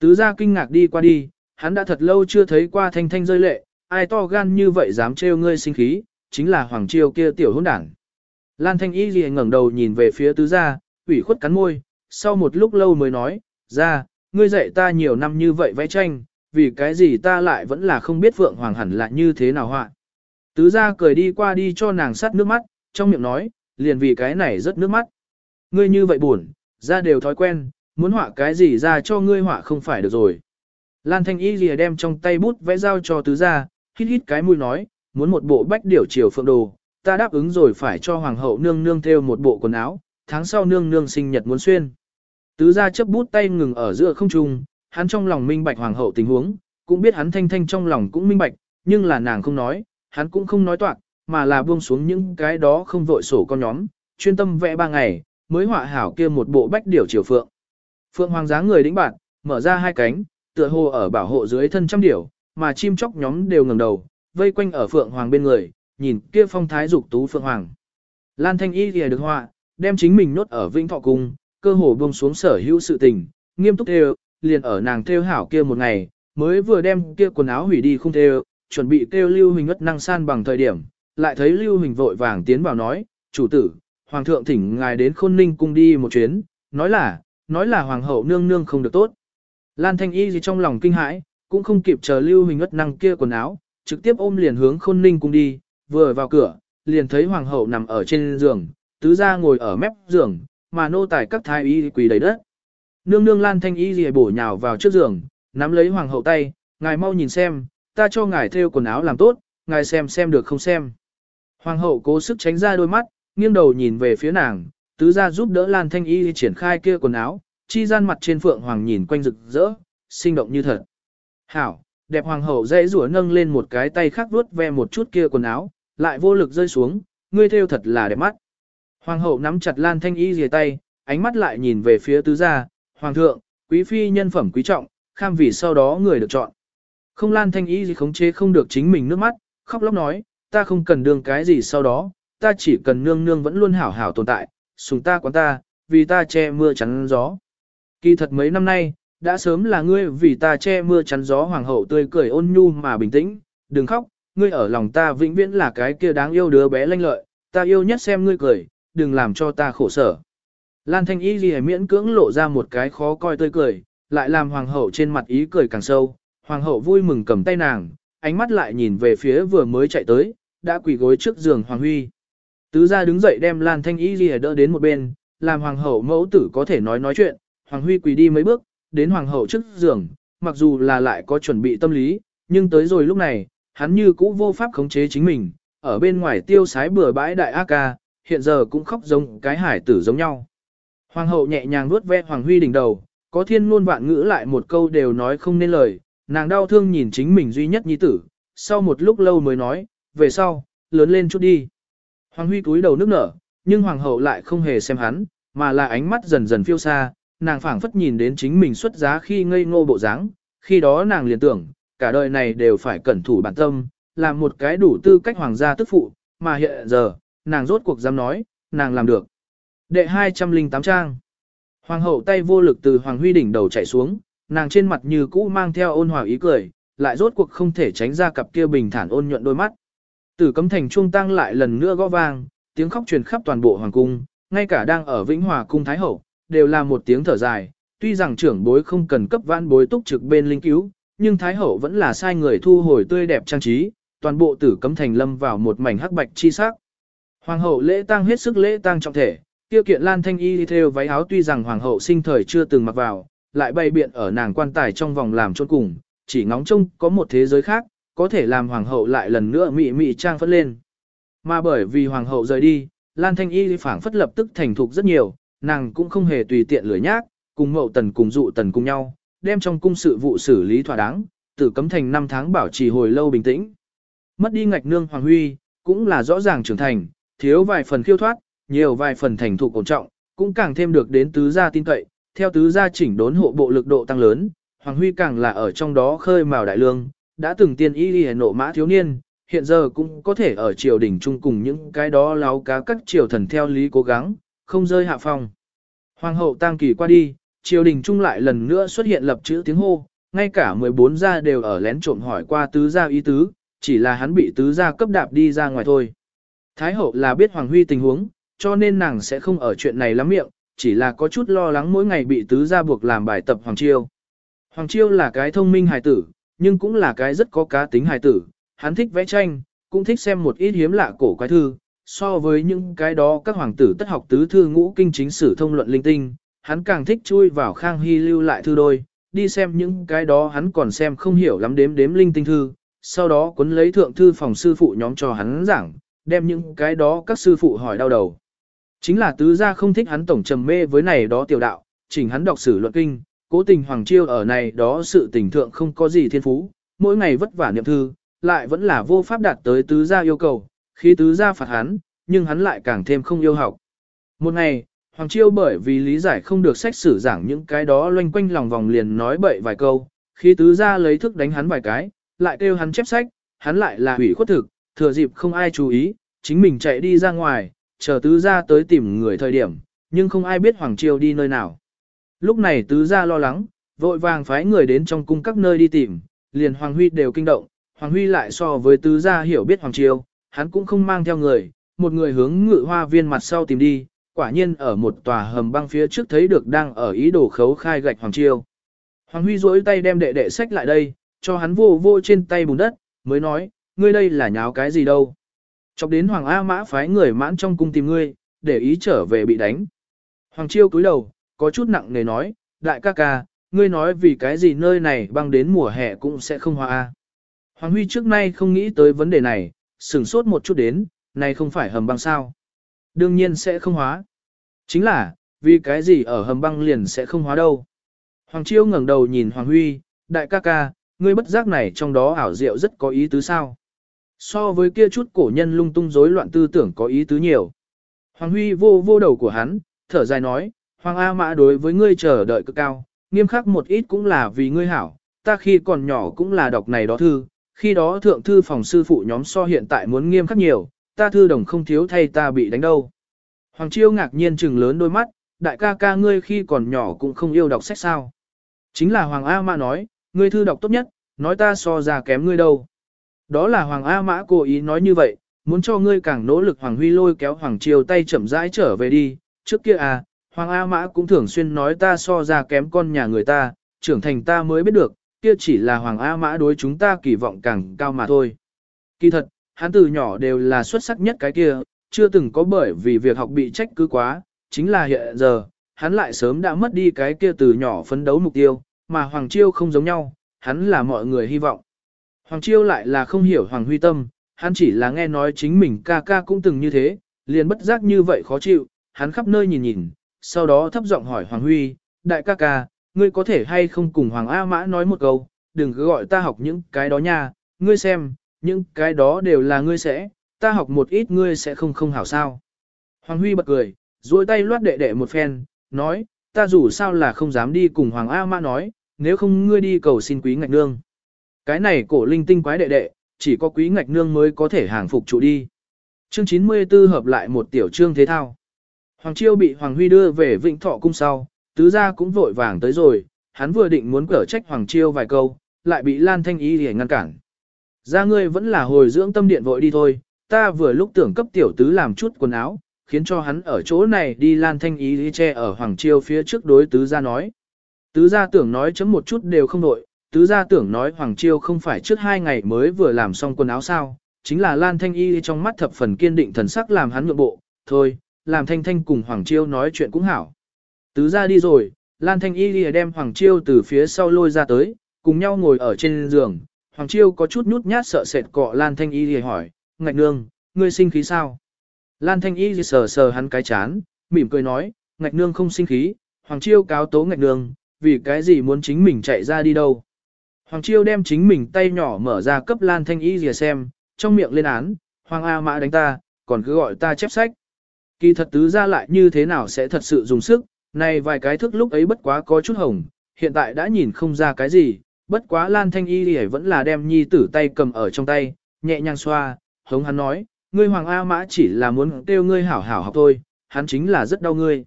Tứ gia kinh ngạc đi qua đi, hắn đã thật lâu chưa thấy qua thanh thanh rơi lệ, ai to gan như vậy dám trêu ngươi sinh khí, chính là hoàng Chiêu kia tiểu hôn đảng. Lan thanh y liền ngẩng đầu nhìn về phía tứ gia, ủy khuất cắn môi, sau một lúc lâu mới nói, ra, ngươi dạy ta nhiều năm như vậy vẽ tranh, vì cái gì ta lại vẫn là không biết phượng hoàng hẳn là như thế nào họa. Tứ gia cười đi qua đi cho nàng sát nước mắt, trong miệng nói, liền vì cái này rất nước mắt. Ngươi như vậy buồn, ra đều thói quen, muốn họa cái gì ra cho ngươi họa không phải được rồi. Lan Thanh Y lìa đem trong tay bút vẽ dao cho tứ gia, hít hít cái mũi nói, muốn một bộ bách điểu chiều phượng đồ, ta đáp ứng rồi phải cho hoàng hậu nương nương theo một bộ quần áo, tháng sau nương nương sinh nhật muốn xuyên. Tứ gia chấp bút tay ngừng ở giữa không trung, hắn trong lòng minh bạch hoàng hậu tình huống, cũng biết hắn thanh thanh trong lòng cũng minh bạch, nhưng là nàng không nói, hắn cũng không nói toạc, mà là buông xuống những cái đó không vội sổ con nhóm, chuyên tâm vẽ ba ngày, mới họa hảo kia một bộ bách điểu chiều phượng. Phượng hoàng dáng người đĩnh bạn, mở ra hai cánh, tựa hồ ở bảo hộ dưới thân trăm điểu, mà chim chóc nhóm đều ngẩng đầu, vây quanh ở phượng hoàng bên người, nhìn kia phong thái dục tú phượng hoàng. Lan Thanh Y lìa được họa, đem chính mình nốt ở Vĩnh Thọ cung, cơ hồ buông xuống sở hữu sự tình, nghiêm túc theo, liền ở nàng theo hảo kia một ngày, mới vừa đem kia quần áo hủy đi không theo, chuẩn bị kêu Lưu Hình ngất năng san bằng thời điểm, lại thấy Lưu Hình vội vàng tiến vào nói, chủ tử, hoàng thượng thỉnh ngài đến khôn ninh cung đi một chuyến, nói là, nói là hoàng hậu nương nương không được tốt. Lan Thanh Y gì trong lòng kinh hãi, cũng không kịp chờ Lưu Hình ngất năng kia quần áo, trực tiếp ôm liền hướng khôn ninh cung đi, vừa vào cửa, liền thấy hoàng hậu nằm ở trên giường, tứ gia ngồi ở mép giường, mà nô tài các thái y quỳ đầy đất. Nương nương Lan Thanh Y rìa bổ nhào vào trước giường, nắm lấy hoàng hậu tay, ngài mau nhìn xem, ta cho ngài thêu quần áo làm tốt, ngài xem xem được không xem. Hoàng hậu cố sức tránh ra đôi mắt, nghiêng đầu nhìn về phía nàng, tứ gia giúp đỡ Lan Thanh Y triển khai kia quần áo, chi gian mặt trên phượng hoàng nhìn quanh rực rỡ, sinh động như thật. Hảo, đẹp hoàng hậu dễ rủa nâng lên một cái tay khác vuốt ve một chút kia quần áo, lại vô lực rơi xuống, ngươi thêu thật là đẹp mắt. Hoàng hậu nắm chặt Lan Thanh Y rìa tay, ánh mắt lại nhìn về phía tứ gia, hoàng thượng, quý phi nhân phẩm quý trọng, kham vì sau đó người được chọn. Không Lan Thanh Y gì khống chế không được chính mình nước mắt, khóc lóc nói, ta không cần đương cái gì sau đó, ta chỉ cần nương nương vẫn luôn hảo hảo tồn tại, sùng ta quán ta, vì ta che mưa chắn gió. Kỳ thật mấy năm nay, đã sớm là ngươi vì ta che mưa chắn gió hoàng hậu tươi cười ôn nhu mà bình tĩnh, đừng khóc, ngươi ở lòng ta vĩnh viễn là cái kia đáng yêu đứa bé lanh lợi, ta yêu nhất xem ngươi cười, đừng làm cho ta khổ sở. Lan Thanh Y gì miễn cưỡng lộ ra một cái khó coi tươi cười, lại làm hoàng hậu trên mặt ý cười càng sâu, hoàng hậu vui mừng cầm tay nàng, ánh mắt lại nhìn về phía vừa mới chạy tới, đã quỳ gối trước giường hoàng huy. Tứ gia đứng dậy đem Lan Thanh Y ghi đỡ đến một bên, làm hoàng hậu mẫu tử có thể nói nói chuyện, hoàng huy quỳ đi mấy bước, đến hoàng hậu trước giường, mặc dù là lại có chuẩn bị tâm lý, nhưng tới rồi lúc này, hắn như cũ vô pháp khống chế chính mình, ở bên ngoài tiêu sái bừa bãi đại ác ca, hiện giờ cũng khóc giống cái hải tử giống nhau. Hoàng hậu nhẹ nhàng vuốt ve Hoàng Huy đỉnh đầu, có thiên luôn vạn ngữ lại một câu đều nói không nên lời, nàng đau thương nhìn chính mình duy nhất nhi tử, sau một lúc lâu mới nói, về sau, lớn lên chút đi. Hoàng Huy cúi đầu nước nở, nhưng Hoàng hậu lại không hề xem hắn, mà là ánh mắt dần dần phiêu xa, nàng phảng phất nhìn đến chính mình xuất giá khi ngây ngô bộ dáng, khi đó nàng liền tưởng, cả đời này đều phải cẩn thủ bản tâm, làm một cái đủ tư cách hoàng gia tức phụ, mà hiện giờ, nàng rốt cuộc dám nói, nàng làm được. Đệ 208 trang. Hoàng hậu tay vô lực từ Hoàng Huy đỉnh đầu chạy xuống, nàng trên mặt như cũ mang theo ôn hòa ý cười, lại rốt cuộc không thể tránh ra cặp kia bình thản ôn nhuận đôi mắt. Tử cấm thành trung tăng lại lần nữa gõ vang, tiếng khóc truyền khắp toàn bộ hoàng cung, ngay cả đang ở Vĩnh Hòa cung thái hậu, đều là một tiếng thở dài, tuy rằng trưởng bối không cần cấp vãn bối túc trực bên linh cứu, nhưng thái hậu vẫn là sai người thu hồi tươi đẹp trang trí, toàn bộ tử cấm thành lâm vào một mảnh hắc bạch chi sắc. Hoàng hậu lễ tang hết sức lễ tang trọng thể, Tiêu kiện Lan Thanh Y theo váy áo tuy rằng hoàng hậu sinh thời chưa từng mặc vào, lại bay biện ở nàng quan tài trong vòng làm chôn cùng, chỉ ngóng trông có một thế giới khác, có thể làm hoàng hậu lại lần nữa mị mị trang phất lên. Mà bởi vì hoàng hậu rời đi, Lan Thanh Y phảng phất lập tức thành thục rất nhiều, nàng cũng không hề tùy tiện lười nhác, cùng mậu tần cùng dụ tần cùng nhau, đem trong cung sự vụ xử lý thỏa đáng, tử cấm thành 5 tháng bảo trì hồi lâu bình tĩnh. Mất đi ngạch nương hoàng huy, cũng là rõ ràng trưởng thành, thiếu vài phần khiêu thoát, nhiều vài phần thành thục cổ trọng, cũng càng thêm được đến tứ gia tin cậy, theo tứ gia chỉnh đốn hộ bộ lực độ tăng lớn, Hoàng Huy càng là ở trong đó khơi mào đại lương, đã từng tiên y y nộ mã thiếu niên, hiện giờ cũng có thể ở triều đình chung cùng những cái đó láo cá các triều thần theo lý cố gắng, không rơi hạ phong. Hoàng hậu tang kỳ qua đi, triều đình trung lại lần nữa xuất hiện lập chữ tiếng hô, ngay cả 14 gia đều ở lén trộm hỏi qua tứ gia ý tứ, chỉ là hắn bị tứ gia cấp đạp đi ra ngoài thôi. Thái hậu là biết Hoàng Huy tình huống, cho nên nàng sẽ không ở chuyện này lắm miệng, chỉ là có chút lo lắng mỗi ngày bị tứ gia buộc làm bài tập Hoàng Chiêu. Hoàng Chiêu là cái thông minh hài tử, nhưng cũng là cái rất có cá tính hài tử, hắn thích vẽ tranh, cũng thích xem một ít hiếm lạ cổ quái thư, so với những cái đó các hoàng tử tất học tứ thư ngũ kinh chính sử thông luận linh tinh, hắn càng thích chui vào khang hy lưu lại thư đôi, đi xem những cái đó hắn còn xem không hiểu lắm đếm đếm linh tinh thư, sau đó cuốn lấy thượng thư phòng sư phụ nhóm cho hắn giảng, đem những cái đó các sư phụ hỏi đau đầu. Chính là tứ gia không thích hắn tổng trầm mê với này đó tiểu đạo, chỉnh hắn đọc sử luận kinh, cố tình Hoàng Chiêu ở này đó sự tình thượng không có gì thiên phú, mỗi ngày vất vả niệm thư, lại vẫn là vô pháp đạt tới tứ gia yêu cầu, Khí tứ gia phạt hắn, nhưng hắn lại càng thêm không yêu học. Một ngày, Hoàng Chiêu bởi vì lý giải không được sách sử giảng những cái đó loanh quanh lòng vòng liền nói bậy vài câu, Khí tứ gia lấy thức đánh hắn vài cái, lại kêu hắn chép sách, hắn lại là hủy khuất thực, thừa dịp không ai chú ý, chính mình chạy đi ra ngoài, chờ tứ gia tới tìm người thời điểm, nhưng không ai biết Hoàng Chiêu đi nơi nào. Lúc này tứ gia lo lắng, vội vàng phái người đến trong cung các nơi đi tìm, liền Hoàng Huy đều kinh động, Hoàng Huy lại so với tứ gia hiểu biết Hoàng Chiêu, hắn cũng không mang theo người, một người hướng ngự hoa viên mặt sau tìm đi, quả nhiên ở một tòa hầm băng phía trước thấy được đang ở ý đồ khấu khai gạch Hoàng Chiêu. Hoàng Huy duỗi tay đem đệ đệ sách lại đây, cho hắn vô vô trên tay bùn đất, mới nói, ngươi đây là nháo cái gì đâu. Chọc đến Hoàng A Mã phái người mãn trong cung tìm ngươi, để ý trở về bị đánh. Hoàng Chiêu cúi đầu, có chút nặng nề nói, đại ca ca, ngươi nói vì cái gì nơi này băng đến mùa hè cũng sẽ không hoa Hoàng Huy trước nay không nghĩ tới vấn đề này, sửng sốt một chút đến, này không phải hầm băng sao. Đương nhiên sẽ không hóa. Chính là, vì cái gì ở hầm băng liền sẽ không hóa đâu. Hoàng Chiêu ngẩng đầu nhìn Hoàng Huy, đại ca ca, ngươi bất giác này trong đó ảo diệu rất có ý tứ sao. So với kia chút cổ nhân lung tung rối loạn tư tưởng có ý tứ nhiều. Hoàng Huy vô vô đầu của hắn, thở dài nói, Hoàng A Mã đối với ngươi chờ đợi cực cao, nghiêm khắc một ít cũng là vì ngươi hảo, ta khi còn nhỏ cũng là đọc này đó thư, khi đó thượng thư phòng sư phụ nhóm so hiện tại muốn nghiêm khắc nhiều, ta thư đồng không thiếu thay ta bị đánh đâu. Hoàng Chiêu ngạc nhiên trừng lớn đôi mắt, đại ca ca ngươi khi còn nhỏ cũng không yêu đọc sách sao. Chính là Hoàng A Mã nói, ngươi thư đọc tốt nhất, nói ta so ra kém ngươi đâu. Đó là Hoàng A Mã cố ý nói như vậy, muốn cho ngươi càng nỗ lực Hoàng Huy lôi kéo Hoàng Chiêu tay chậm rãi trở về đi, trước kia à, Hoàng A Mã cũng thường xuyên nói ta so ra kém con nhà người ta, trưởng thành ta mới biết được, kia chỉ là Hoàng A Mã đối chúng ta kỳ vọng càng cao mà thôi. Kỳ thật, hắn từ nhỏ đều là xuất sắc nhất cái kia, chưa từng có bởi vì việc học bị trách cứ quá, chính là hiện giờ, hắn lại sớm đã mất đi cái kia từ nhỏ phấn đấu mục tiêu, mà Hoàng Chiêu không giống nhau, hắn là mọi người hy vọng. Hoàng Chiêu lại là không hiểu Hoàng Huy tâm, hắn chỉ là nghe nói chính mình ca ca cũng từng như thế, liền bất giác như vậy khó chịu, hắn khắp nơi nhìn nhìn, sau đó thấp giọng hỏi Hoàng Huy, đại ca ca, ngươi có thể hay không cùng Hoàng A Mã nói một câu, đừng cứ gọi ta học những cái đó nha, ngươi xem, những cái đó đều là ngươi sẽ, ta học một ít ngươi sẽ không không hảo sao. Hoàng Huy bật cười, duỗi tay loát đệ đệ một phen, nói, ta dù sao là không dám đi cùng Hoàng A Mã nói, nếu không ngươi đi cầu xin quý ngạch nương. Cái này cổ linh tinh quái đệ đệ, chỉ có quý ngạch nương mới có thể hàng phục chủ đi. Chương 94 hợp lại một tiểu chương thế thao. Hoàng Chiêu bị Hoàng Huy đưa về Vịnh Thọ cung sau, tứ gia cũng vội vàng tới rồi, hắn vừa định muốn cở trách Hoàng Chiêu vài câu, lại bị Lan Thanh Y để ngăn cản. Ra ngươi vẫn là hồi dưỡng tâm điện vội đi thôi, ta vừa lúc tưởng cấp tiểu tứ làm chút quần áo, khiến cho hắn ở chỗ này đi Lan Thanh Y đi che ở Hoàng Chiêu phía trước đối tứ gia nói. Tứ gia tưởng nói chấm một chút đều không nội, tứ gia tưởng nói Hoàng Chiêu không phải trước hai ngày mới vừa làm xong quần áo sao, chính là Lan Thanh Y trong mắt thập phần kiên định thần sắc làm hắn nhượng bộ, thôi, làm Thanh Thanh cùng Hoàng Chiêu nói chuyện cũng hảo. Tứ gia đi rồi, Lan Thanh Y lìa đem Hoàng Chiêu từ phía sau lôi ra tới, cùng nhau ngồi ở trên giường, Hoàng Chiêu có chút nhút nhát sợ sệt cọ Lan Thanh Y lìa hỏi, ngạch nương, ngươi sinh khí sao? Lan Thanh Y sờ sờ hắn cái chán, mỉm cười nói, ngạch nương không sinh khí, Hoàng Chiêu cáo tố ngạch nương, vì cái gì muốn chính mình chạy ra đi đâu. Hoàng Chiêu đem chính mình tay nhỏ mở ra cấp Lan Thanh Y lìa xem, trong miệng lên án, Hoàng A Mã đánh ta, còn cứ gọi ta chép sách. Kỳ thật tứ ra lại như thế nào sẽ thật sự dùng sức, này vài cái thức lúc ấy bất quá có chút hồng, hiện tại đã nhìn không ra cái gì, bất quá Lan Thanh Y thì vẫn là đem nhi tử tay cầm ở trong tay, nhẹ nhàng xoa, hống hắn nói, ngươi Hoàng A Mã chỉ là muốn kêu ngươi hảo hảo học thôi, hắn chính là rất đau ngươi.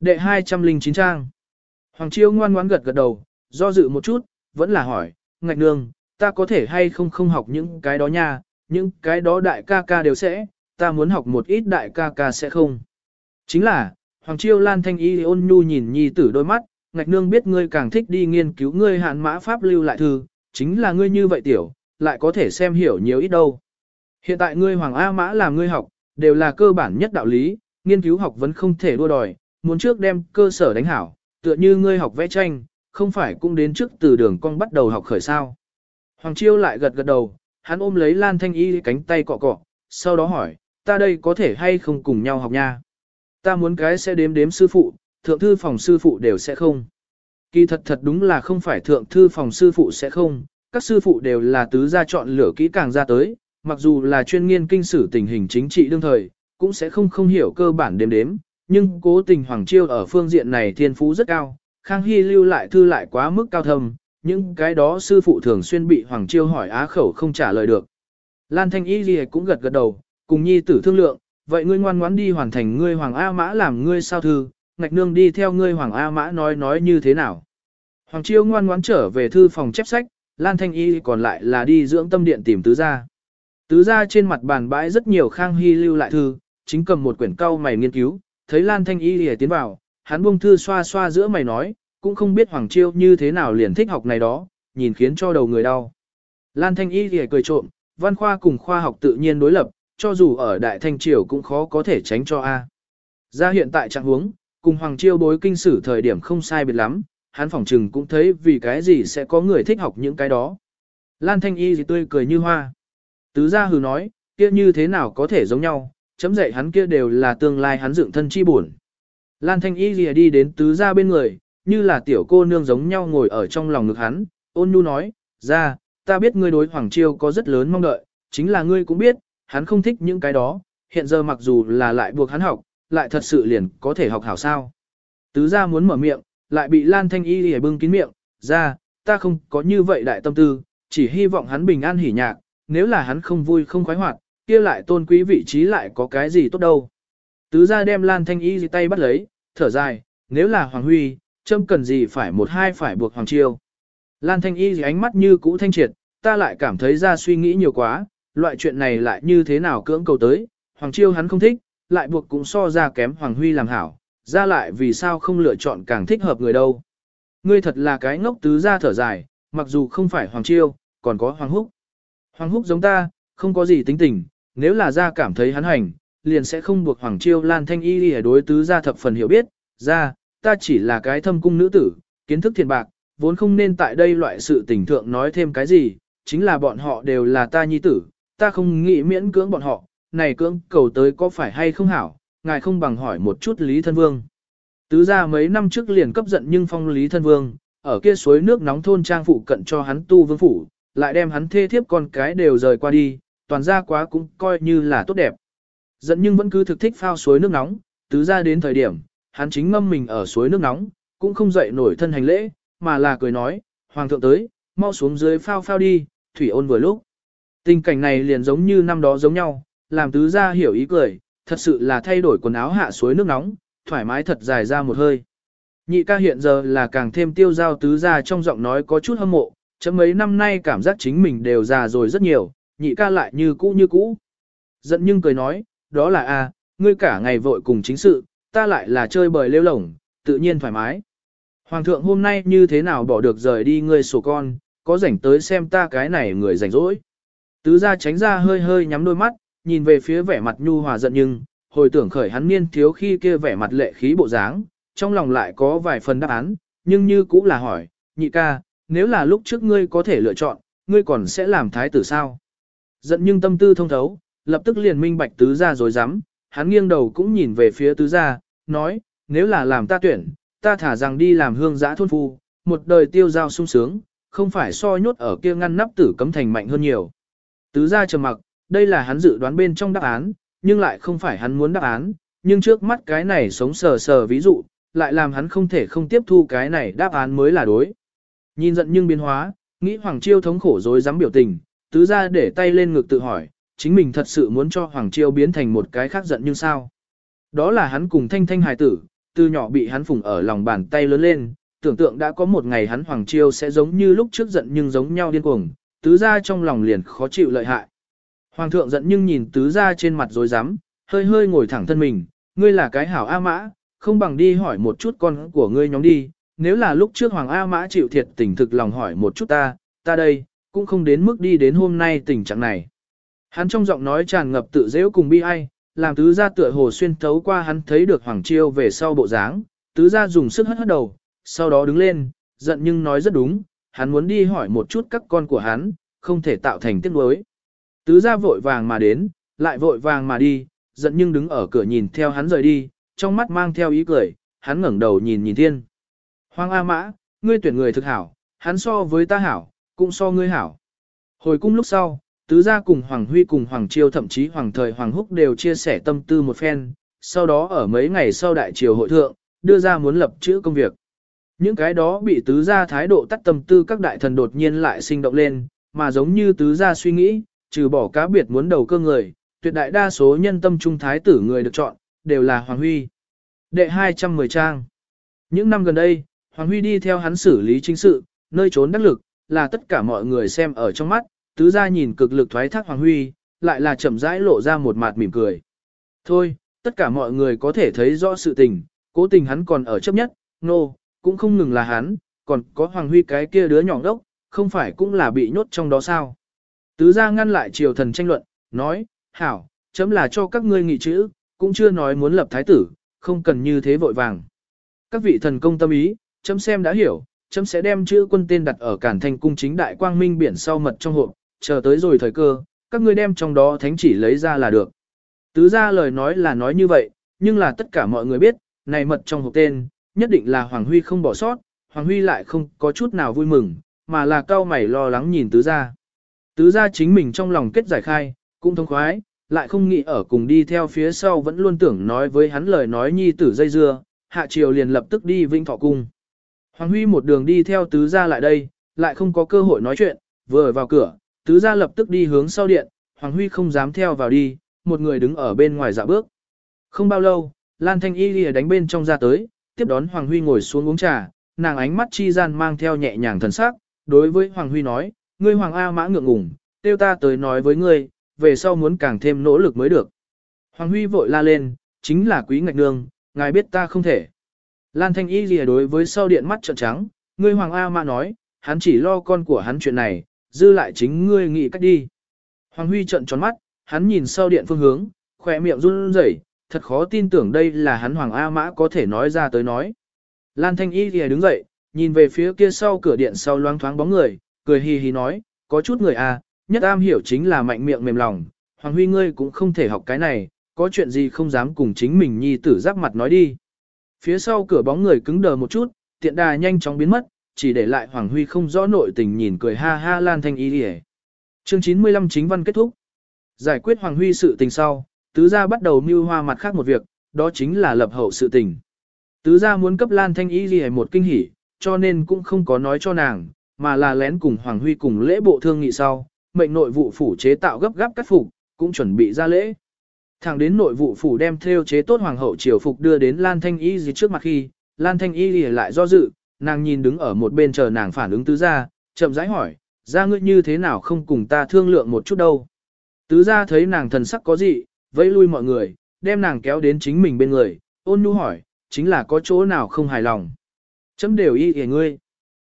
Đệ 209 trang Hoàng Chiêu ngoan ngoãn gật gật đầu, do dự một chút, vẫn là hỏi, ngạch nương, ta có thể hay không không học những cái đó nha, những cái đó đại ca ca đều sẽ, ta muốn học một ít đại ca ca sẽ không. Chính là, Hoàng Chiêu Lan Thanh Y ôn nhu nhìn nhi tử đôi mắt, ngạch nương biết ngươi càng thích đi nghiên cứu ngươi hạn mã pháp lưu lại thư, chính là ngươi như vậy tiểu, lại có thể xem hiểu nhiều ít đâu. Hiện tại ngươi Hoàng A Mã làm ngươi học, đều là cơ bản nhất đạo lý, nghiên cứu học vẫn không thể đua đòi, muốn trước đem cơ sở đánh hảo, tựa như ngươi học vẽ tranh, không phải cũng đến trước từ đường con bắt đầu học khởi sao. Hoàng Chiêu lại gật gật đầu, hắn ôm lấy Lan Thanh Y cánh tay cọ cọ, sau đó hỏi, ta đây có thể hay không cùng nhau học nha. Ta muốn cái sẽ đếm đếm sư phụ, thượng thư phòng sư phụ đều sẽ không. Kỳ thật thật đúng là không phải thượng thư phòng sư phụ sẽ không, các sư phụ đều là tứ gia chọn lửa kỹ càng ra tới, mặc dù là chuyên nghiên kinh sử tình hình chính trị đương thời, cũng sẽ không không hiểu cơ bản đếm đếm, nhưng cố tình Hoàng Chiêu ở phương diện này thiên phú rất cao, Khang Hy lưu lại thư lại quá mức cao thâm, những cái đó sư phụ thường xuyên bị Hoàng Chiêu hỏi á khẩu không trả lời được. Lan Thanh Y Ghi cũng gật gật đầu, cùng nhi tử thương lượng, vậy ngươi ngoan ngoãn đi hoàn thành ngươi Hoàng A Mã làm ngươi sao thư, ngạch nương đi theo ngươi Hoàng A Mã nói nói như thế nào. Hoàng Chiêu ngoan ngoãn trở về thư phòng chép sách, Lan Thanh Y còn lại là đi dưỡng tâm điện tìm tứ gia. Tứ gia trên mặt bàn bãi rất nhiều Khang Hy lưu lại thư, chính cầm một quyển cau mày nghiên cứu, thấy Lan Thanh Y lìa tiến vào, hắn buông thư xoa xoa giữa mày nói, cũng không biết Hoàng Chiêu như thế nào liền thích học này đó, nhìn khiến cho đầu người đau. Lan Thanh Y lìa cười trộm, văn khoa cùng khoa học tự nhiên đối lập, cho dù ở Đại Thanh Triều cũng khó có thể tránh cho A. Ra hiện tại trạng huống, cùng Hoàng Chiêu bối kinh sử thời điểm không sai biệt lắm, hắn phỏng trừng cũng thấy vì cái gì sẽ có người thích học những cái đó. Lan Thanh Y gì tươi cười như hoa. Tứ gia hừ nói, kia như thế nào có thể giống nhau, chấm dạy hắn kia đều là tương lai hắn dựng thân chi buồn. Lan Thanh Y lìa đi đến tứ gia bên người, như là tiểu cô nương giống nhau ngồi ở trong lòng ngực hắn, ôn nhu nói, ra, ta biết ngươi đối Hoàng Chiêu có rất lớn mong đợi, chính là ngươi cũng biết, hắn không thích những cái đó, hiện giờ mặc dù là lại buộc hắn học, lại thật sự liền có thể học hảo sao. Tứ gia muốn mở miệng, lại bị Lan Thanh Y lìa bưng kín miệng, ra, ta không có như vậy đại tâm tư, chỉ hy vọng hắn bình an hỉ nhạc, nếu là hắn không vui không khoái hoạt, kia lại tôn quý vị trí lại có cái gì tốt đâu. Tứ gia đem Lan Thanh Y tay bắt lấy, thở dài, nếu là Hoàng Huy, châm cần gì phải một hai phải buộc Hoàng Chiêu. Lan Thanh Y ánh mắt như cũ thanh triệt, ta lại cảm thấy ra suy nghĩ nhiều quá, loại chuyện này lại như thế nào cưỡng cầu tới, Hoàng Chiêu hắn không thích, lại buộc cũng so ra kém Hoàng Huy làm hảo, ra lại vì sao không lựa chọn càng thích hợp người đâu. Ngươi thật là cái ngốc tứ ra thở dài, mặc dù không phải Hoàng Chiêu, còn có Hoàng Húc. Hoàng Húc giống ta, không có gì tính tình, nếu là ra cảm thấy hắn hành, liền sẽ không buộc Hoàng Chiêu Lan Thanh Y đi đối tứ ra thập phần hiểu biết, ra, ta chỉ là cái thâm cung nữ tử, kiến thức thiền bạc, vốn không nên tại đây loại sự tình thượng nói thêm cái gì, chính là bọn họ đều là ta nhi tử, ta không nghĩ miễn cưỡng bọn họ, này cưỡng cầu tới có phải hay không hảo, ngài không bằng hỏi một chút Lý Thân Vương. Tứ ra mấy năm trước liền cấp giận nhưng phong Lý Thân Vương, ở kia suối nước nóng thôn trang phụ cận cho hắn tu vương phủ, lại đem hắn thê thiếp con cái đều rời qua đi, toàn ra quá cũng coi như là tốt đẹp. Giận nhưng vẫn cứ thực thích phao suối nước nóng, tứ ra đến thời điểm, hắn chính ngâm mình ở suối nước nóng, cũng không dậy nổi thân hành lễ, mà là cười nói, Hoàng thượng tới, mau xuống dưới phao phao đi, thủy ôn vừa lúc. Tình cảnh này liền giống như năm đó giống nhau, làm tứ gia hiểu ý cười, thật sự là thay đổi quần áo hạ suối nước nóng, thoải mái thật dài ra một hơi. Nhị ca hiện giờ là càng thêm tiêu giao tứ gia trong giọng nói có chút hâm mộ, chấm mấy năm nay cảm giác chính mình đều già rồi rất nhiều, nhị ca lại như cũ như cũ. Giận nhưng cười nói, đó là a, ngươi cả ngày vội cùng chính sự, ta lại là chơi bời lêu lổng, tự nhiên thoải mái. Hoàng thượng hôm nay như thế nào bỏ được rời đi ngươi sổ con, có rảnh tới xem ta cái này người rảnh rỗi. Tứ gia tránh ra hơi hơi nhắm đôi mắt, nhìn về phía vẻ mặt nhu hòa giận nhưng, hồi tưởng khởi hắn niên thiếu khi kia vẻ mặt lệ khí bộ dáng, trong lòng lại có vài phần đáp án, nhưng như cũng là hỏi, nhị ca, nếu là lúc trước ngươi có thể lựa chọn, ngươi còn sẽ làm thái tử sao? Giận nhưng tâm tư thông thấu, lập tức liền minh bạch tứ gia rồi dám, hắn nghiêng đầu cũng nhìn về phía tứ gia, nói, nếu là làm ta tuyển, ta thả rằng đi làm hương giã thôn phu, một đời tiêu giao sung sướng, không phải so nhốt ở kia ngăn nắp tử cấm thành mạnh hơn nhiều. Tứ gia trầm mặc, đây là hắn dự đoán bên trong đáp án, nhưng lại không phải hắn muốn đáp án, nhưng trước mắt cái này sống sờ sờ ví dụ, lại làm hắn không thể không tiếp thu cái này đáp án mới là đối. Nhìn giận nhưng biến hóa, nghĩ Hoàng Chiêu thống khổ dối dám biểu tình, tứ gia để tay lên ngực tự hỏi, chính mình thật sự muốn cho Hoàng Chiêu biến thành một cái khác giận nhưng sao. Đó là hắn cùng thanh thanh hài tử, từ nhỏ bị hắn phủng ở lòng bàn tay lớn lên, tưởng tượng đã có một ngày hắn Hoàng Chiêu sẽ giống như lúc trước giận nhưng giống nhau điên cuồng, tứ gia trong lòng liền khó chịu lợi hại. Hoàng thượng giận nhưng nhìn tứ gia trên mặt rối rắm hơi hơi ngồi thẳng thân mình, ngươi là cái hảo A Mã, không bằng đi hỏi một chút con của ngươi nhóm đi, nếu là lúc trước Hoàng A Mã chịu thiệt tình thực lòng hỏi một chút ta, ta đây, cũng không đến mức đi đến hôm nay tình trạng này. Hắn trong giọng nói tràn ngập tự dễu cùng bi ai, làm tứ gia tựa hồ xuyên thấu qua hắn thấy được Hoàng Chiêu về sau bộ dáng, tứ gia dùng sức hất hất đầu, sau đó đứng lên, giận nhưng nói rất đúng, hắn muốn đi hỏi một chút các con của hắn, không thể tạo thành tiếc nuối. Tứ gia vội vàng mà đến, lại vội vàng mà đi, giận nhưng đứng ở cửa nhìn theo hắn rời đi, trong mắt mang theo ý cười, hắn ngẩng đầu nhìn nhìn thiên. Hoàng A Mã, ngươi tuyển người thực hảo, hắn so với ta hảo, cũng so ngươi hảo. Hồi cung lúc sau, tứ gia cùng Hoàng Huy cùng Hoàng Chiêu thậm chí Hoàng Thời Hoàng Húc đều chia sẻ tâm tư một phen, sau đó ở mấy ngày sau đại triều hội thượng, đưa ra muốn lập chữ công việc. Những cái đó bị tứ gia thái độ tắt tâm tư các đại thần đột nhiên lại sinh động lên, mà giống như tứ gia suy nghĩ, trừ bỏ cá biệt muốn đầu cơ người, tuyệt đại đa số nhân tâm trung thái tử người được chọn, đều là Hoàng Huy. Đệ 210 trang Những năm gần đây, Hoàng Huy đi theo hắn xử lý chính sự, nơi trốn đắc lực, là tất cả mọi người xem ở trong mắt, tứ gia nhìn cực lực thoái thác Hoàng Huy, lại là chậm rãi lộ ra một mặt mỉm cười. Thôi, tất cả mọi người có thể thấy rõ sự tình, cố tình hắn còn ở chấp nhất, nô, no, cũng không ngừng là hắn, còn có Hoàng Huy cái kia đứa nhỏ đốc, không phải cũng là bị nhốt trong đó sao. Tứ gia ngăn lại triều thần tranh luận, nói, hảo, chấm là cho các ngươi nghị chữ, cũng chưa nói muốn lập thái tử, không cần như thế vội vàng. Các vị thần công tâm ý, chấm xem đã hiểu, chấm sẽ đem chữ quân tên đặt ở cản thành cung chính đại quang minh biển sau mật trong hộp, chờ tới rồi thời cơ, các ngươi đem trong đó thánh chỉ lấy ra là được. Tứ gia lời nói là nói như vậy, nhưng là tất cả mọi người biết, này mật trong hộp tên, nhất định là Hoàng Huy không bỏ sót, Hoàng Huy lại không có chút nào vui mừng, mà là cao mày lo lắng nhìn tứ gia. Tứ gia chính mình trong lòng kết giải khai, cũng thông khoái, lại không nghĩ ở cùng đi theo phía sau vẫn luôn tưởng nói với hắn lời nói nhi tử dây dưa, hạ triều liền lập tức đi vinh thọ cung. Hoàng Huy một đường đi theo tứ gia lại đây, lại không có cơ hội nói chuyện, vừa vào cửa, tứ gia lập tức đi hướng sau điện, Hoàng Huy không dám theo vào đi, một người đứng ở bên ngoài dạ bước. Không bao lâu, Lan Thanh Y lìa đánh bên trong ra tới, tiếp đón Hoàng Huy ngồi xuống uống trà, nàng ánh mắt chi gian mang theo nhẹ nhàng thần sắc, đối với Hoàng Huy nói, ngươi Hoàng A mã ngượng ngùng, tiêu ta tới nói với ngươi, về sau muốn càng thêm nỗ lực mới được. Hoàng Huy vội la lên, chính là quý ngạch nương, ngài biết ta không thể. Lan Thanh Y lìa đối với sau điện mắt trợn trắng, ngươi Hoàng A Mã nói, hắn chỉ lo con của hắn chuyện này, dư lại chính ngươi nghĩ cách đi. Hoàng Huy trợn tròn mắt, hắn nhìn sau điện phương hướng, khỏe miệng run rẩy, thật khó tin tưởng đây là hắn Hoàng A Mã có thể nói ra tới nói. Lan Thanh Y lìa đứng dậy, nhìn về phía kia sau cửa điện sau loang thoáng bóng người, cười hì hì nói, có chút người à, nhất am hiểu chính là mạnh miệng mềm lòng, Hoàng Huy ngươi cũng không thể học cái này, có chuyện gì không dám cùng chính mình nhi tử giáp mặt nói đi. Phía sau cửa bóng người cứng đờ một chút, tiện đà nhanh chóng biến mất, chỉ để lại Hoàng Huy không rõ nội tình nhìn cười ha ha Lan Thanh Y lìa. Chương 95 chính văn kết thúc. Giải quyết Hoàng Huy sự tình sau, tứ gia bắt đầu mưu hoa mặt khác một việc, đó chính là lập hậu sự tình. Tứ gia muốn cấp Lan Thanh Y gì một kinh hỉ, cho nên cũng không có nói cho nàng, mà là lén cùng Hoàng Huy cùng lễ bộ thương nghị sau, mệnh nội vụ phủ chế tạo gấp gáp cắt phục, cũng chuẩn bị ra lễ. Thẳng đến nội vụ phủ đem theo chế tốt hoàng hậu triều phục đưa đến Lan Thanh Y gì trước mặt khi, Lan Thanh Y lại do dự, nàng nhìn đứng ở một bên chờ nàng phản ứng tứ gia, chậm rãi hỏi, ra ngươi như thế nào không cùng ta thương lượng một chút đâu. Tứ gia thấy nàng thần sắc có gì, vẫy lui mọi người, đem nàng kéo đến chính mình bên người, ôn nhu hỏi, chính là có chỗ nào không hài lòng. Chấm đều y hề ngươi.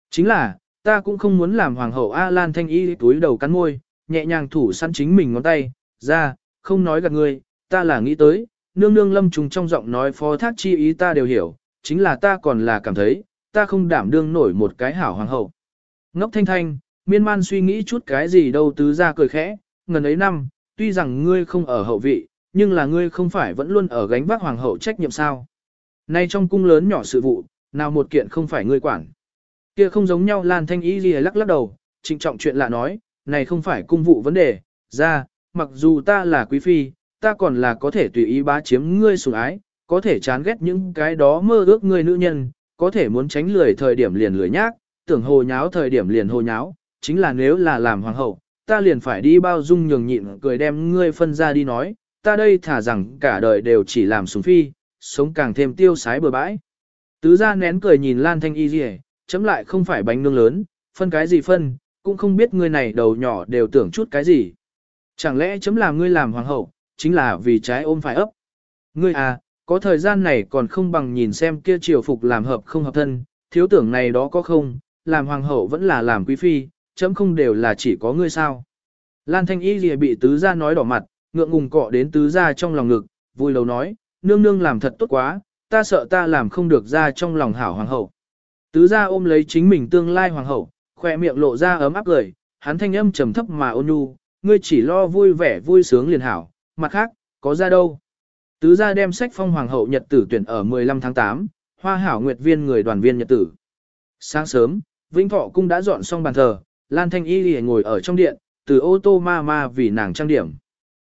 Chính là, ta cũng không muốn làm hoàng hậu A Lan Thanh Y túi đầu cắn môi, nhẹ nhàng thủ săn chính mình ngón tay, ra, không nói gạt ngươi, ta là nghĩ tới, nương nương lâm trùng trong giọng nói phó thác chi ý ta đều hiểu, chính là ta còn là cảm thấy, ta không đảm đương nổi một cái hảo hoàng hậu. Ngốc thanh thanh, miên man suy nghĩ chút cái gì đâu tứ ra cười khẽ, ngần ấy năm, tuy rằng ngươi không ở hậu vị, nhưng là ngươi không phải vẫn luôn ở gánh vác hoàng hậu trách nhiệm sao. Nay trong cung lớn nhỏ sự vụ, nào một kiện không phải ngươi quản. Kia không giống nhau Lan Thanh Y gì lắc lắc đầu, trịnh trọng chuyện lạ nói, này không phải cung vụ vấn đề, ra, mặc dù ta là quý phi, ta còn là có thể tùy ý bá chiếm ngươi sủng ái, có thể chán ghét những cái đó mơ ước ngươi nữ nhân, có thể muốn tránh lười thời điểm liền lười nhác, tưởng hồ nháo thời điểm liền hồ nháo, chính là nếu là làm hoàng hậu, ta liền phải đi bao dung nhường nhịn cười đem ngươi phân ra đi nói, ta đây thả rằng cả đời đều chỉ làm sủng phi, sống càng thêm tiêu sái bừa bãi. Tứ gia nén cười nhìn Lan Thanh Y gì, chấm lại không phải bánh nương lớn, phân cái gì phân, cũng không biết ngươi này đầu nhỏ đều tưởng chút cái gì. Chẳng lẽ chấm làm ngươi làm hoàng hậu, chính là vì trái ôm phải ấp. Ngươi à, có thời gian này còn không bằng nhìn xem kia triều phục làm hợp không hợp thân, thiếu tưởng này đó có không, làm hoàng hậu vẫn là làm quý phi, chấm không đều là chỉ có ngươi sao. Lan Thanh Y lìa bị tứ gia nói đỏ mặt, ngượng ngùng cọ đến tứ gia trong lòng ngực, vui lầu nói, nương nương làm thật tốt quá, ta sợ ta làm không được ra trong lòng hảo hoàng hậu. Tứ gia ôm lấy chính mình tương lai hoàng hậu, khoe miệng lộ ra ấm áp cười, hắn thanh âm trầm thấp mà ôn nhu, ngươi chỉ lo vui vẻ vui sướng liền hảo, mặt khác, có ra đâu. Tứ gia đem sách phong hoàng hậu nhật tử tuyển ở 15 tháng 8, hoa hảo nguyệt viên người đoàn viên nhật tử. Sáng sớm, Vĩnh Thọ cung đã dọn xong bàn thờ, Lan Thanh Y ngồi ở trong điện, từ ô tô ma ma vì nàng trang điểm.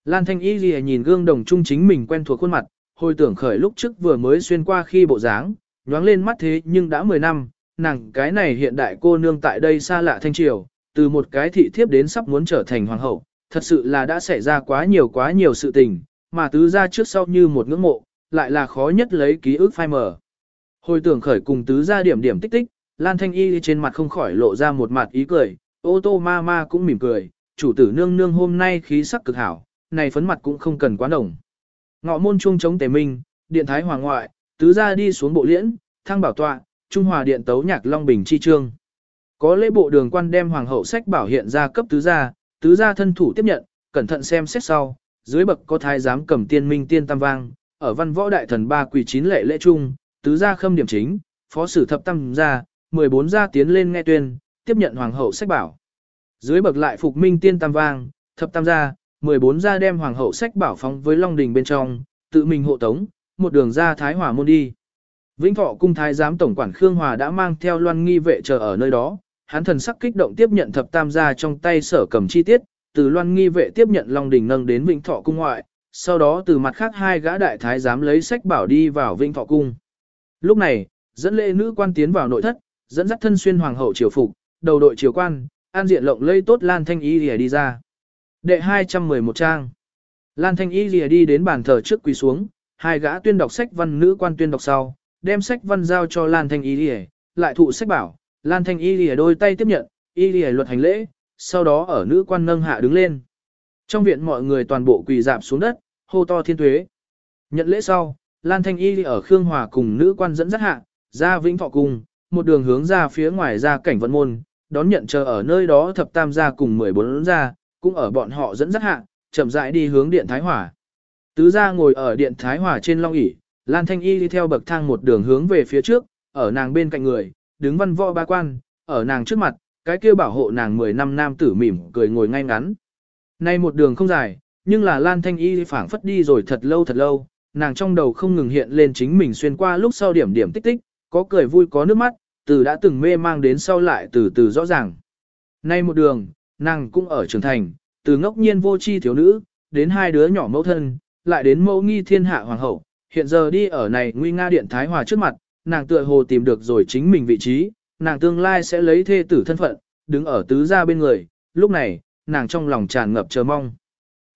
Lan Thanh Y lìa nhìn gương đồng trung chính mình quen thuộc khuôn mặt, hồi tưởng khởi lúc trước vừa mới xuyên qua khi bộ dáng, nhoáng lên mắt thế nhưng đã 10 năm, nàng cái này hiện đại cô nương tại đây xa lạ thanh triều, từ một cái thị thiếp đến sắp muốn trở thành hoàng hậu, thật sự là đã xảy ra quá nhiều quá nhiều sự tình, mà tứ ra trước sau như một ngưỡng mộ, lại là khó nhất lấy ký ức phai mờ. Hồi tưởng khởi cùng tứ ra điểm điểm tích tích, Lan Thanh Y trên mặt không khỏi lộ ra một mặt ý cười, ô tô ma ma cũng mỉm cười, chủ tử nương nương hôm nay khí sắc cực hảo, này phấn mặt cũng không cần quá nồng Ngọ môn chuông chống tề minh, điện thái hoàng ngoại, tứ ra đi xuống bộ liễn, thăng bảo tọa, trung hòa điện tấu nhạc long bình chi trương. Có lễ bộ đường quan đem hoàng hậu sách bảo hiện ra cấp tứ gia, tứ gia thân thủ tiếp nhận, cẩn thận xem xét sau, dưới bậc có thái giám cầm tiên minh tiên tam vang, ở văn võ đại thần ba quỳ chín lệ lễ trung, tứ gia khâm điểm chính, phó sử thập tam gia, 14 gia tiến lên nghe tuyên, tiếp nhận hoàng hậu sách bảo. Dưới bậc lại phục minh tiên tam vang, thập tam gia, 14 gia đem hoàng hậu sách bảo phóng với long đình bên trong, tự mình hộ tống, một đường ra thái hòa môn đi. Vĩnh Thọ cung thái giám tổng quản Khương Hòa đã mang theo loan nghi vệ chờ ở nơi đó, hắn thần sắc kích động tiếp nhận thập tam gia trong tay sở cầm chi tiết, từ loan nghi vệ tiếp nhận Long Đình nâng đến Vĩnh Thọ cung ngoại, sau đó từ mặt khác hai gã đại thái giám lấy sách bảo đi vào Vĩnh Thọ cung. Lúc này, dẫn lễ nữ quan tiến vào nội thất, dẫn dắt thân xuyên hoàng hậu triều phục, đầu đội triều quan, an diện lộng lây tốt Lan Thanh Y đi ra. Đệ 211 trang. Lan Thanh Y lìa đi đến bàn thờ trước quỳ xuống, hai gã tuyên đọc sách văn nữ quan tuyên đọc sau, đem sách văn giao cho Lan Thanh Y lìa, lại thụ sách bảo, Lan Thanh Y lìa đôi tay tiếp nhận, Y lìa luật hành lễ, sau đó ở nữ quan nâng hạ đứng lên. Trong viện mọi người toàn bộ quỳ dạp xuống đất, hô to thiên tuế. Nhận lễ sau, Lan Thanh Y ở Khương Hòa cùng nữ quan dẫn dắt hạ, ra Vĩnh Thọ Cung, một đường hướng ra phía ngoài ra cảnh vận môn, đón nhận chờ ở nơi đó thập tam gia cùng 14 gia, cũng ở bọn họ dẫn dắt hạ, chậm rãi đi hướng điện Thái Hòa. Tứ gia ngồi ở điện Thái Hòa trên long ỷ Lan Thanh Y đi theo bậc thang một đường hướng về phía trước, ở nàng bên cạnh người, đứng văn võ ba quan, ở nàng trước mặt, cái kia bảo hộ nàng 10 năm nam tử mỉm cười ngồi ngay ngắn. Nay một đường không dài, nhưng là Lan Thanh Y phảng phất đi rồi thật lâu thật lâu, nàng trong đầu không ngừng hiện lên chính mình xuyên qua lúc sau điểm điểm tích tích, có cười vui có nước mắt, từ đã từng mê mang đến sau lại từ từ rõ ràng. Nay một đường, nàng cũng ở trưởng thành, từ ngốc nhiên vô chi thiếu nữ, đến hai đứa nhỏ mẫu thân, lại đến mẫu nghi thiên hạ hoàng hậu, hiện giờ đi ở này nguy nga điện thái hòa trước mặt, nàng tựa hồ tìm được rồi chính mình vị trí, nàng tương lai sẽ lấy thê tử thân phận, đứng ở tứ gia bên người, lúc này, nàng trong lòng tràn ngập chờ mong.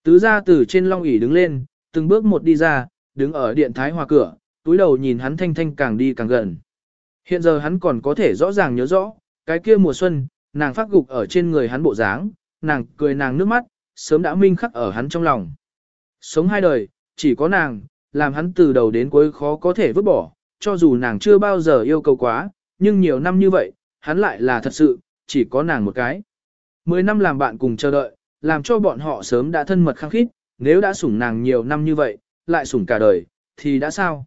Tứ gia từ trên long ỷ đứng lên, từng bước một đi ra, đứng ở điện thái hòa cửa, túi đầu nhìn hắn thanh thanh càng đi càng gần. Hiện giờ hắn còn có thể rõ ràng nhớ rõ, cái kia mùa xuân, nàng phát gục ở trên người hắn bộ dáng, nàng cười nàng nước mắt, sớm đã minh khắc ở hắn trong lòng. Sống hai đời, chỉ có nàng, làm hắn từ đầu đến cuối khó có thể vứt bỏ, cho dù nàng chưa bao giờ yêu cầu quá, nhưng nhiều năm như vậy, hắn lại là thật sự, chỉ có nàng một cái. Mười năm làm bạn cùng chờ đợi, làm cho bọn họ sớm đã thân mật khăng khít, nếu đã sủng nàng nhiều năm như vậy, lại sủng cả đời, thì đã sao?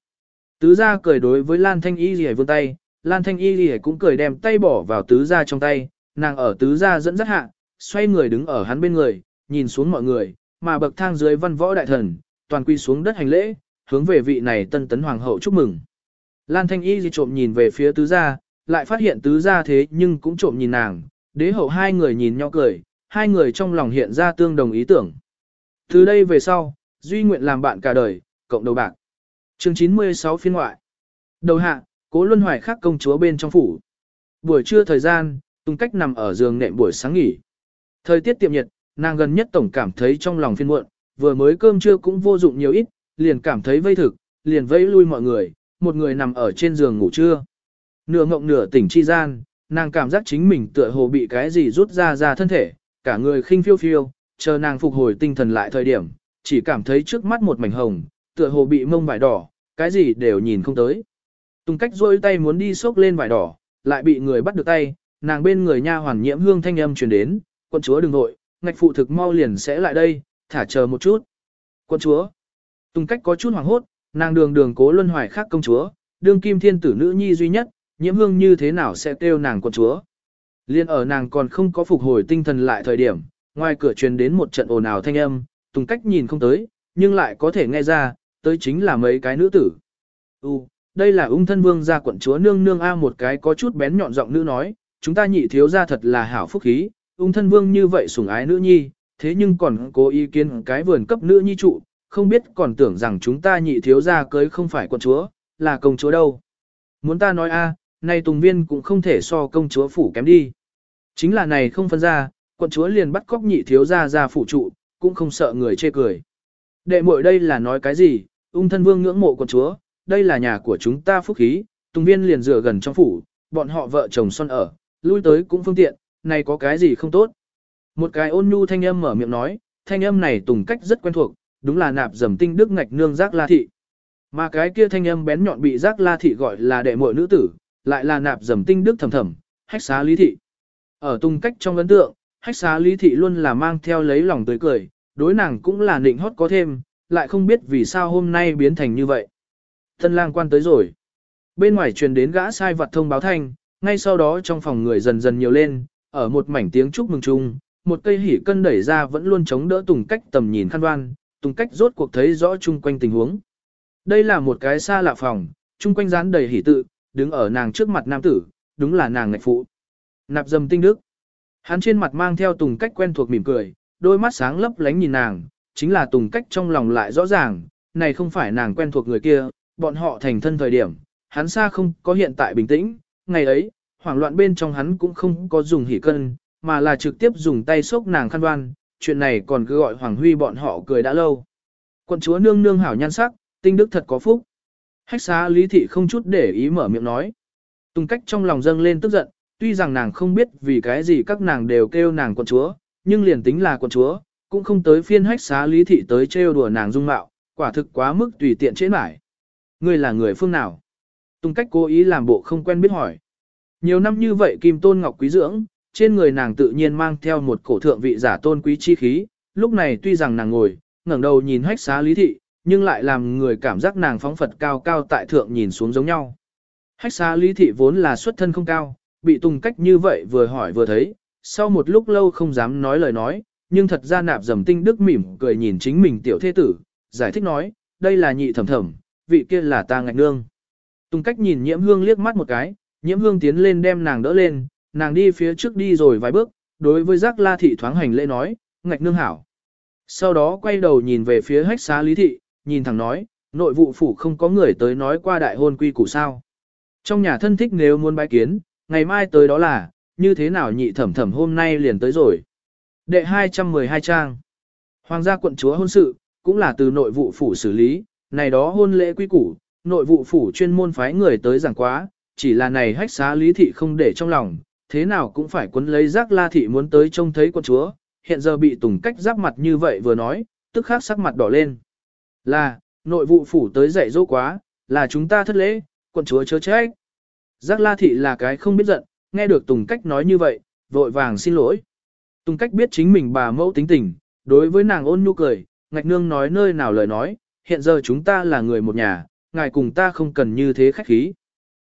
Tứ gia cười đối với Lan Thanh Y Lì vươn tay, Lan Thanh Y Lì cũng cười đem tay bỏ vào tứ gia trong tay, nàng ở tứ gia dẫn dắt hạ, xoay người đứng ở hắn bên người, nhìn xuống mọi người, mà bậc thang dưới văn võ đại thần, toàn quy xuống đất hành lễ, hướng về vị này tân tấn hoàng hậu chúc mừng. Lan Thanh Y Lì trộm nhìn về phía tứ gia, lại phát hiện tứ gia thế nhưng cũng trộm nhìn nàng, đế hậu hai người nhìn nhau cười, hai người trong lòng hiện ra tương đồng ý tưởng. Từ đây về sau, duy nguyện làm bạn cả đời, cộng đầu bạc. Chương 96 phiên ngoại. Đầu hạ, cố luân hoài khắc công chúa bên trong phủ. Buổi trưa thời gian, tung cách nằm ở giường nệm buổi sáng nghỉ. Thời tiết tiệm nhiệt, nàng gần nhất tổng cảm thấy trong lòng phiên muộn, vừa mới cơm trưa cũng vô dụng nhiều ít, liền cảm thấy vây thực, liền vây lui mọi người, một người nằm ở trên giường ngủ trưa. Nửa ngộng nửa tỉnh chi gian, nàng cảm giác chính mình tựa hồ bị cái gì rút ra ra thân thể, cả người khinh phiêu phiêu, chờ nàng phục hồi tinh thần lại thời điểm, chỉ cảm thấy trước mắt một mảnh hồng, tựa hồ bị mông vải đỏ, cái gì đều nhìn không tới. Tùng cách rôi tay muốn đi xốc lên vải đỏ, lại bị người bắt được tay, nàng bên người nha hoàn nhiễm hương thanh âm truyền đến, quân chúa đừng nội, ngạch phụ thực mau liền sẽ lại đây, thả chờ một chút. Quân chúa, Tùng cách có chút hoảng hốt, nàng đường đường cố luân hoài khác công chúa, đương kim thiên tử nữ nhi duy nhất, nhiễm hương như thế nào sẽ kêu nàng quân chúa. Liên ở nàng còn không có phục hồi tinh thần lại thời điểm, ngoài cửa truyền đến một trận ồn ào thanh âm, Tùng cách nhìn không tới, nhưng lại có thể nghe ra, tới chính là mấy cái nữ tử. U, đây là ung thân vương gia quận chúa nương nương A một cái có chút bén nhọn giọng nữ nói, chúng ta nhị thiếu gia thật là hảo phúc khí, ung thân vương như vậy sủng ái nữ nhi, thế nhưng còn cố ý kiến cái vườn cấp nữ nhi trụ, không biết còn tưởng rằng chúng ta nhị thiếu gia cưới không phải quận chúa, là công chúa đâu. Muốn ta nói A, nay tùng viên cũng không thể so công chúa phủ kém đi. Chính là này không phân ra, quận chúa liền bắt cóc nhị thiếu gia ra phủ trụ, cũng không sợ người chê cười. Đệ muội đây là nói cái gì, ung thân vương ngưỡng mộ quận chúa, đây là nhà của chúng ta phúc khí, tùng viên liền dựa gần trong phủ, bọn họ vợ chồng son ở, lui tới cũng phương tiện, này có cái gì không tốt. Một cái ôn nhu thanh âm mở miệng nói, thanh âm này tùng cách rất quen thuộc, đúng là nạp dầm tinh đức ngạch nương giác la thị. Mà cái kia thanh âm bén nhọn bị giác la thị gọi là đệ muội nữ tử, lại là nạp dầm tinh đức thầm thầm, hách xá lý thị. Ở tùng cách trong ấn tượng, hách xá lý thị luôn là mang theo lấy lòng tươi cười, đối nàng cũng là nịnh hót có thêm, lại không biết vì sao hôm nay biến thành như vậy. Tân lang quan tới rồi. Bên ngoài truyền đến gã sai vật thông báo thanh, ngay sau đó trong phòng người dần dần nhiều lên, ở một mảnh tiếng chúc mừng chung, một cây hỉ cân đẩy ra vẫn luôn chống đỡ Tùng Cách tầm nhìn khăn đoan, Tùng Cách rốt cuộc thấy rõ chung quanh tình huống. Đây là một cái xa lạ phòng, chung quanh dán đầy hỉ tự, đứng ở nàng trước mặt nam tử, đúng là nàng ngạch phụ. Nạp dầm tinh đức. Hắn trên mặt mang theo Tùng Cách quen thuộc mỉm cười, đôi mắt sáng lấp lánh nhìn nàng, chính là Tùng Cách trong lòng lại rõ ràng, này không phải nàng quen thuộc người kia, bọn họ thành thân thời điểm, hắn xa không có hiện tại bình tĩnh, ngày ấy, hoảng loạn bên trong hắn cũng không có dùng hỉ cân, mà là trực tiếp dùng tay xốc nàng khăn đoan, chuyện này còn cứ gọi Hoàng Huy bọn họ cười đã lâu. Quận chúa nương nương hảo nhan sắc, tinh đức thật có phúc. Hách xá lý thị không chút để ý mở miệng nói. Tùng cách trong lòng dâng lên tức giận, tuy rằng nàng không biết vì cái gì các nàng đều kêu nàng quận chúa, nhưng liền tính là quận chúa, cũng không tới phiên hách xá lý thị tới trêu đùa nàng dung mạo, quả thực quá mức tùy tiện chế mải. Ngươi là người phương nào? Tùng cách cố ý làm bộ không quen biết hỏi. Nhiều năm như vậy kim tôn ngọc quý dưỡng, trên người nàng tự nhiên mang theo một cổ thượng vị giả tôn quý chi khí, lúc này tuy rằng nàng ngồi, ngẩng đầu nhìn hách xá lý thị, nhưng lại làm người cảm giác nàng phóng phật cao cao tại thượng nhìn xuống giống nhau. Hách xá lý thị vốn là xuất thân không cao, bị tùng cách như vậy vừa hỏi vừa thấy, sau một lúc lâu không dám nói lời nói, nhưng thật ra nạp dầm tinh đức mỉm cười nhìn chính mình tiểu thế tử, giải thích nói, đây là nhị thẩm thẩm, vị kia là ta ngạch nương. Tùng cách nhìn nhiễm hương liếc mắt một cái, nhiễm hương tiến lên đem nàng đỡ lên, nàng đi phía trước đi rồi vài bước, đối với giác la thị thoáng hành lễ nói, ngạch nương hảo. Sau đó quay đầu nhìn về phía hách xá lý thị, nhìn thẳng nói, nội vụ phủ không có người tới nói qua đại hôn quy củ sao. Trong nhà thân thích nếu muốn bái kiến, ngày mai tới đó là, như thế nào nhị thẩm thẩm hôm nay liền tới rồi. Đệ 212 trang. Hoàng gia quận chúa hôn sự, cũng là từ nội vụ phủ xử lý, này đó hôn lễ quy củ, nội vụ phủ chuyên môn phái người tới giảng quá, chỉ là này hách xá lý thị không để trong lòng, thế nào cũng phải quấn lấy giác la thị muốn tới trông thấy con chúa, hiện giờ bị tùng cách giáp mặt như vậy vừa nói, tức khắc sắc mặt đỏ lên. Là, nội vụ phủ tới dạy dỗ quá, là chúng ta thất lễ, quận chúa chớ trách. Giác la thị là cái không biết giận, nghe được tùng cách nói như vậy, vội vàng xin lỗi. Tùng cách biết chính mình bà mẫu tính tình, đối với nàng ôn nhu cười, ngạch nương nói nơi nào lời nói, hiện giờ chúng ta là người một nhà, ngài cùng ta không cần như thế khách khí.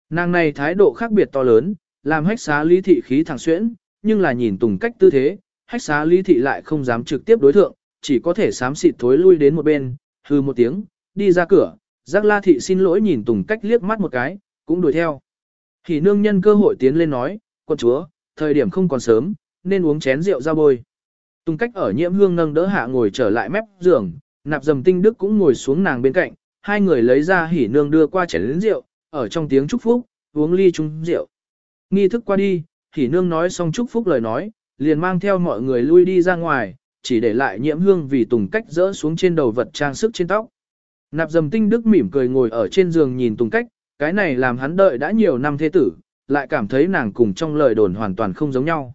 Nàng này thái độ khác biệt to lớn, làm hách xá lý thị khí thẳng xuyễn, nhưng là nhìn tùng cách tư thế, hách xá lý thị lại không dám trực tiếp đối thượng, chỉ có thể sám xịt thối lui đến một bên, hư một tiếng, đi ra cửa, giác la thị xin lỗi nhìn tùng cách liếc mắt một cái, cũng đuổi theo. Thì nương nhân cơ hội tiến lên nói, quân chúa, thời điểm không còn sớm, nên uống chén rượu ra bôi. Tùng cách ở nhiễm hương nâng đỡ hạ ngồi trở lại mép giường, nạp dầm tinh đức cũng ngồi xuống nàng bên cạnh, hai người lấy ra hỉ nương đưa qua chén lĩnh rượu, ở trong tiếng chúc phúc, uống ly chung rượu. Nghi thức qua đi, thì nương nói xong chúc phúc lời nói, liền mang theo mọi người lui đi ra ngoài, chỉ để lại nhiễm hương vì tùng cách rỡ xuống trên đầu vật trang sức trên tóc. Nạp dầm tinh đức mỉm cười ngồi ở trên giường nhìn tùng cách, cái này làm hắn đợi đã nhiều năm thế tử, lại cảm thấy nàng cùng trong lời đồn hoàn toàn không giống nhau.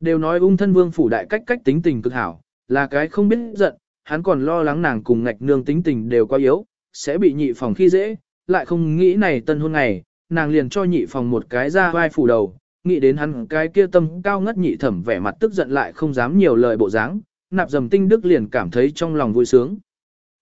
Đều nói ung thân vương phủ đại cách cách tính tình cực hảo, là cái không biết giận, hắn còn lo lắng nàng cùng ngạch nương tính tình đều quá yếu, sẽ bị nhị phòng khi dễ, lại không nghĩ này tân hôn ngày, nàng liền cho nhị phòng một cái ra vai phủ đầu, nghĩ đến hắn cái kia tâm cao ngất nhị thẩm vẻ mặt tức giận lại không dám nhiều lời bộ dáng, nạp dầm tinh đức liền cảm thấy trong lòng vui sướng.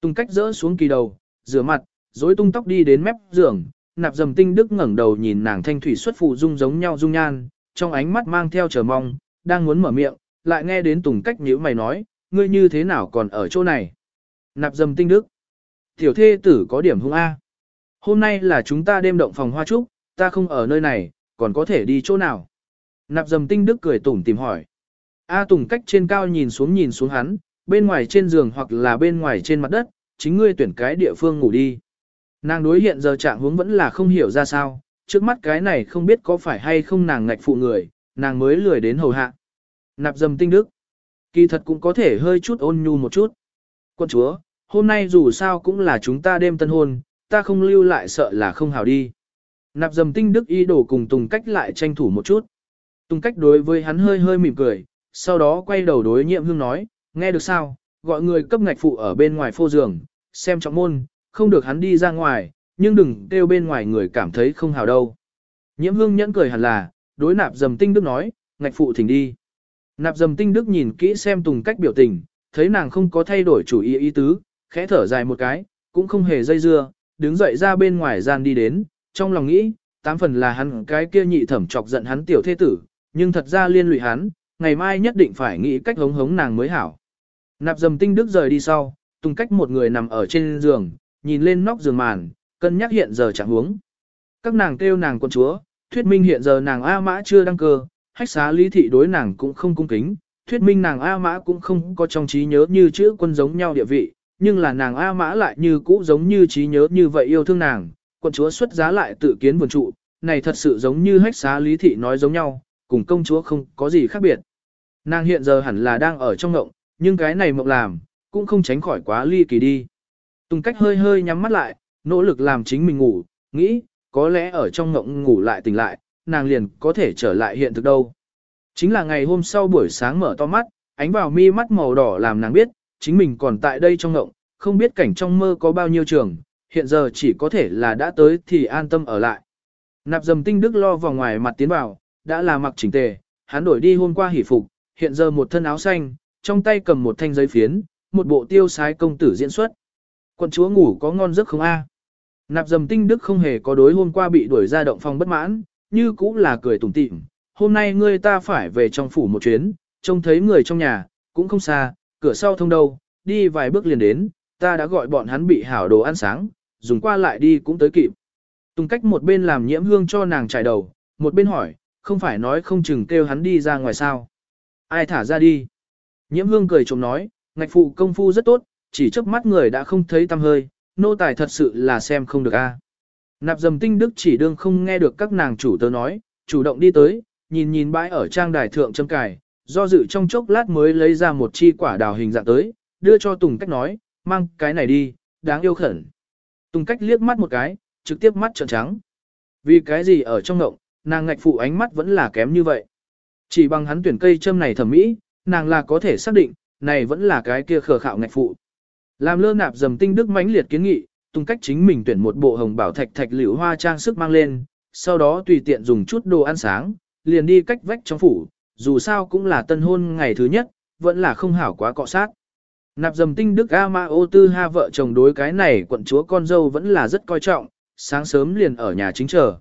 Tung cách rỡ xuống kỳ đầu, rửa mặt, rối tung tóc đi đến mép giường, nạp dầm tinh đức ngẩng đầu nhìn nàng thanh thủy xuất phụ dung giống nhau dung nhan, trong ánh mắt mang theo chờ mong, đang muốn mở miệng, lại nghe đến tùng cách nhíu mày nói, ngươi như thế nào còn ở chỗ này. Nạp dầm tinh đức. Tiểu thê tử có điểm hung A. Hôm nay là chúng ta đêm động phòng hoa trúc, ta không ở nơi này, còn có thể đi chỗ nào. Nạp dầm tinh đức cười tủm tìm hỏi. A Tùng cách trên cao nhìn xuống nhìn xuống hắn, bên ngoài trên giường hoặc là bên ngoài trên mặt đất, chính ngươi tuyển cái địa phương ngủ đi. Nàng đối hiện giờ trạng hướng vẫn là không hiểu ra sao, trước mắt cái này không biết có phải hay không nàng ngạch phụ người, nàng mới lười đến hầu hạ. Nạp dầm tinh đức. Kỳ thật cũng có thể hơi chút ôn nhu một chút. Quân chúa, hôm nay dù sao cũng là chúng ta đêm tân hôn, ta không lưu lại sợ là không hảo đi. Nạp dầm tinh đức ý đồ cùng Tùng cách lại tranh thủ một chút. Tùng cách đối với hắn hơi hơi mỉm cười, sau đó quay đầu đối nhiệm hương nói, nghe được sao, gọi người cấp ngạch phụ ở bên ngoài phô giường, xem trọng môn, không được hắn đi ra ngoài, nhưng đừng kêu bên ngoài người cảm thấy không hào đâu. Nhiễm hương nhẫn cười hẳn là, đối nạp dầm tinh đức nói, ngạch phụ thỉnh đi. Nạp dầm tinh đức nhìn kỹ xem tùng cách biểu tình, thấy nàng không có thay đổi chủ ý ý tứ, khẽ thở dài một cái, cũng không hề dây dưa, đứng dậy ra bên ngoài gian đi đến, trong lòng nghĩ, tám phần là hắn cái kia nhị thẩm chọc giận hắn tiểu thế tử, nhưng thật ra liên lụy hắn, ngày mai nhất định phải nghĩ cách hống hống nàng mới hảo. Nạp dầm tinh đức rời đi sau, tùng cách một người nằm ở trên giường, nhìn lên nóc giường màn, cân nhắc hiện giờ chẳng huống. Các nàng kêu nàng quân chúa, thuyết minh hiện giờ nàng A Mã chưa đăng cơ, hách xá lý thị đối nàng cũng không cung kính, thuyết minh nàng A Mã cũng không có trong trí nhớ như chữ quân giống nhau địa vị, nhưng là nàng A Mã lại như cũ giống như trí nhớ như vậy yêu thương nàng, quận chúa xuất giá lại tự kiến vườn trụ, này thật sự giống như hách xá lý thị nói giống nhau, cùng công chúa không có gì khác biệt. Nàng hiện giờ hẳn là đang ở trong ngộng, nhưng cái này mộng làm, cũng không tránh khỏi quá ly kỳ đi. Tùng cách hơi hơi nhắm mắt lại, nỗ lực làm chính mình ngủ, nghĩ, có lẽ ở trong ngộng ngủ lại tỉnh lại, nàng liền có thể trở lại hiện thực đâu. Chính là ngày hôm sau buổi sáng mở to mắt, ánh vào mi mắt màu đỏ làm nàng biết, chính mình còn tại đây trong ngộng, không biết cảnh trong mơ có bao nhiêu trường, hiện giờ chỉ có thể là đã tới thì an tâm ở lại. Nạp dầm tinh đức lo vào ngoài mặt tiến vào, đã là mặc chỉnh tề, hắn đổi đi hôm qua hỉ phục, hiện giờ một thân áo xanh, trong tay cầm một thanh giấy phiến, một bộ tiêu sái công tử diễn xuất. quân chúa ngủ có ngon giấc không a? Nạp dầm tinh đức không hề có đối hôm qua bị đuổi ra động phòng bất mãn, như cũng là cười tủm tỉm. Hôm nay ngươi ta phải về trong phủ một chuyến, trông thấy người trong nhà, cũng không xa, cửa sau thông đâu, đi vài bước liền đến, ta đã gọi bọn hắn bị hảo đồ ăn sáng, dùng qua lại đi cũng tới kịp. Tùng cách một bên làm nhiễm hương cho nàng trải đầu, một bên hỏi, không phải nói không chừng kêu hắn đi ra ngoài sao. Ai thả ra đi. Nhiễm hương cười trộm nói, ngạch phụ công phu rất tốt, chỉ trước mắt người đã không thấy tâm hơi, nô tài thật sự là xem không được a. Nạp dầm tinh đức chỉ đương không nghe được các nàng chủ tớ nói, chủ động đi tới, nhìn nhìn bãi ở trang đài thượng châm cài, do dự trong chốc lát mới lấy ra một chi quả đào hình dạng tới, đưa cho Tùng Cách nói, mang cái này đi, đáng yêu khẩn. Tùng Cách liếc mắt một cái, trực tiếp mắt trợn trắng. Vì cái gì ở trong ngộng, nàng ngạch phụ ánh mắt vẫn là kém như vậy. Chỉ bằng hắn tuyển cây châm này thẩm mỹ, nàng là có thể xác định, này vẫn là cái kia khờ khạo ngạch phụ. Làm lơ nạp dầm tinh đức mãnh liệt kiến nghị, Tùng cách chính mình tuyển một bộ hồng bảo thạch thạch liễu hoa trang sức mang lên, sau đó tùy tiện dùng chút đồ ăn sáng, liền đi cách vách trong phủ, dù sao cũng là tân hôn ngày thứ nhất, vẫn là không hảo quá cọ sát. Nạp dầm tinh đức A Ma ô tư ha vợ chồng đối cái này quận chúa con dâu vẫn là rất coi trọng, sáng sớm liền ở nhà chính chờ.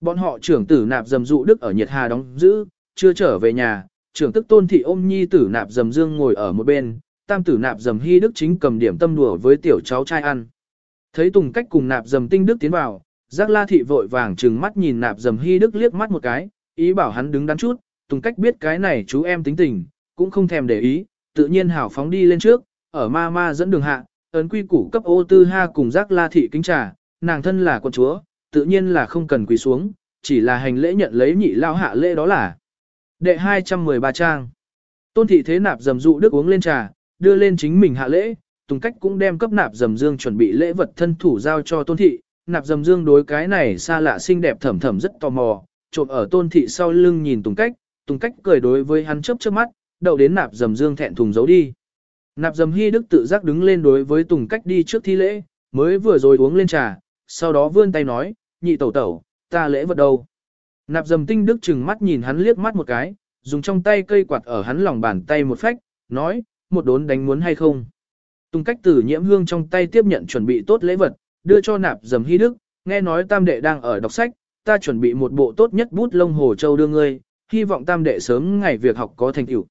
Bọn họ trưởng tử nạp dầm dụ đức ở nhiệt hà đóng giữ, chưa trở về nhà, trưởng tức tôn thị ôm nhi tử nạp dầm dương ngồi ở một bên, tam tử nạp dầm hy đức chính cầm điểm tâm đùa với tiểu cháu trai ăn. Thấy tùng cách cùng nạp dầm tinh đức tiến vào, giác la thị vội vàng trừng mắt nhìn nạp dầm hy đức liếc mắt một cái, ý bảo hắn đứng đắn chút, tùng cách biết cái này chú em tính tình, cũng không thèm để ý, tự nhiên hảo phóng đi lên trước, ở ma ma dẫn đường hạ, ấn quy củ cấp ô tư ha cùng giác la thị kính trà, nàng thân là con chúa, tự nhiên là không cần quỳ xuống, chỉ là hành lễ nhận lấy nhị lao hạ lễ đó là. Đệ 213 trang. Tôn thị thế nạp dầm dụ đức uống lên trà, đưa lên chính mình hạ lễ, Tùng Cách cũng đem cấp nạp dầm dương chuẩn bị lễ vật thân thủ giao cho Tôn thị, nạp dầm dương đối cái này xa lạ xinh đẹp thẩm thẩm rất tò mò, trộm ở Tôn thị sau lưng nhìn Tùng Cách, Tùng Cách cười đối với hắn chớp chớp mắt, đậu đến nạp dầm dương thẹn thùng giấu đi. Nạp dầm hy đức tự giác đứng lên đối với Tùng Cách đi trước thi lễ, mới vừa rồi uống lên trà, sau đó vươn tay nói, nhị tẩu tẩu, ta lễ vật đâu. Nạp dầm tinh đức chừng mắt nhìn hắn liếc mắt một cái, dùng trong tay cây quạt ở hắn lòng bàn tay một phách, nói, một đốn đánh muốn hay không. Tùng cách tử nhiễm hương trong tay tiếp nhận chuẩn bị tốt lễ vật, đưa cho nạp dầm hy đức, nghe nói tam đệ đang ở đọc sách, ta chuẩn bị một bộ tốt nhất bút lông hồ châu đưa ngươi, hy vọng tam đệ sớm ngày việc học có thành tựu.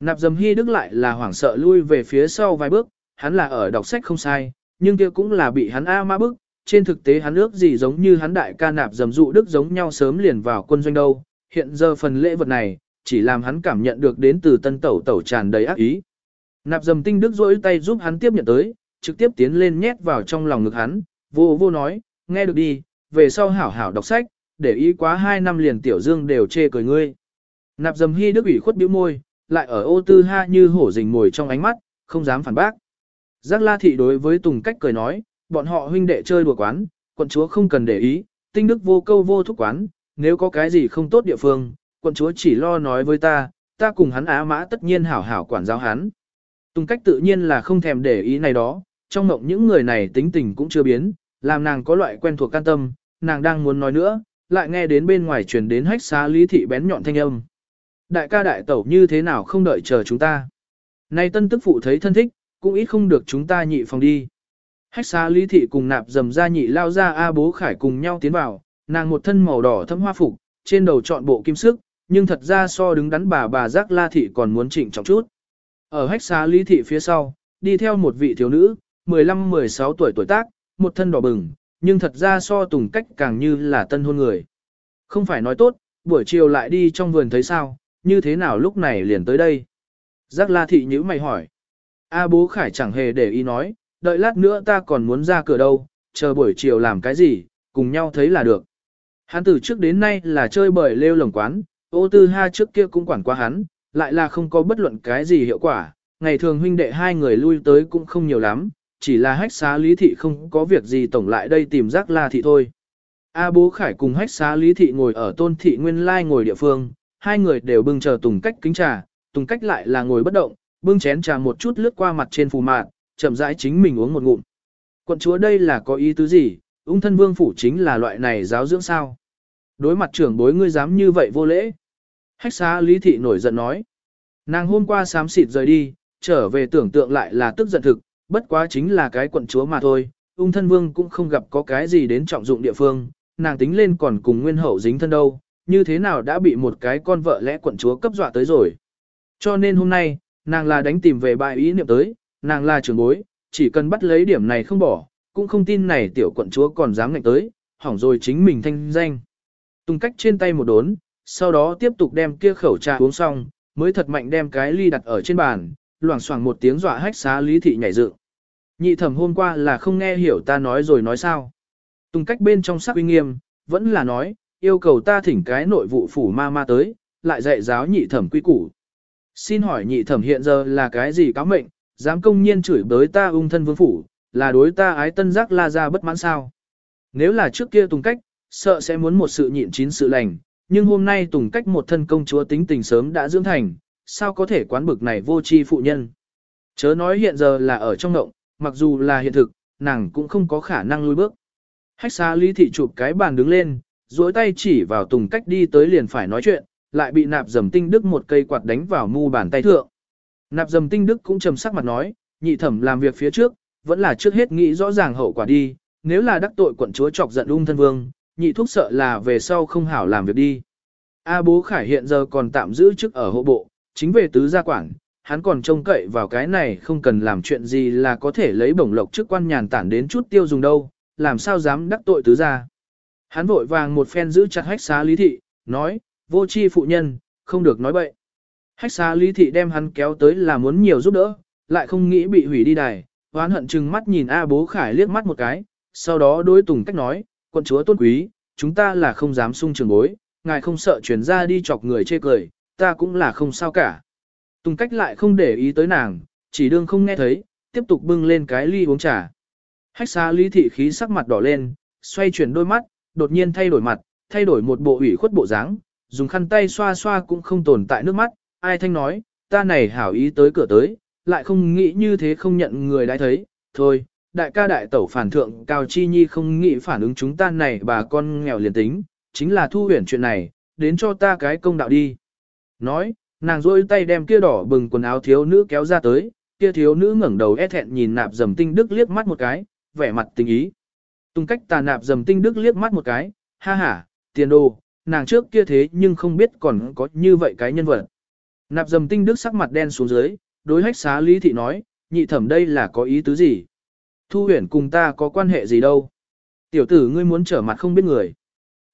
Nạp dầm hy đức lại là hoảng sợ lui về phía sau vài bước, hắn là ở đọc sách không sai, nhưng kia cũng là bị hắn A ma bức, trên thực tế hắn ước gì giống như hắn đại ca nạp dầm dụ đức giống nhau sớm liền vào quân doanh đâu, hiện giờ phần lễ vật này, chỉ làm hắn cảm nhận được đến từ tân tẩu tẩu tràn đầy ác ý. Nạp dầm tinh đức rỗi tay giúp hắn tiếp nhận tới, trực tiếp tiến lên nhét vào trong lòng ngực hắn, vô vô nói, nghe được đi, về sau hảo hảo đọc sách, để ý quá hai năm liền tiểu dương đều chê cười ngươi. Nạp dầm hy đức ủy khuất bĩu môi, lại ở ô tư ha như hổ rình ngồi trong ánh mắt, không dám phản bác. Giác la thị đối với Tùng cách cười nói, bọn họ huynh đệ chơi đùa quán, quận chúa không cần để ý, tinh đức vô câu vô thúc quán, nếu có cái gì không tốt địa phương, quận chúa chỉ lo nói với ta, ta cùng hắn á mã tất nhiên hảo hảo quản giáo hắn. Tùng cách tự nhiên là không thèm để ý này đó, trong mộng những người này tính tình cũng chưa biến, làm nàng có loại quen thuộc can tâm, nàng đang muốn nói nữa, lại nghe đến bên ngoài truyền đến hách xá lý thị bén nhọn thanh âm. Đại ca đại tẩu như thế nào không đợi chờ chúng ta. Nay tân tức phụ thấy thân thích, cũng ít không được chúng ta nhị phòng đi. Hách xá lý thị cùng nạp dầm ra nhị lao ra A bố khải cùng nhau tiến vào, nàng một thân màu đỏ thâm hoa phục, trên đầu chọn bộ kim sức, nhưng thật ra so đứng đắn bà bà giác la thị còn muốn chỉnh trọng chút. Ở hách xá lý thị phía sau, đi theo một vị thiếu nữ, 15-16 tuổi tuổi tác, một thân đỏ bừng, nhưng thật ra so tùng cách càng như là tân hôn người. Không phải nói tốt, buổi chiều lại đi trong vườn thấy sao, như thế nào lúc này liền tới đây. Giác la thị nhữ mày hỏi. A bố khải chẳng hề để ý nói, đợi lát nữa ta còn muốn ra cửa đâu, chờ buổi chiều làm cái gì, cùng nhau thấy là được. Hắn từ trước đến nay là chơi bời lêu lồng quán, ô tư ha trước kia cũng quản qua hắn, lại là không có bất luận cái gì hiệu quả, ngày thường huynh đệ hai người lui tới cũng không nhiều lắm, chỉ là hách xá lý thị không có việc gì tổng lại đây tìm giác la thị thôi. A bố khải cùng hách xá lý thị ngồi ở tôn thị nguyên lai ngồi địa phương, hai người đều bưng chờ tùng cách kính trà, Tùng cách lại là ngồi bất động, bưng chén trà một chút lướt qua mặt trên phù mạn, chậm rãi chính mình uống một ngụm. Quận chúa đây là có ý tứ gì, ung thân vương phủ chính là loại này giáo dưỡng sao. Đối mặt trưởng bối ngươi dám như vậy vô lễ. Hách xá lý thị nổi giận nói. Nàng hôm qua sám xịt rời đi, trở về tưởng tượng lại là tức giận thực, bất quá chính là cái quận chúa mà thôi. Ung thân vương cũng không gặp có cái gì đến trọng dụng địa phương, nàng tính lên còn cùng nguyên hậu dính thân đâu, như thế nào đã bị một cái con vợ lẽ quận chúa cấp dọa tới rồi. Cho nên hôm nay, nàng là đánh tìm về bài ý niệm tới, nàng là trưởng bối, chỉ cần bắt lấy điểm này không bỏ, cũng không tin này tiểu quận chúa còn dám ngạnh tới, hỏng rồi chính mình thanh danh. Tùng cách trên tay một đốn, sau đó tiếp tục đem kia khẩu trà uống xong, mới thật mạnh đem cái ly đặt ở trên bàn, loảng xoảng một tiếng dọa hách xá lý thị nhảy dựng. Nhị thẩm hôm qua là không nghe hiểu ta nói rồi nói sao. Tùng cách bên trong sắc uy nghiêm, vẫn là nói, yêu cầu ta thỉnh cái nội vụ phủ ma ma tới, lại dạy giáo nhị thẩm quy củ. Xin hỏi nhị thẩm hiện giờ là cái gì cáo mệnh, dám công nhiên chửi bới ta ung thân vương phủ, là đối ta ái tân giác la ra bất mãn sao. Nếu là trước kia tùng cách, sợ sẽ muốn một sự nhịn chín sự lành, nhưng hôm nay tùng cách một thân công chúa tính tình sớm đã dưỡng thành, sao có thể quán bực này vô tri phụ nhân. Chớ nói hiện giờ là ở trong động, mặc dù là hiện thực, nàng cũng không có khả năng lui bước. Hách xa lý thị chụp cái bàn đứng lên, duỗi tay chỉ vào tùng cách đi tới liền phải nói chuyện, lại bị nạp dầm tinh đức một cây quạt đánh vào mu bàn tay thượng. Nạp dầm tinh đức cũng trầm sắc mặt nói, nhị thẩm làm việc phía trước, vẫn là trước hết nghĩ rõ ràng hậu quả đi, nếu là đắc tội quận chúa chọc giận ung thân vương, nhị thúc sợ là về sau không hảo làm việc đi. A bố khải hiện giờ còn tạm giữ chức ở hộ bộ, chính về tứ gia quản, hắn còn trông cậy vào cái này không cần làm chuyện gì là có thể lấy bổng lộc chức quan nhàn tản đến chút tiêu dùng đâu, làm sao dám đắc tội tứ gia. Hắn vội vàng một phen giữ chặt hách xá lý thị, nói, vô chi phụ nhân, không được nói bậy. Hách xá lý thị đem hắn kéo tới là muốn nhiều giúp đỡ, lại không nghĩ bị hủy đi đài, hoán hận chừng mắt nhìn A bố khải liếc mắt một cái, sau đó đối tùng cách nói, quận chúa tôn quý, chúng ta là không dám sung trường bối, ngài không sợ chuyển ra đi chọc người chê cười, ta cũng là không sao cả. Tùng cách lại không để ý tới nàng, chỉ đương không nghe thấy, tiếp tục bưng lên cái ly uống trà. Hách xa lý thị khí sắc mặt đỏ lên, xoay chuyển đôi mắt, đột nhiên thay đổi mặt, thay đổi một bộ ủy khuất bộ dáng, dùng khăn tay xoa xoa cũng không tồn tại nước mắt, ai thanh nói, ta này hảo ý tới cửa tới, lại không nghĩ như thế không nhận người đã thấy, thôi, đại ca đại tẩu phản thượng Cao Chi Nhi không nghĩ phản ứng chúng ta này bà con nghèo liền tính, chính là thu huyền chuyện này, đến cho ta cái công đạo đi. Nói, nàng rôi tay đem kia đỏ bừng quần áo thiếu nữ kéo ra tới, kia thiếu nữ ngẩng đầu e thẹn nhìn nạp dầm tinh đức liếc mắt một cái, vẻ mặt tình ý. Tung cách tà nạp dầm tinh đức liếc mắt một cái, ha ha, tiền đồ, nàng trước kia thế nhưng không biết còn có như vậy cái nhân vật. Nạp dầm tinh đức sắc mặt đen xuống dưới, đối hách xá lý thị nói, nhị thẩm đây là có ý tứ gì? Thu huyền cùng ta có quan hệ gì đâu? Tiểu tử ngươi muốn trở mặt không biết người.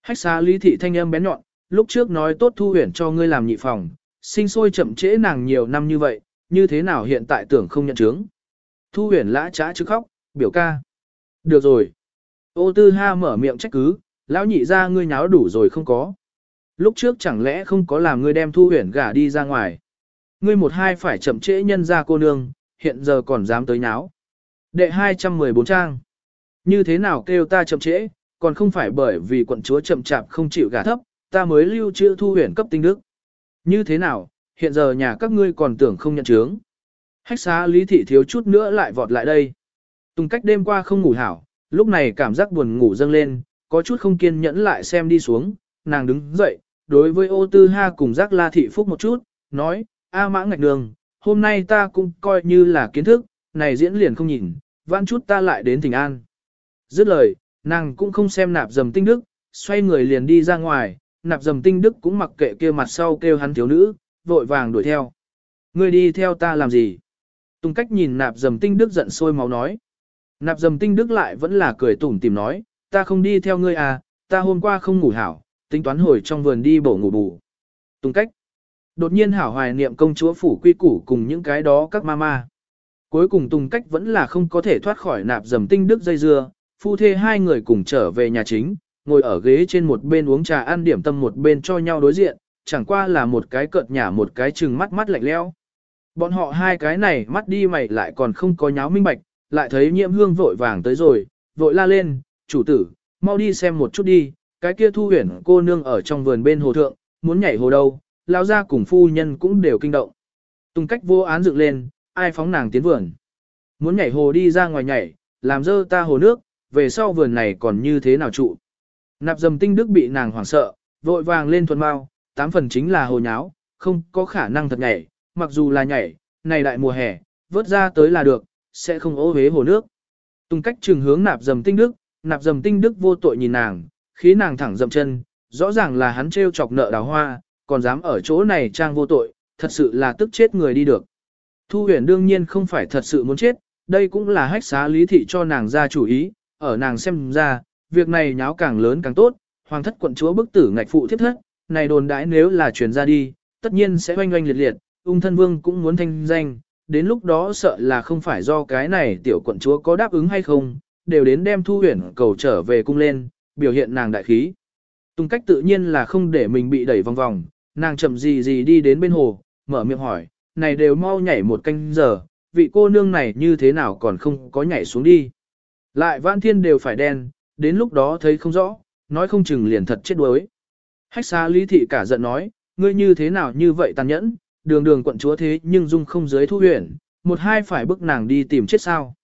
Hách xá lý thị thanh âm bén nhọn, lúc trước nói tốt thu huyền cho ngươi làm nhị phòng, sinh sôi chậm trễ nàng nhiều năm như vậy, như thế nào hiện tại tưởng không nhận chứng. Thu huyền lã trá chứ khóc, biểu ca. Được rồi. Ô tư ha mở miệng trách cứ, lão nhị ra ngươi nháo đủ rồi không có. Lúc trước chẳng lẽ không có làm ngươi đem thu huyền gả đi ra ngoài. Ngươi một hai phải chậm trễ nhân ra cô nương, hiện giờ còn dám tới nháo. Đệ 214 trang. Như thế nào kêu ta chậm trễ, còn không phải bởi vì quận chúa chậm chạp không chịu gả thấp, ta mới lưu trữ thu huyền cấp tinh đức. Như thế nào, hiện giờ nhà các ngươi còn tưởng không nhận chướng. Hách xá lý thị thiếu chút nữa lại vọt lại đây. Tùng cách đêm qua không ngủ hảo, lúc này cảm giác buồn ngủ dâng lên, có chút không kiên nhẫn lại xem đi xuống, nàng đứng dậy, đối với ô tư ha cùng giác la thị phúc một chút, nói, A mã ngạch đường, hôm nay ta cũng coi như là kiến thức, này diễn liền không nhìn, vãn chút ta lại đến thỉnh an. Dứt lời, nàng cũng không xem nạp dầm tinh đức, xoay người liền đi ra ngoài, nạp dầm tinh đức cũng mặc kệ kia mặt sau kêu hắn thiếu nữ, vội vàng đuổi theo. Ngươi đi theo ta làm gì? Tùng cách nhìn nạp dầm tinh đức giận sôi máu nói. Nạp dầm tinh đức lại vẫn là cười tủm tìm nói, ta không đi theo ngươi à, ta hôm qua không ngủ hảo, tính toán hồi trong vườn đi bổ ngủ bù. Tùng cách. Đột nhiên hảo hoài niệm công chúa phủ quy củ cùng những cái đó các ma ma. Cuối cùng Tùng cách vẫn là không có thể thoát khỏi nạp dầm tinh đức dây dưa, phu thê hai người cùng trở về nhà chính, ngồi ở ghế trên một bên uống trà ăn điểm tâm một bên cho nhau đối diện, chẳng qua là một cái cợt nhả một cái chừng mắt mắt lạnh leo. Bọn họ hai cái này mắt đi mày lại còn không có nháo minh bạch, lại thấy nhiễm hương vội vàng tới rồi, vội la lên, chủ tử, mau đi xem một chút đi, cái kia thu huyền cô nương ở trong vườn bên hồ thượng, muốn nhảy hồ đâu, lao ra cùng phu nhân cũng đều kinh động. Tùng cách vô án dựng lên, ai phóng nàng tiến vườn. Muốn nhảy hồ đi ra ngoài nhảy, làm dơ ta hồ nước, về sau vườn này còn như thế nào trụ. Nạp dầm tinh đức bị nàng hoảng sợ, vội vàng lên thuần mau, tám phần chính là hồ nháo, không có khả năng thật nhảy, mặc dù là nhảy, này đại mùa hè, vớt ra tới là được, sẽ không ố hế hồ nước. Tùng cách trường hướng nạp dầm tinh đức, nạp dầm tinh đức vô tội nhìn nàng, khí nàng thẳng dậm chân, rõ ràng là hắn trêu chọc nợ đào hoa, còn dám ở chỗ này trang vô tội, thật sự là tức chết người đi được. Thu huyền đương nhiên không phải thật sự muốn chết, đây cũng là hách xá lý thị cho nàng ra chủ ý, ở nàng xem ra, việc này nháo càng lớn càng tốt, hoàng thất quận chúa bức tử ngạch phụ thiết thất, này đồn đãi nếu là truyền ra đi, tất nhiên sẽ oanh oanh liệt liệt, ung thân vương cũng muốn thanh danh, đến lúc đó sợ là không phải do cái này tiểu quận chúa có đáp ứng hay không, đều đến đem thu huyền cầu trở về cung lên, biểu hiện nàng đại khí. Tùng cách tự nhiên là không để mình bị đẩy vòng vòng, nàng chậm gì gì đi đến bên hồ, mở miệng hỏi, này đều mau nhảy một canh giờ, vị cô nương này như thế nào còn không có nhảy xuống đi. Lại vãn thiên đều phải đen, đến lúc đó thấy không rõ, nói không chừng liền thật chết đuối. Hách xa lý thị cả giận nói, ngươi như thế nào như vậy tàn nhẫn, đường đường quận chúa thế nhưng dung không giới thu huyền, một hai phải bức nàng đi tìm chết sao.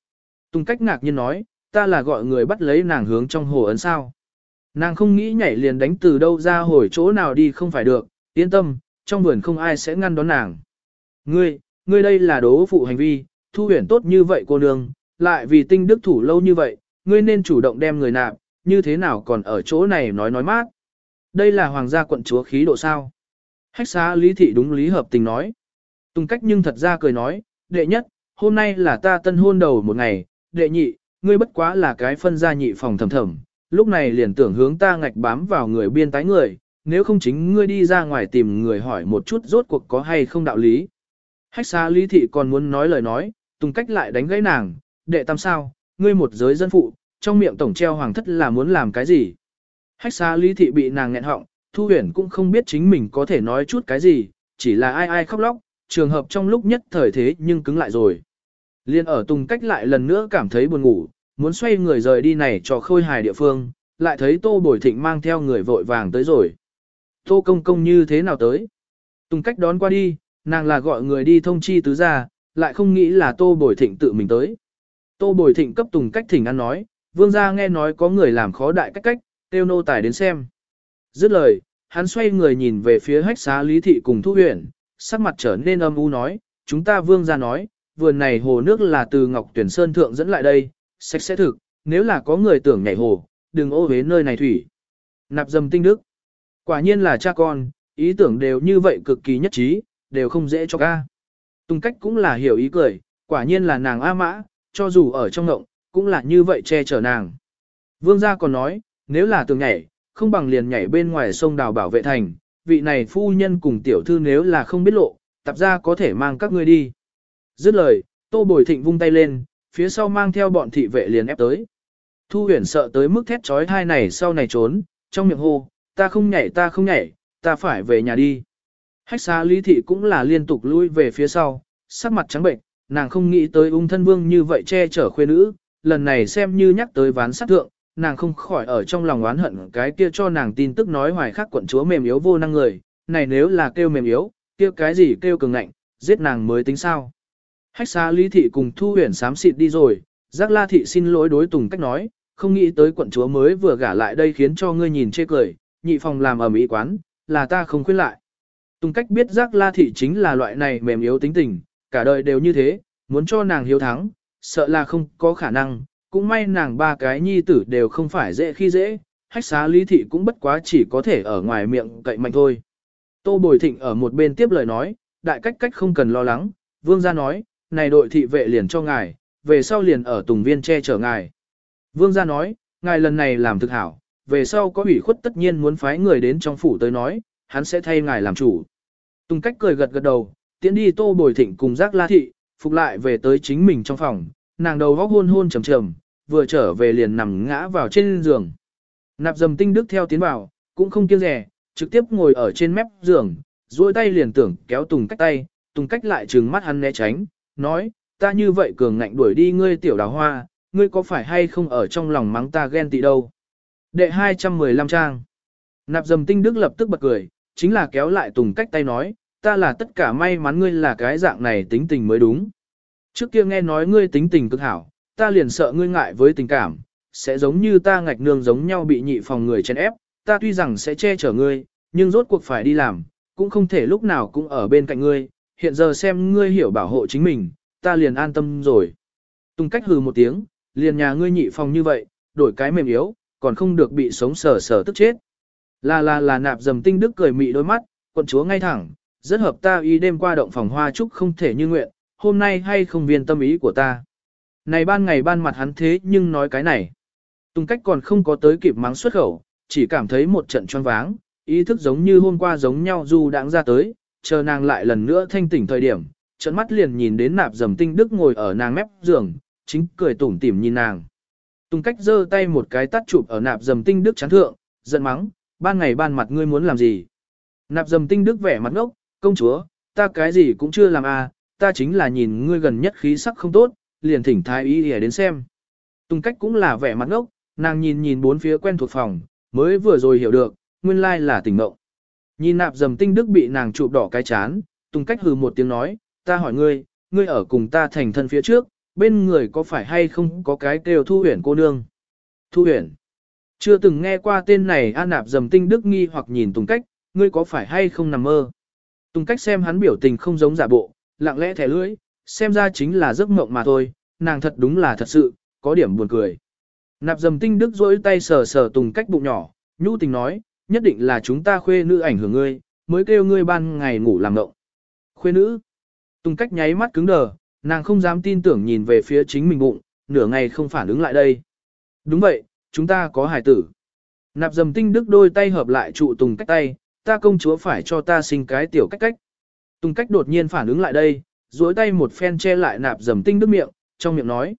Tùng cách ngạc nhiên nói, ta là gọi người bắt lấy nàng hướng trong hồ ấn sao. Nàng không nghĩ nhảy liền đánh từ đâu ra hồi chỗ nào đi không phải được, yên tâm, trong vườn không ai sẽ ngăn đón nàng. Ngươi, ngươi đây là đố phụ hành vi, thu huyền tốt như vậy cô nương, lại vì tinh đức thủ lâu như vậy, ngươi nên chủ động đem người nạp, như thế nào còn ở chỗ này nói nói mát. Đây là hoàng gia quận chúa khí độ sao. Hách xá lý thị đúng lý hợp tình nói. Tùng cách nhưng thật ra cười nói, đệ nhất, hôm nay là ta tân hôn đầu một ngày, đệ nhị, ngươi bất quá là cái phân gia nhị phòng thầm thầm, lúc này liền tưởng hướng ta ngạch bám vào người biên tái người, nếu không chính ngươi đi ra ngoài tìm người hỏi một chút rốt cuộc có hay không đạo lý. Hách xa lý thị còn muốn nói lời nói, tùng cách lại đánh gãy nàng, đệ tam sao, ngươi một giới dân phụ, trong miệng tổng treo hoàng thất là muốn làm cái gì. Hách xa lý thị bị nàng nghẹn họng, thu huyền cũng không biết chính mình có thể nói chút cái gì, chỉ là ai ai khóc lóc, trường hợp trong lúc nhất thời thế nhưng cứng lại rồi. Liên ở tùng cách lại lần nữa cảm thấy buồn ngủ, muốn xoay người rời đi này cho khôi hài địa phương, lại thấy tô bồi thịnh mang theo người vội vàng tới rồi. Tô công công như thế nào tới? Tùng cách đón qua đi, nàng là gọi người đi thông chi tứ ra, lại không nghĩ là tô bồi thịnh tự mình tới. Tô bồi thịnh cấp tùng cách thỉnh ăn nói, vương gia nghe nói có người làm khó đại cách cách, tiêu nô tài đến xem. Dứt lời, hắn xoay người nhìn về phía hách xá lý thị cùng thu Huyền, sắc mặt trở nên âm u nói, chúng ta vương gia nói, vườn này hồ nước là từ Ngọc Tuyển Sơn Thượng dẫn lại đây, sạch sẽ thực, nếu là có người tưởng nhảy hồ, đừng ô hế nơi này thủy. Nạp dầm tinh đức. Quả nhiên là cha con, ý tưởng đều như vậy cực kỳ nhất trí, đều không dễ cho ca. Tùng cách cũng là hiểu ý cười, quả nhiên là nàng A mã, cho dù ở trong ngộng, cũng là như vậy che chở nàng. Vương gia còn nói, nếu là tường nhảy, không bằng liền nhảy bên ngoài sông đào bảo vệ thành, vị này phu nhân cùng tiểu thư nếu là không biết lộ, tập ra có thể mang các ngươi đi. Dứt lời, tô bồi thịnh vung tay lên, phía sau mang theo bọn thị vệ liền ép tới. Thu huyền sợ tới mức thét trói thai này sau này trốn, trong miệng hô, ta không nhảy ta không nhảy, ta phải về nhà đi. Hách xa lý thị cũng là liên tục lui về phía sau, sắc mặt trắng bệnh, nàng không nghĩ tới ung thân vương như vậy che chở khuê nữ, lần này xem như nhắc tới ván sát thượng, nàng không khỏi ở trong lòng oán hận cái kia cho nàng tin tức nói hoài khắc quận chúa mềm yếu vô năng người, này nếu là kêu mềm yếu, kêu cái gì kêu cường ngạnh, giết nàng mới tính sao. Hách xa lý thị cùng thu huyền sám xịt đi rồi, giác la thị xin lỗi đối tùng cách nói, không nghĩ tới quận chúa mới vừa gả lại đây khiến cho ngươi nhìn chê cười, nhị phòng làm ở mỹ quán, là ta không khuyên lại. Tùng cách biết giác la thị chính là loại này mềm yếu tính tình, cả đời đều như thế, muốn cho nàng hiếu thắng, sợ là không có khả năng, cũng may nàng ba cái nhi tử đều không phải dễ khi dễ, hách xá lý thị cũng bất quá chỉ có thể ở ngoài miệng cậy mạnh thôi. Tô Bồi Thịnh ở một bên tiếp lời nói, đại cách cách không cần lo lắng, vương gia nói, này đội thị vệ liền cho ngài, về sau liền ở tùng viên che chở ngài. Vương gia nói, ngài lần này làm thực hảo, về sau có ủy khuất tất nhiên muốn phái người đến trong phủ tới nói, hắn sẽ thay ngài làm chủ. Tùng cách cười gật gật đầu, Tiễn đi tô bồi thịnh cùng giác la thị, phục lại về tới chính mình trong phòng, nàng đầu góc hôn hôn trầm trầm, vừa trở về liền nằm ngã vào trên giường. Nạp dầm tinh đức theo tiến vào, cũng không kiêng rẻ, trực tiếp ngồi ở trên mép giường, duỗi tay liền tưởng kéo Tùng cách tay, Tùng cách lại trừng mắt hắn né tránh, nói, ta như vậy cường ngạnh đuổi đi ngươi tiểu đào hoa, ngươi có phải hay không ở trong lòng mắng ta ghen tị đâu. Đệ 215 trang. Nạp dầm tinh đức lập tức bật cười, chính là kéo lại Tùng cách tay nói, ta là tất cả may mắn ngươi là cái dạng này tính tình mới đúng. Trước kia nghe nói ngươi tính tình cực hảo, ta liền sợ ngươi ngại với tình cảm, sẽ giống như ta ngạch nương giống nhau bị nhị phòng người chèn ép, ta tuy rằng sẽ che chở ngươi, nhưng rốt cuộc phải đi làm, cũng không thể lúc nào cũng ở bên cạnh ngươi, hiện giờ xem ngươi hiểu bảo hộ chính mình, ta liền an tâm rồi. Tùng cách hừ một tiếng, liền nhà ngươi nhị phòng như vậy, đổi cái mềm yếu, còn không được bị sống sờ sờ tức chết. Là là là nạp dầm tinh đức cười mị đôi mắt, quận chúa ngay thẳng, rất hợp ta ý đêm qua động phòng hoa trúc không thể như nguyện, hôm nay hay không viên tâm ý của ta. Này ban ngày ban mặt hắn thế nhưng nói cái này. Tùng cách còn không có tới kịp mắng xuất khẩu, chỉ cảm thấy một trận choáng váng, ý thức giống như hôm qua giống nhau dù đãng ra tới, chờ nàng lại lần nữa thanh tỉnh thời điểm, trận mắt liền nhìn đến nạp dầm tinh đức ngồi ở nàng mép giường, chính cười tủm tỉm nhìn nàng. Tùng cách giơ tay một cái tắt chụp ở nạp dầm tinh đức chán thượng, giận mắng, ban ngày ban mặt ngươi muốn làm gì? Nạp dầm tinh đức vẻ mặt ngốc, công chúa, ta cái gì cũng chưa làm à, ta chính là nhìn ngươi gần nhất khí sắc không tốt, liền thỉnh thái y để đến xem. Tùng cách cũng là vẻ mặt ngốc, nàng nhìn nhìn bốn phía quen thuộc phòng, mới vừa rồi hiểu được, nguyên lai là tỉnh mộng. Nhìn nạp dầm tinh đức bị nàng chụp đỏ cái chán, Tùng cách hừ một tiếng nói, ta hỏi ngươi, ngươi ở cùng ta thành thân phía trước, bên người có phải hay không có cái kêu thu huyền cô nương? Thu huyền. Chưa từng nghe qua tên này an nạp dầm tinh đức nghi hoặc nhìn Tùng cách, ngươi có phải hay không nằm mơ? Tùng cách xem hắn biểu tình không giống giả bộ, lặng lẽ thẻ lưỡi, xem ra chính là giấc mộng mà thôi, nàng thật đúng là thật sự, có điểm buồn cười. Nạp dầm tinh đức rỗi tay sờ sờ Tùng cách bụng nhỏ, nhũ tình nói, nhất định là chúng ta khuê nữ ảnh hưởng ngươi, mới kêu ngươi ban ngày ngủ làm ngộng. Khuê nữ. Tùng cách nháy mắt cứng đờ, nàng không dám tin tưởng nhìn về phía chính mình bụng, nửa ngày không phản ứng lại đây. Đúng vậy, chúng ta có hài tử. Nạp dầm tinh đức đôi tay hợp lại trụ Tùng cách tay, ta công chúa phải cho ta sinh cái tiểu cách cách. Tùng cách đột nhiên phản ứng lại đây, duỗi tay một phen che lại nạp dầm tinh đức miệng, trong miệng nói.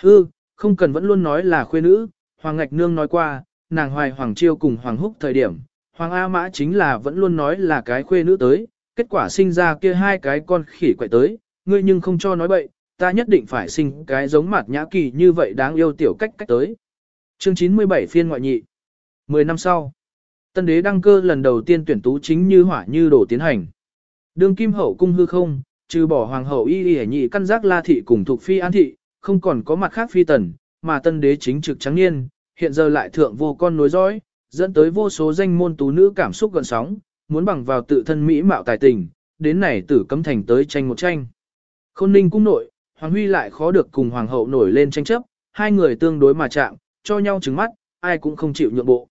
Hư, không cần vẫn luôn nói là khuê nữ, Hoàng Ngạch Nương nói qua, nàng hoài Hoàng Chiêu cùng Hoàng Húc thời điểm, Hoàng A Mã chính là vẫn luôn nói là cái khuê nữ tới, kết quả sinh ra kia hai cái con khỉ quậy tới, ngươi nhưng không cho nói bậy, ta nhất định phải sinh cái giống mặt nhã kỳ như vậy đáng yêu tiểu cách cách tới. Chương 97 phiên ngoại nhị. 10 năm sau, tân đế đăng cơ lần đầu tiên tuyển tú chính như hỏa như đổ tiến hành. Đương kim hậu cung hư không, trừ bỏ hoàng hậu y y nhị căn giác la thị cùng thuộc phi an thị, không còn có mặt khác phi tần, mà tân đế chính trực trắng niên, hiện giờ lại thượng vô con nối dõi, dẫn tới vô số danh môn tú nữ cảm xúc gần sóng, muốn bằng vào tự thân mỹ mạo tài tình, đến này tử cấm thành tới tranh một tranh. Khôn ninh cung nội, Hoàng Huy lại khó được cùng Hoàng hậu nổi lên tranh chấp, hai người tương đối mà chạm, cho nhau trứng mắt, ai cũng không chịu nhượng bộ.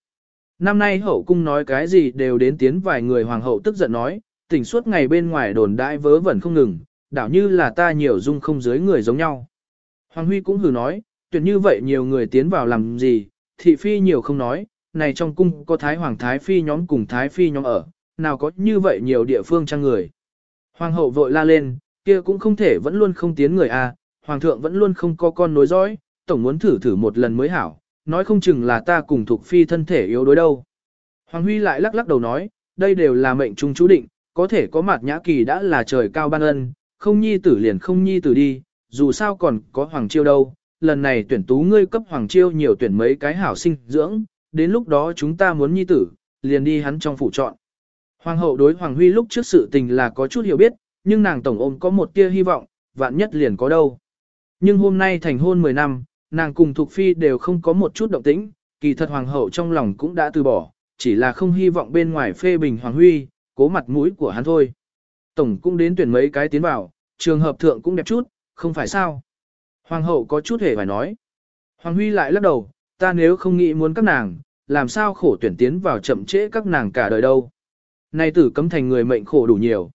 Năm nay hậu cung nói cái gì đều đến tiến vài người Hoàng hậu tức giận nói, tỉnh suốt ngày bên ngoài đồn đại vớ vẩn không ngừng, đảo như là ta nhiều dung không dưới người giống nhau. Hoàng Huy cũng hừ nói, tuyệt như vậy nhiều người tiến vào làm gì, thị phi nhiều không nói, này trong cung có thái hoàng thái phi nhóm cùng thái phi nhóm ở, nào có như vậy nhiều địa phương trang người. Hoàng hậu vội la lên, kia cũng không thể vẫn luôn không tiến người a, à, hoàng thượng vẫn luôn không có con nối dõi, tổng muốn thử thử một lần mới hảo, nói không chừng là ta cùng thuộc phi thân thể yếu đối đâu. Hoàng Huy lại lắc lắc đầu nói, đây đều là mệnh trung chú định, có thể có mặt nhã kỳ đã là trời cao ban ân, không nhi tử liền không nhi tử đi, dù sao còn có hoàng chiêu đâu, lần này tuyển tú ngươi cấp hoàng chiêu nhiều tuyển mấy cái hảo sinh dưỡng, đến lúc đó chúng ta muốn nhi tử, liền đi hắn trong phủ chọn. Hoàng hậu đối Hoàng Huy lúc trước sự tình là có chút hiểu biết, nhưng nàng tổng ôm có một tia hy vọng, vạn nhất liền có đâu. Nhưng hôm nay thành hôn 10 năm, nàng cùng Thục Phi đều không có một chút động tĩnh, kỳ thật Hoàng hậu trong lòng cũng đã từ bỏ, chỉ là không hy vọng bên ngoài phê bình Hoàng Huy, cố mặt mũi của hắn thôi. Tổng cũng đến tuyển mấy cái tiến vào, trường hợp thượng cũng đẹp chút, không phải sao. Hoàng hậu có chút hề phải nói. Hoàng Huy lại lắc đầu, ta nếu không nghĩ muốn các nàng, làm sao khổ tuyển tiến vào chậm trễ các nàng cả đời đâu. Nay tử cấm thành người mệnh khổ đủ nhiều.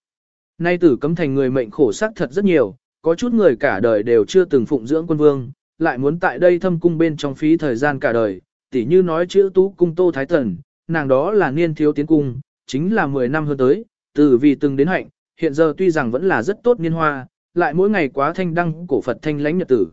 Nay tử cấm thành người mệnh khổ sắc thật rất nhiều, có chút người cả đời đều chưa từng phụng dưỡng quân vương, lại muốn tại đây thâm cung bên trong phí thời gian cả đời, tỉ như nói chữ tú cung tô thái tần, nàng đó là niên thiếu tiến cung, chính là 10 năm hơn tới, từ vì từng đến hạnh, hiện giờ tuy rằng vẫn là rất tốt niên hoa, lại mỗi ngày quá thanh đăng cổ Phật thanh lãnh nhật tử.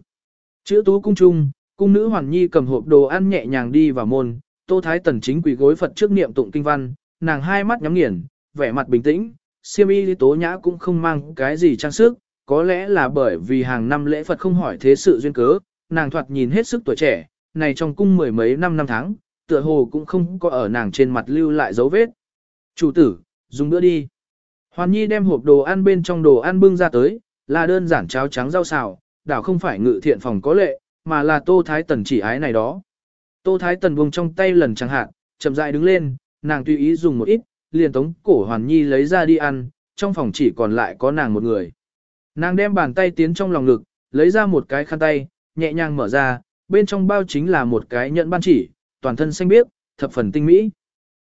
Chữ tú cung trung, cung nữ Hoàn Nhi cầm hộp đồ ăn nhẹ nhàng đi vào môn, Tô Thái Tần chính quỳ gối Phật trước niệm tụng kinh văn, nàng hai mắt nhắm nghiền, vẻ mặt bình tĩnh, siêm y tố nhã cũng không mang cái gì trang sức, có lẽ là bởi vì hàng năm lễ Phật không hỏi thế sự duyên cớ, nàng thoạt nhìn hết sức tuổi trẻ, này trong cung mười mấy năm năm tháng, tựa hồ cũng không có ở nàng trên mặt lưu lại dấu vết. Chủ tử, dùng bữa đi. Hoàn Nhi đem hộp đồ ăn bên trong đồ ăn bưng ra tới, là đơn giản cháo trắng rau xào, đảo không phải ngự thiện phòng có lệ, mà là Tô Thái Tần chỉ ái này đó. Tô Thái Tần buông trong tay lần chẳng hạn, chậm rãi đứng lên, nàng tùy ý dùng một ít, liền tống cổ Hoàn Nhi lấy ra đi ăn, trong phòng chỉ còn lại có nàng một người. Nàng đem bàn tay tiến trong lòng ngực, lấy ra một cái khăn tay, nhẹ nhàng mở ra, bên trong bao chính là một cái nhận ban chỉ, toàn thân xanh biếc, thập phần tinh mỹ.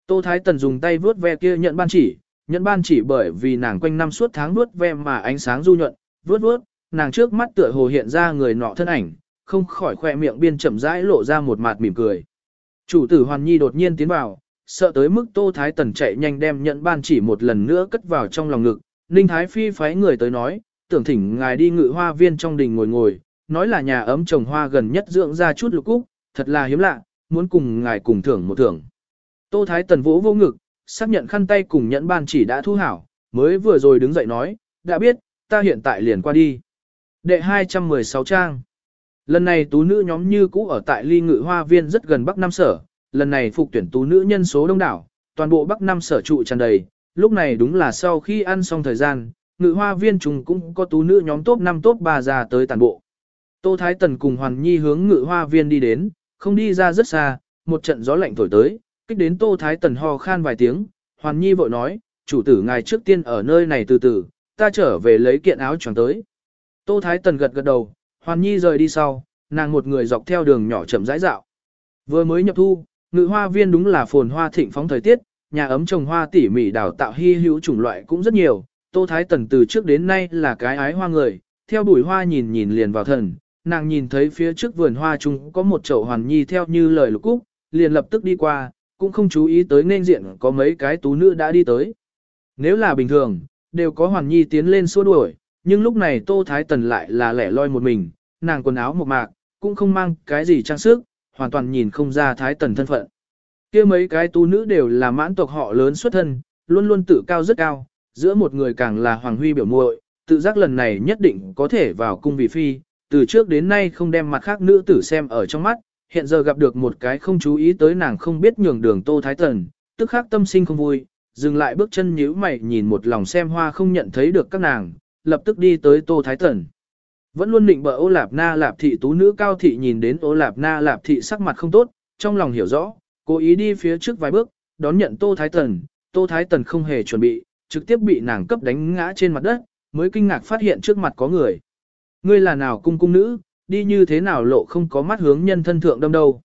Tô Thái Tần dùng tay vướt ve kia nhận ban chỉ, nhận ban chỉ bởi vì nàng quanh năm suốt tháng vướt ve mà ánh sáng du nhuận, vướt vướt, nàng trước mắt tựa hồ hiện ra người nọ thân ảnh, không khỏi khoe miệng biên chậm rãi lộ ra một mặt mỉm cười. Chủ tử Hoàn Nhi đột nhiên tiến vào, sợ tới mức Tô Thái Tần chạy nhanh đem nhận ban chỉ một lần nữa cất vào trong lòng ngực, Ninh Thái Phi phái người tới nói, tưởng thỉnh ngài đi ngự hoa viên trong đình ngồi ngồi, nói là nhà ấm trồng hoa gần nhất dưỡng ra chút lục cúc, thật là hiếm lạ, muốn cùng ngài cùng thưởng một thưởng. Tô Thái Tần vỗ vô ngực, xác nhận khăn tay cùng nhẫn ban chỉ đã thu hảo, mới vừa rồi đứng dậy nói, đã biết, ta hiện tại liền qua đi. Đệ 216 trang Lần này tú nữ nhóm như cũ ở tại ly ngự hoa viên rất gần Bắc Nam Sở, lần này phục tuyển tú nữ nhân số đông đảo, toàn bộ Bắc Nam Sở trụ tràn đầy, lúc này đúng là sau khi ăn xong thời gian, ngự hoa viên chúng cũng có tú nữ nhóm top 5 top 3 ra tới toàn bộ. Tô Thái Tần cùng Hoàn Nhi hướng ngự hoa viên đi đến, không đi ra rất xa, một trận gió lạnh thổi tới, kích đến Tô Thái Tần ho khan vài tiếng, Hoàn Nhi vội nói, chủ tử ngài trước tiên ở nơi này từ từ, ta trở về lấy kiện áo choàng tới. Tô Thái Tần gật gật đầu, Hoàn Nhi rời đi sau, nàng một người dọc theo đường nhỏ chậm rãi dạo. Vừa mới nhập thu, ngự hoa viên đúng là phồn hoa thịnh phóng thời tiết, nhà ấm trồng hoa tỉ mỉ đào tạo hy hữu chủng loại cũng rất nhiều. Tô Thái Tần từ trước đến nay là cái ái hoa người, theo đuổi hoa nhìn nhìn liền vào thần, nàng nhìn thấy phía trước vườn hoa chúng có một chậu hoàn nhi theo như lời lục cúc, liền lập tức đi qua, cũng không chú ý tới nên diện có mấy cái tú nữ đã đi tới. Nếu là bình thường, đều có hoàn nhi tiến lên xua đuổi, nhưng lúc này Tô Thái Tần lại là lẻ loi một mình, nàng quần áo một mạc, cũng không mang cái gì trang sức, hoàn toàn nhìn không ra Thái Tần thân phận. kia mấy cái tú nữ đều là mãn tộc họ lớn xuất thân, luôn luôn tự cao rất cao, giữa một người càng là Hoàng Huy biểu muội, tự giác lần này nhất định có thể vào cung vị phi, từ trước đến nay không đem mặt khác nữ tử xem ở trong mắt, hiện giờ gặp được một cái không chú ý tới nàng không biết nhường đường Tô Thái Tần, tức khắc tâm sinh không vui, dừng lại bước chân nhíu mày nhìn một lòng xem hoa không nhận thấy được các nàng, lập tức đi tới Tô Thái Tần. Vẫn luôn định bợ ô lạp na lạp thị tú nữ cao thị nhìn đến ô lạp na lạp thị sắc mặt không tốt, trong lòng hiểu rõ, cố ý đi phía trước vài bước, đón nhận Tô Thái Tần, Tô Thái Tần không hề chuẩn bị, trực tiếp bị nàng cấp đánh ngã trên mặt đất, mới kinh ngạc phát hiện trước mặt có người. Ngươi là nào cung cung nữ, đi như thế nào lộ không có mắt hướng nhân thân thượng đâm đâu.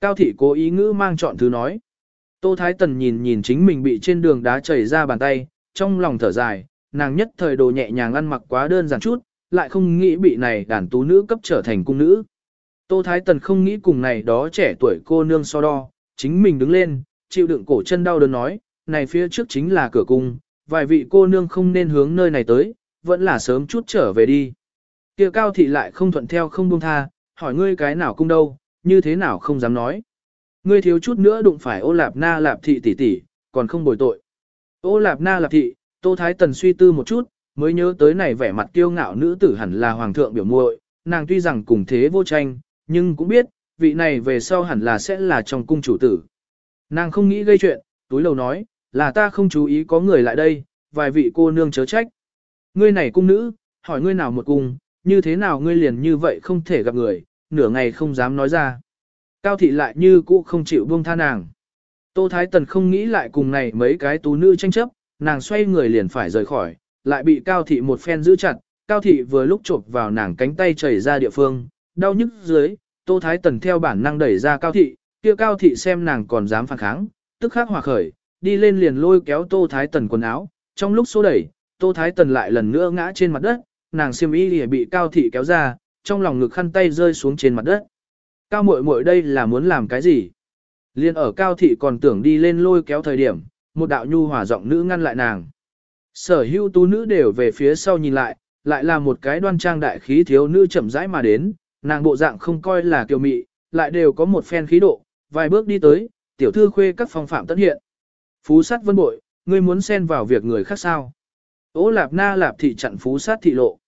Cao thị cố ý ngữ mang chọn thứ nói. Tô Thái Tần nhìn nhìn chính mình bị trên đường đá chảy ra bàn tay, trong lòng thở dài, nàng nhất thời đồ nhẹ nhàng ăn mặc quá đơn giản chút, lại không nghĩ bị này đàn tú nữ cấp trở thành cung nữ. Tô Thái Tần không nghĩ cùng này đó trẻ tuổi cô nương so đo, chính mình đứng lên, chịu đựng cổ chân đau đớn nói, này phía trước chính là cửa cung, vài vị cô nương không nên hướng nơi này tới, vẫn là sớm chút trở về đi. Kia cao thị lại không thuận theo không buông tha, hỏi ngươi cái nào cung đâu, như thế nào không dám nói. Ngươi thiếu chút nữa đụng phải ô lạp na lạp thị tỷ tỷ, còn không bồi tội. Ô lạp na lạp thị, tô thái tần suy tư một chút, mới nhớ tới này vẻ mặt kiêu ngạo nữ tử hẳn là hoàng thượng biểu muội, nàng tuy rằng cùng thế vô tranh, nhưng cũng biết, vị này về sau hẳn là sẽ là trong cung chủ tử. Nàng không nghĩ gây chuyện, túi lầu nói, là ta không chú ý có người lại đây, vài vị cô nương chớ trách. Ngươi này cung nữ, hỏi ngươi nào một cung, như thế nào ngươi liền như vậy không thể gặp người, nửa ngày không dám nói ra. Cao thị lại như cũ không chịu buông tha nàng. Tô Thái Tần không nghĩ lại cùng này mấy cái tú nữ tranh chấp, nàng xoay người liền phải rời khỏi, lại bị Cao thị một phen giữ chặt, Cao thị vừa lúc chộp vào nàng cánh tay chảy ra địa phương, đau nhức dưới, Tô Thái Tần theo bản năng đẩy ra Cao thị, kia Cao thị xem nàng còn dám phản kháng, tức khắc hòa khởi, đi lên liền lôi kéo Tô Thái Tần quần áo, trong lúc số đẩy, Tô Thái Tần lại lần nữa ngã trên mặt đất, nàng xiêm y lìa bị cao thị kéo ra, trong lòng ngực khăn tay rơi xuống trên mặt đất. Cao muội muội đây là muốn làm cái gì? Liên ở cao thị còn tưởng đi lên lôi kéo thời điểm, một đạo nhu hòa giọng nữ ngăn lại nàng. Sở hữu tú nữ đều về phía sau nhìn lại, lại là một cái đoan trang đại khí thiếu nữ chậm rãi mà đến, nàng bộ dạng không coi là kiều mị, lại đều có một phen khí độ, vài bước đi tới, tiểu thư khuê các phong phạm tất hiện. Phú sát vân bội, ngươi muốn xen vào việc người khác sao? Ô lạp na lạp thị chặn phú sát thị lộ.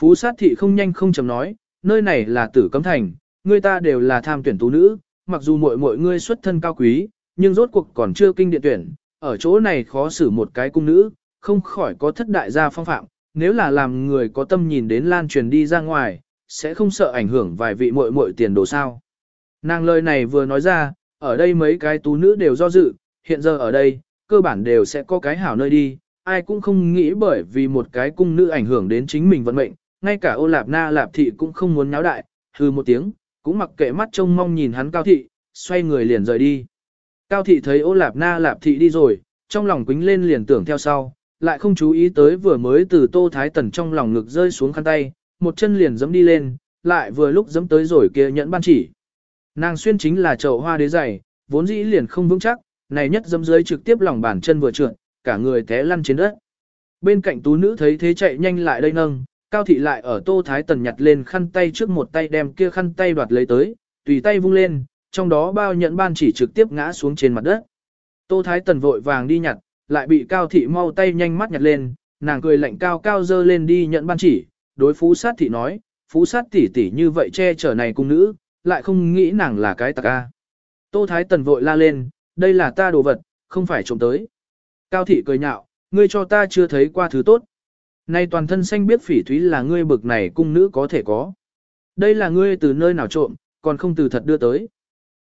Phú sát thị không nhanh không chậm nói, nơi này là tử cấm thành, người ta đều là tham tuyển tú nữ, mặc dù muội muội ngươi xuất thân cao quý, nhưng rốt cuộc còn chưa kinh điện tuyển, ở chỗ này khó xử một cái cung nữ, không khỏi có thất đại gia phong phạm, nếu là làm người có tâm nhìn đến lan truyền đi ra ngoài, sẽ không sợ ảnh hưởng vài vị muội muội tiền đồ sao. Nàng lời này vừa nói ra, ở đây mấy cái tú nữ đều do dự, hiện giờ ở đây, cơ bản đều sẽ có cái hảo nơi đi, ai cũng không nghĩ bởi vì một cái cung nữ ảnh hưởng đến chính mình vận mệnh, ngay cả ô lạp na lạp thị cũng không muốn nháo đại, hư một tiếng, cũng mặc kệ mắt trông mong nhìn hắn cao thị, xoay người liền rời đi. Cao thị thấy ô lạp na lạp thị đi rồi, trong lòng quính lên liền tưởng theo sau, lại không chú ý tới vừa mới từ tô thái tần trong lòng ngực rơi xuống khăn tay, một chân liền giẫm đi lên, lại vừa lúc giẫm tới rồi kia nhẫn ban chỉ. Nàng xuyên chính là chậu hoa đế dày, vốn dĩ liền không vững chắc, này nhất dẫm dưới trực tiếp lòng bàn chân vừa trượt, cả người té lăn trên đất. Bên cạnh tú nữ thấy thế chạy nhanh lại đây nâng, cao thị lại ở tô thái tần nhặt lên khăn tay trước một tay đem kia khăn tay đoạt lấy tới, tùy tay vung lên, trong đó bao nhẫn ban chỉ trực tiếp ngã xuống trên mặt đất. Tô thái tần vội vàng đi nhặt, lại bị cao thị mau tay nhanh mắt nhặt lên, nàng cười lạnh cao cao dơ lên đi nhận ban chỉ, đối phú sát thị nói, phú sát tỷ tỷ như vậy che chở này cung nữ, lại không nghĩ nàng là cái tạc a. Tô Thái Tần vội la lên, đây là ta đồ vật, không phải trộm tới. Cao thị cười nhạo, ngươi cho ta chưa thấy qua thứ tốt. Nay toàn thân xanh biết phỉ thúy là ngươi bực này cung nữ có thể có. Đây là ngươi từ nơi nào trộm, còn không từ thật đưa tới.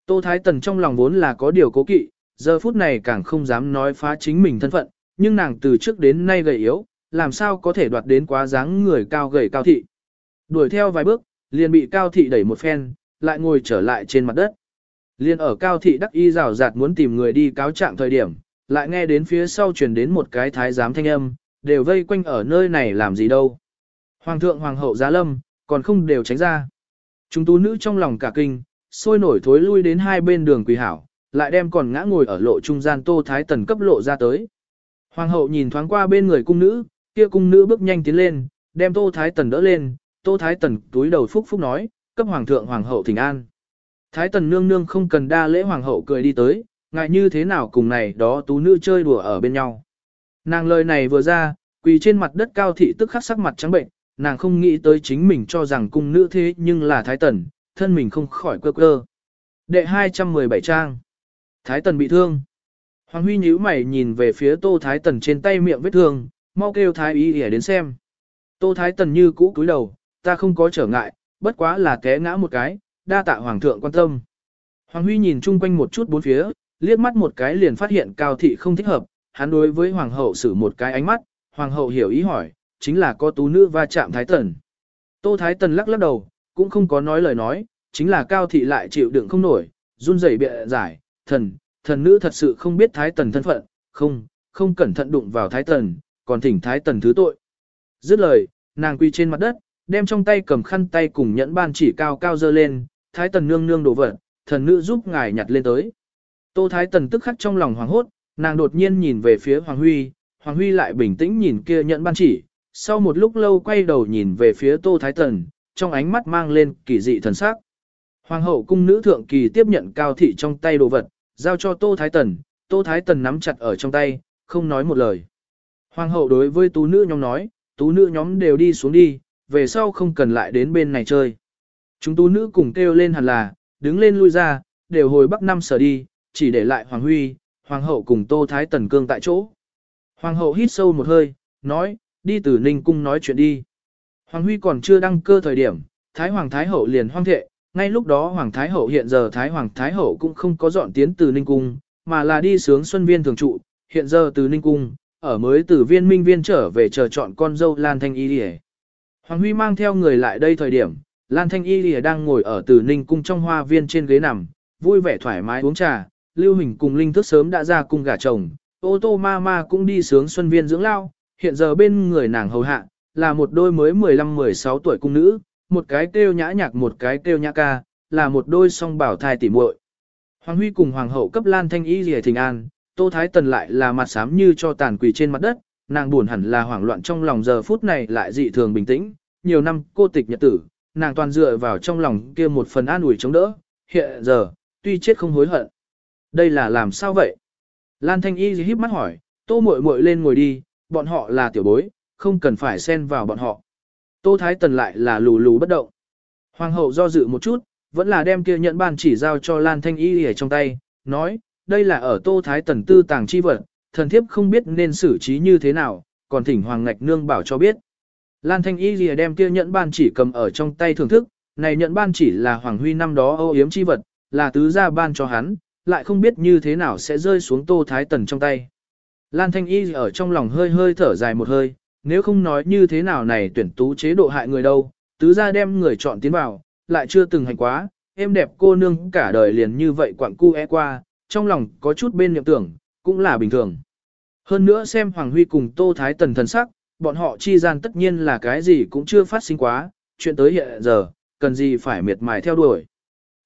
Tô Thái Tần trong lòng vốn là có điều cố kỵ, giờ phút này càng không dám nói phá chính mình thân phận, nhưng nàng từ trước đến nay gầy yếu, làm sao có thể đoạt đến quá dáng người cao gầy cao thị. Đuổi theo vài bước, liền bị cao thị đẩy một phen, lại ngồi trở lại trên mặt đất. Liên ở cao thị đắc y rào rạt muốn tìm người đi cáo trạng thời điểm, lại nghe đến phía sau truyền đến một cái thái giám thanh âm, đều vây quanh ở nơi này làm gì đâu. Hoàng thượng hoàng hậu giá lâm, còn không đều tránh ra. Chúng tú nữ trong lòng cả kinh, sôi nổi thối lui đến hai bên đường quỳ hảo, lại đem còn ngã ngồi ở lộ trung gian tô thái tần cấp lộ ra tới. Hoàng hậu nhìn thoáng qua bên người cung nữ, kia cung nữ bước nhanh tiến lên, đem tô thái tần đỡ lên, tô thái tần túi đầu phúc phúc nói, cấp hoàng thượng hoàng hậu thỉnh an. Thái tần nương nương không cần đa lễ hoàng hậu cười đi tới, ngại như thế nào cùng này đó tú nữ chơi đùa ở bên nhau. Nàng lời này vừa ra, quỳ trên mặt đất cao thị tức khắc sắc mặt trắng bệnh, nàng không nghĩ tới chính mình cho rằng cung nữ thế nhưng là thái tần, thân mình không khỏi cơ cơ. Đệ 217 trang. Thái tần bị thương. Hoàng huy nhíu mày nhìn về phía tô thái tần trên tay miệng vết thương, mau kêu thái y để đến xem. Tô thái tần như cũ cúi đầu, ta không có trở ngại, bất quá là té ngã một cái, đa tạ hoàng thượng quan tâm. Hoàng Huy nhìn chung quanh một chút bốn phía, liếc mắt một cái liền phát hiện cao thị không thích hợp, hắn đối với hoàng hậu xử một cái ánh mắt, hoàng hậu hiểu ý hỏi, chính là có tú nữ va chạm thái tần. Tô thái tần lắc lắc đầu, cũng không có nói lời nói, chính là cao thị lại chịu đựng không nổi, run rẩy bịa giải, thần, thần nữ thật sự không biết thái tần thân phận, không, không cẩn thận đụng vào thái tần, còn thỉnh thái tần thứ tội. Dứt lời, nàng quy trên mặt đất, đem trong tay cầm khăn tay cùng nhẫn ban chỉ cao cao dơ lên, thái tần nương nương đổ vật, thần nữ giúp ngài nhặt lên tới. Tô thái tần tức khắc trong lòng hoảng hốt, nàng đột nhiên nhìn về phía Hoàng Huy, Hoàng Huy lại bình tĩnh nhìn kia nhận ban chỉ, sau một lúc lâu quay đầu nhìn về phía Tô Thái Tần, trong ánh mắt mang lên kỳ dị thần sắc. Hoàng hậu cung nữ thượng kỳ tiếp nhận cao thị trong tay đồ vật, giao cho Tô Thái Tần, Tô Thái Tần nắm chặt ở trong tay, không nói một lời. Hoàng hậu đối với tú nữ nhóm nói, tú nữ nhóm đều đi xuống đi, về sau không cần lại đến bên này chơi. Chúng tú nữ cùng kêu lên hẳn là, đứng lên lui ra, đều hồi bắc năm sở đi, chỉ để lại Hoàng Huy, Hoàng hậu cùng Tô Thái Tần Cương tại chỗ. Hoàng hậu hít sâu một hơi, nói, đi từ Ninh Cung nói chuyện đi. Hoàng Huy còn chưa đăng cơ thời điểm, Thái Hoàng Thái Hậu liền hoang thệ, ngay lúc đó Hoàng Thái Hậu hiện giờ Thái Hoàng Thái Hậu cũng không có dọn tiến từ Ninh Cung, mà là đi sướng Xuân Viên thường trụ, hiện giờ từ Ninh Cung, ở mới từ viên minh viên trở về chờ chọn con dâu Lan Thanh Y Lìa. Hoàng Huy mang theo người lại đây thời điểm, Lan Thanh Y Lìa đang ngồi ở từ Ninh Cung trong hoa viên trên ghế nằm, vui vẻ thoải mái uống trà, Lưu Hình cùng Linh Thức sớm đã ra cung gả chồng, ô tô ma ma cũng đi sướng Xuân Viên dưỡng lao, hiện giờ bên người nàng hầu hạ, là một đôi mới 15-16 tuổi cung nữ, một cái kêu nhã nhạc một cái kêu nhã ca, là một đôi song bảo thai tỉ muội. Hoàng Huy cùng Hoàng hậu cấp Lan Thanh Y Lìa thình an, Tô Thái Tần lại là mặt xám như cho tàn quỳ trên mặt đất, nàng buồn hẳn là hoảng loạn trong lòng giờ phút này lại dị thường bình tĩnh, nhiều năm cô tịch nhật tử, nàng toàn dựa vào trong lòng kia một phần an ủi chống đỡ, hiện giờ, tuy chết không hối hận. Đây là làm sao vậy? Lan Thanh Y híp mắt hỏi, tô muội muội lên ngồi đi, bọn họ là tiểu bối, không cần phải xen vào bọn họ. Tô Thái Tần lại là lù lù bất động. Hoàng hậu do dự một chút, vẫn là đem kia nhận ban chỉ giao cho Lan Thanh Y ở trong tay, nói, đây là ở Tô Thái Tần tư tàng chi vật, thần thiếp không biết nên xử trí như thế nào, còn thỉnh Hoàng Ngạch Nương bảo cho biết. Lan Thanh Y lìa đem kia nhận ban chỉ cầm ở trong tay thưởng thức, này nhận ban chỉ là Hoàng Huy năm đó ô yếm chi vật, là tứ gia ban cho hắn, lại không biết như thế nào sẽ rơi xuống Tô Thái Tần trong tay. Lan Thanh Y ở trong lòng hơi hơi thở dài một hơi, nếu không nói như thế nào này tuyển tú chế độ hại người đâu, tứ gia đem người chọn tiến vào, lại chưa từng hành quá, em đẹp cô nương cả đời liền như vậy quặng cu e qua, trong lòng có chút bên niệm tưởng, cũng là bình thường. Hơn nữa xem Hoàng Huy cùng Tô Thái Tần thần sắc, bọn họ chi gian tất nhiên là cái gì cũng chưa phát sinh quá, chuyện tới hiện giờ, cần gì phải miệt mài theo đuổi.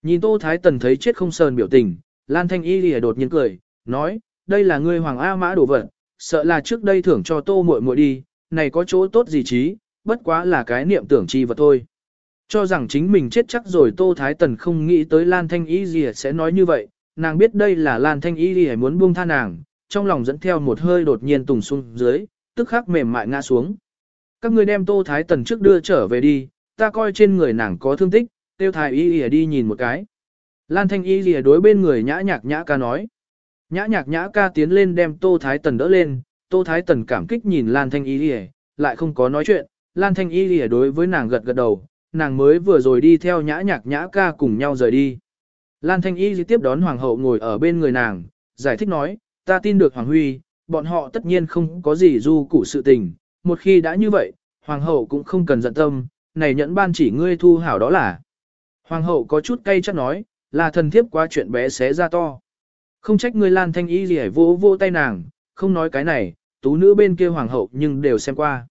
Nhìn Tô Thái Tần thấy chết không sờn biểu tình, Lan Thanh Y lìa đột nhiên cười, nói, đây là ngươi Hoàng A Mã đồ vật, sợ là trước đây thưởng cho Tô muội muội đi, này có chỗ tốt gì chí, bất quá là cái niệm tưởng chi vật thôi. Cho rằng chính mình chết chắc rồi Tô Thái Tần không nghĩ tới Lan Thanh Y lìa sẽ nói như vậy, nàng biết đây là Lan Thanh Y lìa muốn buông tha nàng, trong lòng dẫn theo một hơi đột nhiên tùng xuống dưới, tức khắc mềm mại ngã xuống. Các người đem Tô Thái Tần trước đưa trở về đi, ta coi trên người nàng có thương tích, tiêu thái y lìa đi nhìn một cái. Lan Thanh y lìa đối bên người nhã nhạc nhã ca nói. Nhã nhạc nhã ca tiến lên đem Tô Thái Tần đỡ lên, Tô Thái Tần cảm kích nhìn Lan Thanh y lìa, lại không có nói chuyện, Lan Thanh y lìa đối với nàng gật gật đầu, nàng mới vừa rồi đi theo nhã nhạc nhã ca cùng nhau rời đi. Lan Thanh y tiếp đón hoàng hậu ngồi ở bên người nàng, giải thích nói, ta tin được Hoàng Huy, bọn họ tất nhiên không có gì du củ sự tình, một khi đã như vậy, Hoàng hậu cũng không cần giận tâm, này nhẫn ban chỉ ngươi thu hảo đó là. Hoàng hậu có chút cay chắc nói, là thần thiếp qua chuyện bé xé ra to. Không trách ngươi lan thanh y gì vô vô tay nàng, không nói cái này, tú nữ bên kia hoàng hậu nhưng đều xem qua.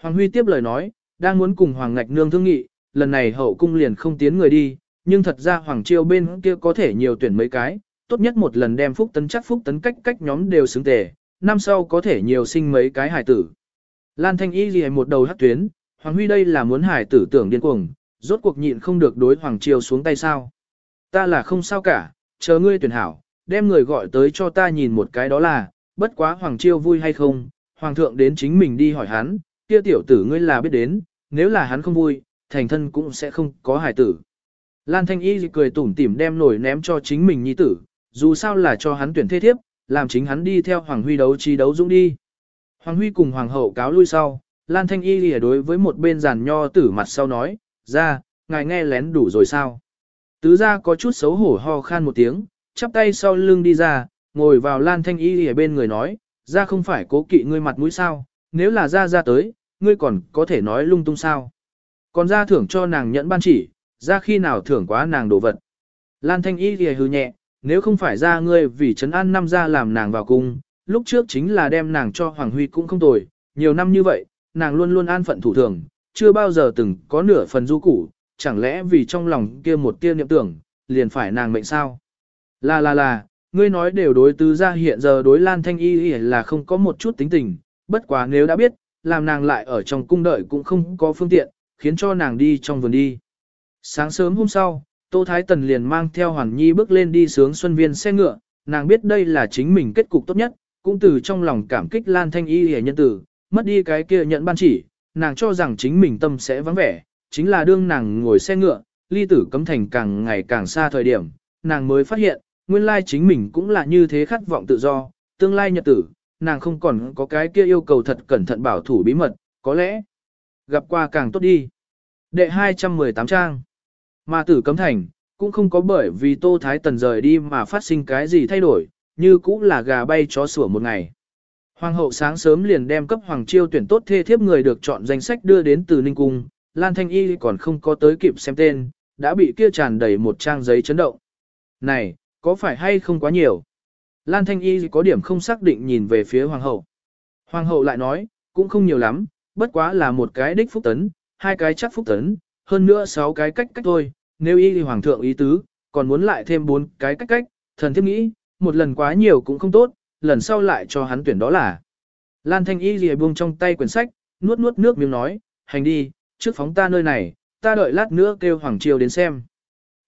Hoàng Huy tiếp lời nói, đang muốn cùng Hoàng Ngạch Nương thương nghị, lần này hậu cung liền không tiến người đi, nhưng thật ra Hoàng Triều bên kia có thể nhiều tuyển mấy cái, tốt nhất một lần đem phúc tấn chắc phúc tấn cách cách nhóm đều xứng tề, năm sau có thể nhiều sinh mấy cái hải tử. Lan Thanh Y gì một đầu hắc tuyến, Hoàng Huy đây là muốn hải tử tưởng điên cuồng, rốt cuộc nhịn không được đối Hoàng Triều xuống tay sao. Ta là không sao cả, chờ ngươi tuyển hảo, đem người gọi tới cho ta nhìn một cái đó là, bất quá Hoàng Triều vui hay không, Hoàng thượng đến chính mình đi hỏi hắn, kia tiểu tử ngươi là biết đến, nếu là hắn không vui, thành thân cũng sẽ không có hài tử. Lan Thanh Y cười tủm tỉm đem nổi ném cho chính mình nhi tử, dù sao là cho hắn tuyển thế thiếp, làm chính hắn đi theo Hoàng Huy đấu trí đấu dũng đi. Hoàng Huy cùng Hoàng hậu cáo lui sau, Lan Thanh Y lìa đối với một bên giàn nho tử mặt sau nói, ra, ngài nghe lén đủ rồi sao. Tứ gia có chút xấu hổ ho khan một tiếng, chắp tay sau lưng đi ra, ngồi vào Lan Thanh Y lìa bên người nói, ra không phải cố kỵ ngươi mặt mũi sao, nếu là ra ra tới, ngươi còn có thể nói lung tung sao. Còn ra thưởng cho nàng nhẫn ban chỉ, ra khi nào thưởng quá nàng đồ vật. Lan Thanh Y lìa hư nhẹ, nếu không phải ra ngươi vì trấn an năm ra làm nàng vào cung, lúc trước chính là đem nàng cho Hoàng Huy cũng không tồi, nhiều năm như vậy, nàng luôn luôn an phận thủ thường, chưa bao giờ từng có nửa phần du củ, chẳng lẽ vì trong lòng kia một tia niệm tưởng, liền phải nàng mệnh sao? Là là là, ngươi nói đều đối tứ ra hiện giờ đối Lan Thanh Y là không có một chút tính tình, bất quá nếu đã biết, làm nàng lại ở trong cung đợi cũng không có phương tiện, khiến cho nàng đi trong vườn đi. Sáng sớm hôm sau, Tô Thái Tần liền mang theo Hoàn Nhi bước lên đi sướng xuân viên xe ngựa, nàng biết đây là chính mình kết cục tốt nhất, cũng từ trong lòng cảm kích Lan Thanh Y hề nhân tử, mất đi cái kia nhận ban chỉ, nàng cho rằng chính mình tâm sẽ vắng vẻ, chính là đương nàng ngồi xe ngựa, ly tử cấm thành càng ngày càng xa thời điểm, nàng mới phát hiện, nguyên lai chính mình cũng là như thế khát vọng tự do, tương lai nhật tử, nàng không còn có cái kia yêu cầu thật cẩn thận bảo thủ bí mật, có lẽ gặp qua càng tốt đi. Đệ 218 trang mà tử cấm thành, cũng không có bởi vì Tô Thái Tần rời đi mà phát sinh cái gì thay đổi, như cũng là gà bay chó sủa một ngày. Hoàng hậu sáng sớm liền đem cấp hoàng chiêu tuyển tốt thê thiếp người được chọn danh sách đưa đến từ Ninh Cung, Lan Thanh Y còn không có tới kịp xem tên, đã bị kia tràn đầy một trang giấy chấn động. Này, có phải hay không quá nhiều? Lan Thanh Y có điểm không xác định nhìn về phía hoàng hậu. Hoàng hậu lại nói, cũng không nhiều lắm, bất quá là một cái đích phúc tấn, hai cái chắc phúc tấn, hơn nữa sáu cái cách cách thôi, nếu y thì hoàng thượng ý tứ, còn muốn lại thêm bốn cái cách cách, thần thiếp nghĩ, một lần quá nhiều cũng không tốt, lần sau lại cho hắn tuyển đó là. Lan thanh y lìa buông trong tay quyển sách, nuốt nuốt nước miếng nói, hành đi, trước phóng ta nơi này, ta đợi lát nữa kêu Hoàng Chiêu đến xem.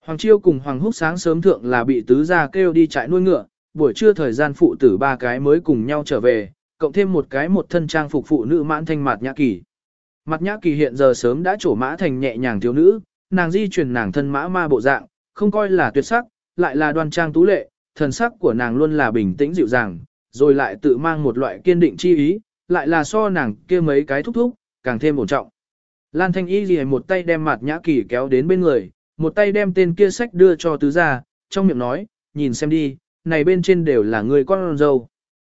Hoàng Chiêu cùng Hoàng Húc sáng sớm thượng là bị tứ gia kêu đi trại nuôi ngựa, buổi trưa thời gian phụ tử ba cái mới cùng nhau trở về, cộng thêm một cái một thân trang phục phụ nữ mãn thanh mạt nhã kỳ. Mặt nhã kỳ hiện giờ sớm đã trổ mã thành nhẹ nhàng thiếu nữ, nàng di chuyển nàng thân mã ma bộ dạng, không coi là tuyệt sắc, lại là đoan trang tú lệ, thần sắc của nàng luôn là bình tĩnh dịu dàng, rồi lại tự mang một loại kiên định chi ý, lại là so nàng kia mấy cái thúc thúc, càng thêm ổn trọng. Lan Thanh Y gì một tay đem mặt nhã kỳ kéo đến bên người, một tay đem tên kia sách đưa cho tứ gia, trong miệng nói, nhìn xem đi, này bên trên đều là người con dâu.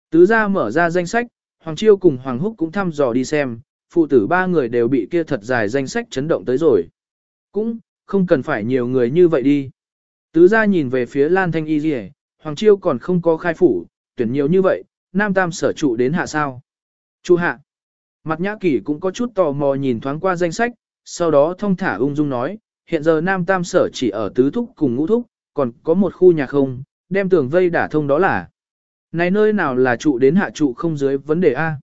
Tứ gia mở ra danh sách, Hoàng Chiêu cùng Hoàng Húc cũng thăm dò đi xem, phụ tử ba người đều bị kia thật dài danh sách chấn động tới rồi. Cũng, không cần phải nhiều người như vậy đi. Tứ gia nhìn về phía Lan Thanh Y gì Hoàng Chiêu còn không có khai phủ, tuyển nhiều như vậy, Nam Tam sở trụ đến hạ sao. Chu hạ. Mặt nhã kỷ cũng có chút tò mò nhìn thoáng qua danh sách, sau đó thông thả ung dung nói, hiện giờ Nam Tam sở chỉ ở tứ thúc cùng ngũ thúc, còn có một khu nhà không, đem tường vây đả thông đó là. Này nơi nào là trụ đến hạ trụ không dưới vấn đề A.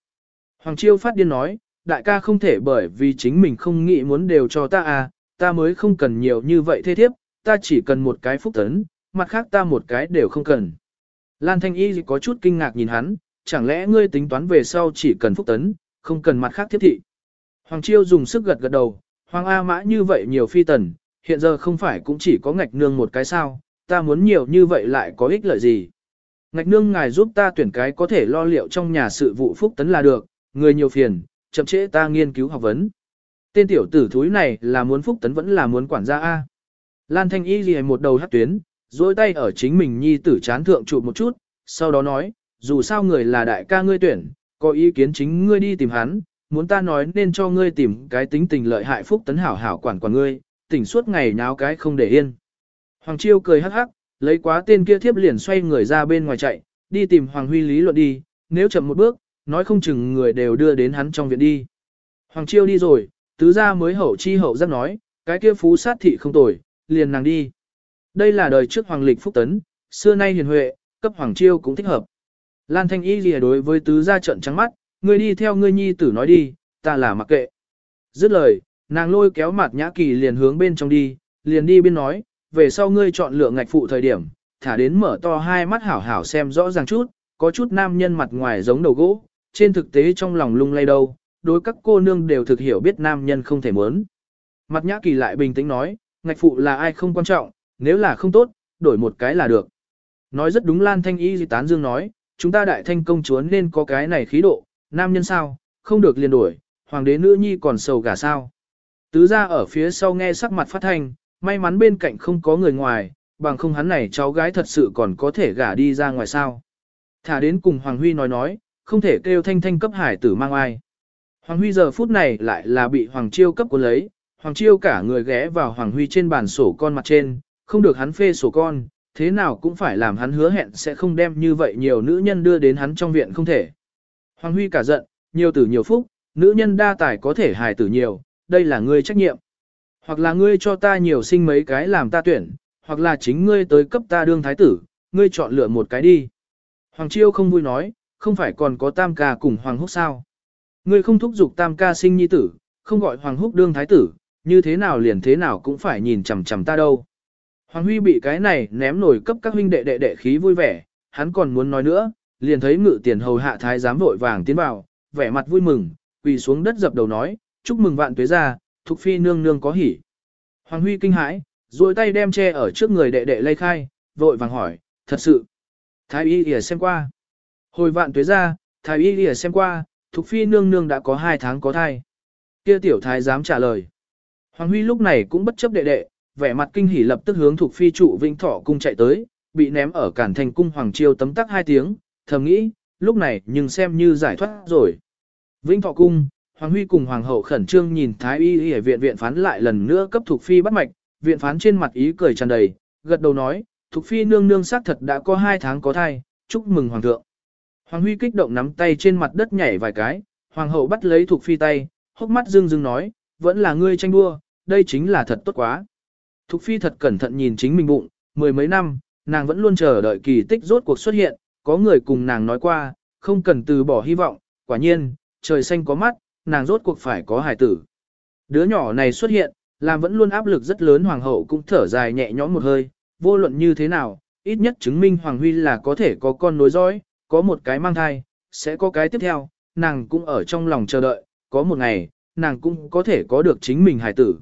Hoàng Chiêu phát điên nói, đại ca không thể bởi vì chính mình không nghĩ muốn đều cho ta A, ta mới không cần nhiều như vậy thế thiếp, ta chỉ cần một cái phúc tấn, mặt khác ta một cái đều không cần. Lan Thanh Y có chút kinh ngạc nhìn hắn, chẳng lẽ ngươi tính toán về sau chỉ cần phúc tấn, không cần mặt khác thiết thị. Hoàng Chiêu dùng sức gật gật đầu, Hoàng A Mã như vậy nhiều phi tần, hiện giờ không phải cũng chỉ có ngạch nương một cái sao, ta muốn nhiều như vậy lại có ích lợi gì. Ngạch nương ngài giúp ta tuyển cái có thể lo liệu trong nhà sự vụ phúc tấn là được, người nhiều phiền, chậm trễ ta nghiên cứu học vấn. Tên tiểu tử thúi này là muốn phúc tấn vẫn là muốn quản gia A. Lan Thanh Y ghi một đầu hát tuyến, dối tay ở chính mình nhi tử chán thượng trụ một chút, sau đó nói, dù sao người là đại ca ngươi tuyển, có ý kiến chính ngươi đi tìm hắn, muốn ta nói nên cho ngươi tìm cái tính tình lợi hại phúc tấn hảo hảo quản quản ngươi, tỉnh suốt ngày nháo cái không để yên. Hoàng Chiêu cười hắc hắc, lấy quá tên kia thiếp liền xoay người ra bên ngoài chạy, đi tìm Hoàng Huy lý luận đi, nếu chậm một bước, nói không chừng người đều đưa đến hắn trong viện đi. Hoàng Chiêu đi rồi, tứ gia mới hậu chi hậu giác nói, cái kia phú sát thị không tồi, liền nàng đi. Đây là đời trước Hoàng Lịch Phúc Tấn, xưa nay hiền huệ, cấp Hoàng Chiêu cũng thích hợp. Lan Thanh Y lìa đối với tứ gia trận trắng mắt, ngươi đi theo ngươi nhi tử nói đi, ta là mặc kệ. Dứt lời, nàng lôi kéo mặt nhã kỳ liền hướng bên trong đi, liền đi bên nói, về sau ngươi chọn lựa ngạch phụ thời điểm, thả đến mở to hai mắt hảo hảo xem rõ ràng chút, có chút nam nhân mặt ngoài giống đầu gỗ, trên thực tế trong lòng lung lay đâu, đối các cô nương đều thực hiểu biết nam nhân không thể muốn. Mặt nhã kỳ lại bình tĩnh nói, ngạch phụ là ai không quan trọng, nếu là không tốt, đổi một cái là được. Nói rất đúng Lan Thanh Y di tán dương nói, chúng ta đại thanh công chúa nên có cái này khí độ, nam nhân sao, không được liền đổi, hoàng đế nữ nhi còn sầu gả sao. Tứ ra ở phía sau nghe sắc mặt phát thanh, may mắn bên cạnh không có người ngoài, bằng không hắn này cháu gái thật sự còn có thể gả đi ra ngoài sao. Thả đến cùng Hoàng Huy nói nói, không thể kêu thanh thanh cấp hải tử mang ai. Hoàng Huy giờ phút này lại là bị Hoàng Chiêu cấp của lấy, Hoàng Chiêu cả người ghé vào Hoàng Huy trên bàn sổ con mặt trên, không được hắn phê sổ con, thế nào cũng phải làm hắn hứa hẹn sẽ không đem như vậy nhiều nữ nhân đưa đến hắn trong viện không thể. Hoàng Huy cả giận, nhiều tử nhiều phúc, nữ nhân đa tài có thể hài tử nhiều, đây là ngươi trách nhiệm. Hoặc là ngươi cho ta nhiều sinh mấy cái làm ta tuyển, hoặc là chính ngươi tới cấp ta đương thái tử, ngươi chọn lựa một cái đi. Hoàng Chiêu không vui nói, không phải còn có tam ca cùng Hoàng Húc sao. Ngươi không thúc giục tam ca sinh nhi tử, không gọi Hoàng Húc đương thái tử, như thế nào liền thế nào cũng phải nhìn chằm chằm ta đâu. Hoàng Huy bị cái này ném nổi cấp các huynh đệ đệ đệ khí vui vẻ, hắn còn muốn nói nữa, liền thấy ngự tiền hầu hạ thái giám vội vàng tiến vào, vẻ mặt vui mừng, quỳ xuống đất dập đầu nói, chúc mừng vạn tuế ra, Thục Phi nương nương có hỉ. Hoàng Huy kinh hãi, duỗi tay đem che ở trước người đệ đệ lây khai, vội vàng hỏi, thật sự. Thái y lìa xem qua. Hồi vạn tuế ra, thái y lìa xem qua, Thục Phi nương nương đã có hai tháng có thai. Kia tiểu thái dám trả lời. Hoàng Huy lúc này cũng bất chấp đệ đệ, vẻ mặt kinh hỉ lập tức hướng thuộc Phi trụ Vĩnh Thọ cung chạy tới, bị ném ở cản thành cung Hoàng Chiêu tấm tắc hai tiếng, thầm nghĩ, lúc này nhưng xem như giải thoát rồi. Vĩnh Thọ cung, Hoàng Huy cùng Hoàng hậu khẩn trương nhìn Thái y y viện viện phán lại lần nữa cấp thuộc Phi bắt mạch, viện phán trên mặt ý cười tràn đầy, gật đầu nói, thuộc Phi nương nương xác thật đã có hai tháng có thai, chúc mừng Hoàng thượng. Hoàng Huy kích động nắm tay trên mặt đất nhảy vài cái, Hoàng hậu bắt lấy thuộc Phi tay, hốc mắt dương dương nói, vẫn là ngươi tranh đua, đây chính là thật tốt quá. Thục Phi thật cẩn thận nhìn chính mình bụng, mười mấy năm, nàng vẫn luôn chờ đợi kỳ tích rốt cuộc xuất hiện, có người cùng nàng nói qua, không cần từ bỏ hy vọng, quả nhiên, trời xanh có mắt, nàng rốt cuộc phải có hài tử. Đứa nhỏ này xuất hiện, làm vẫn luôn áp lực rất lớn hoàng hậu cũng thở dài nhẹ nhõm một hơi, vô luận như thế nào, ít nhất chứng minh Hoàng Huy là có thể có con nối dõi, có một cái mang thai, sẽ có cái tiếp theo, nàng cũng ở trong lòng chờ đợi, có một ngày, nàng cũng có thể có được chính mình hài tử.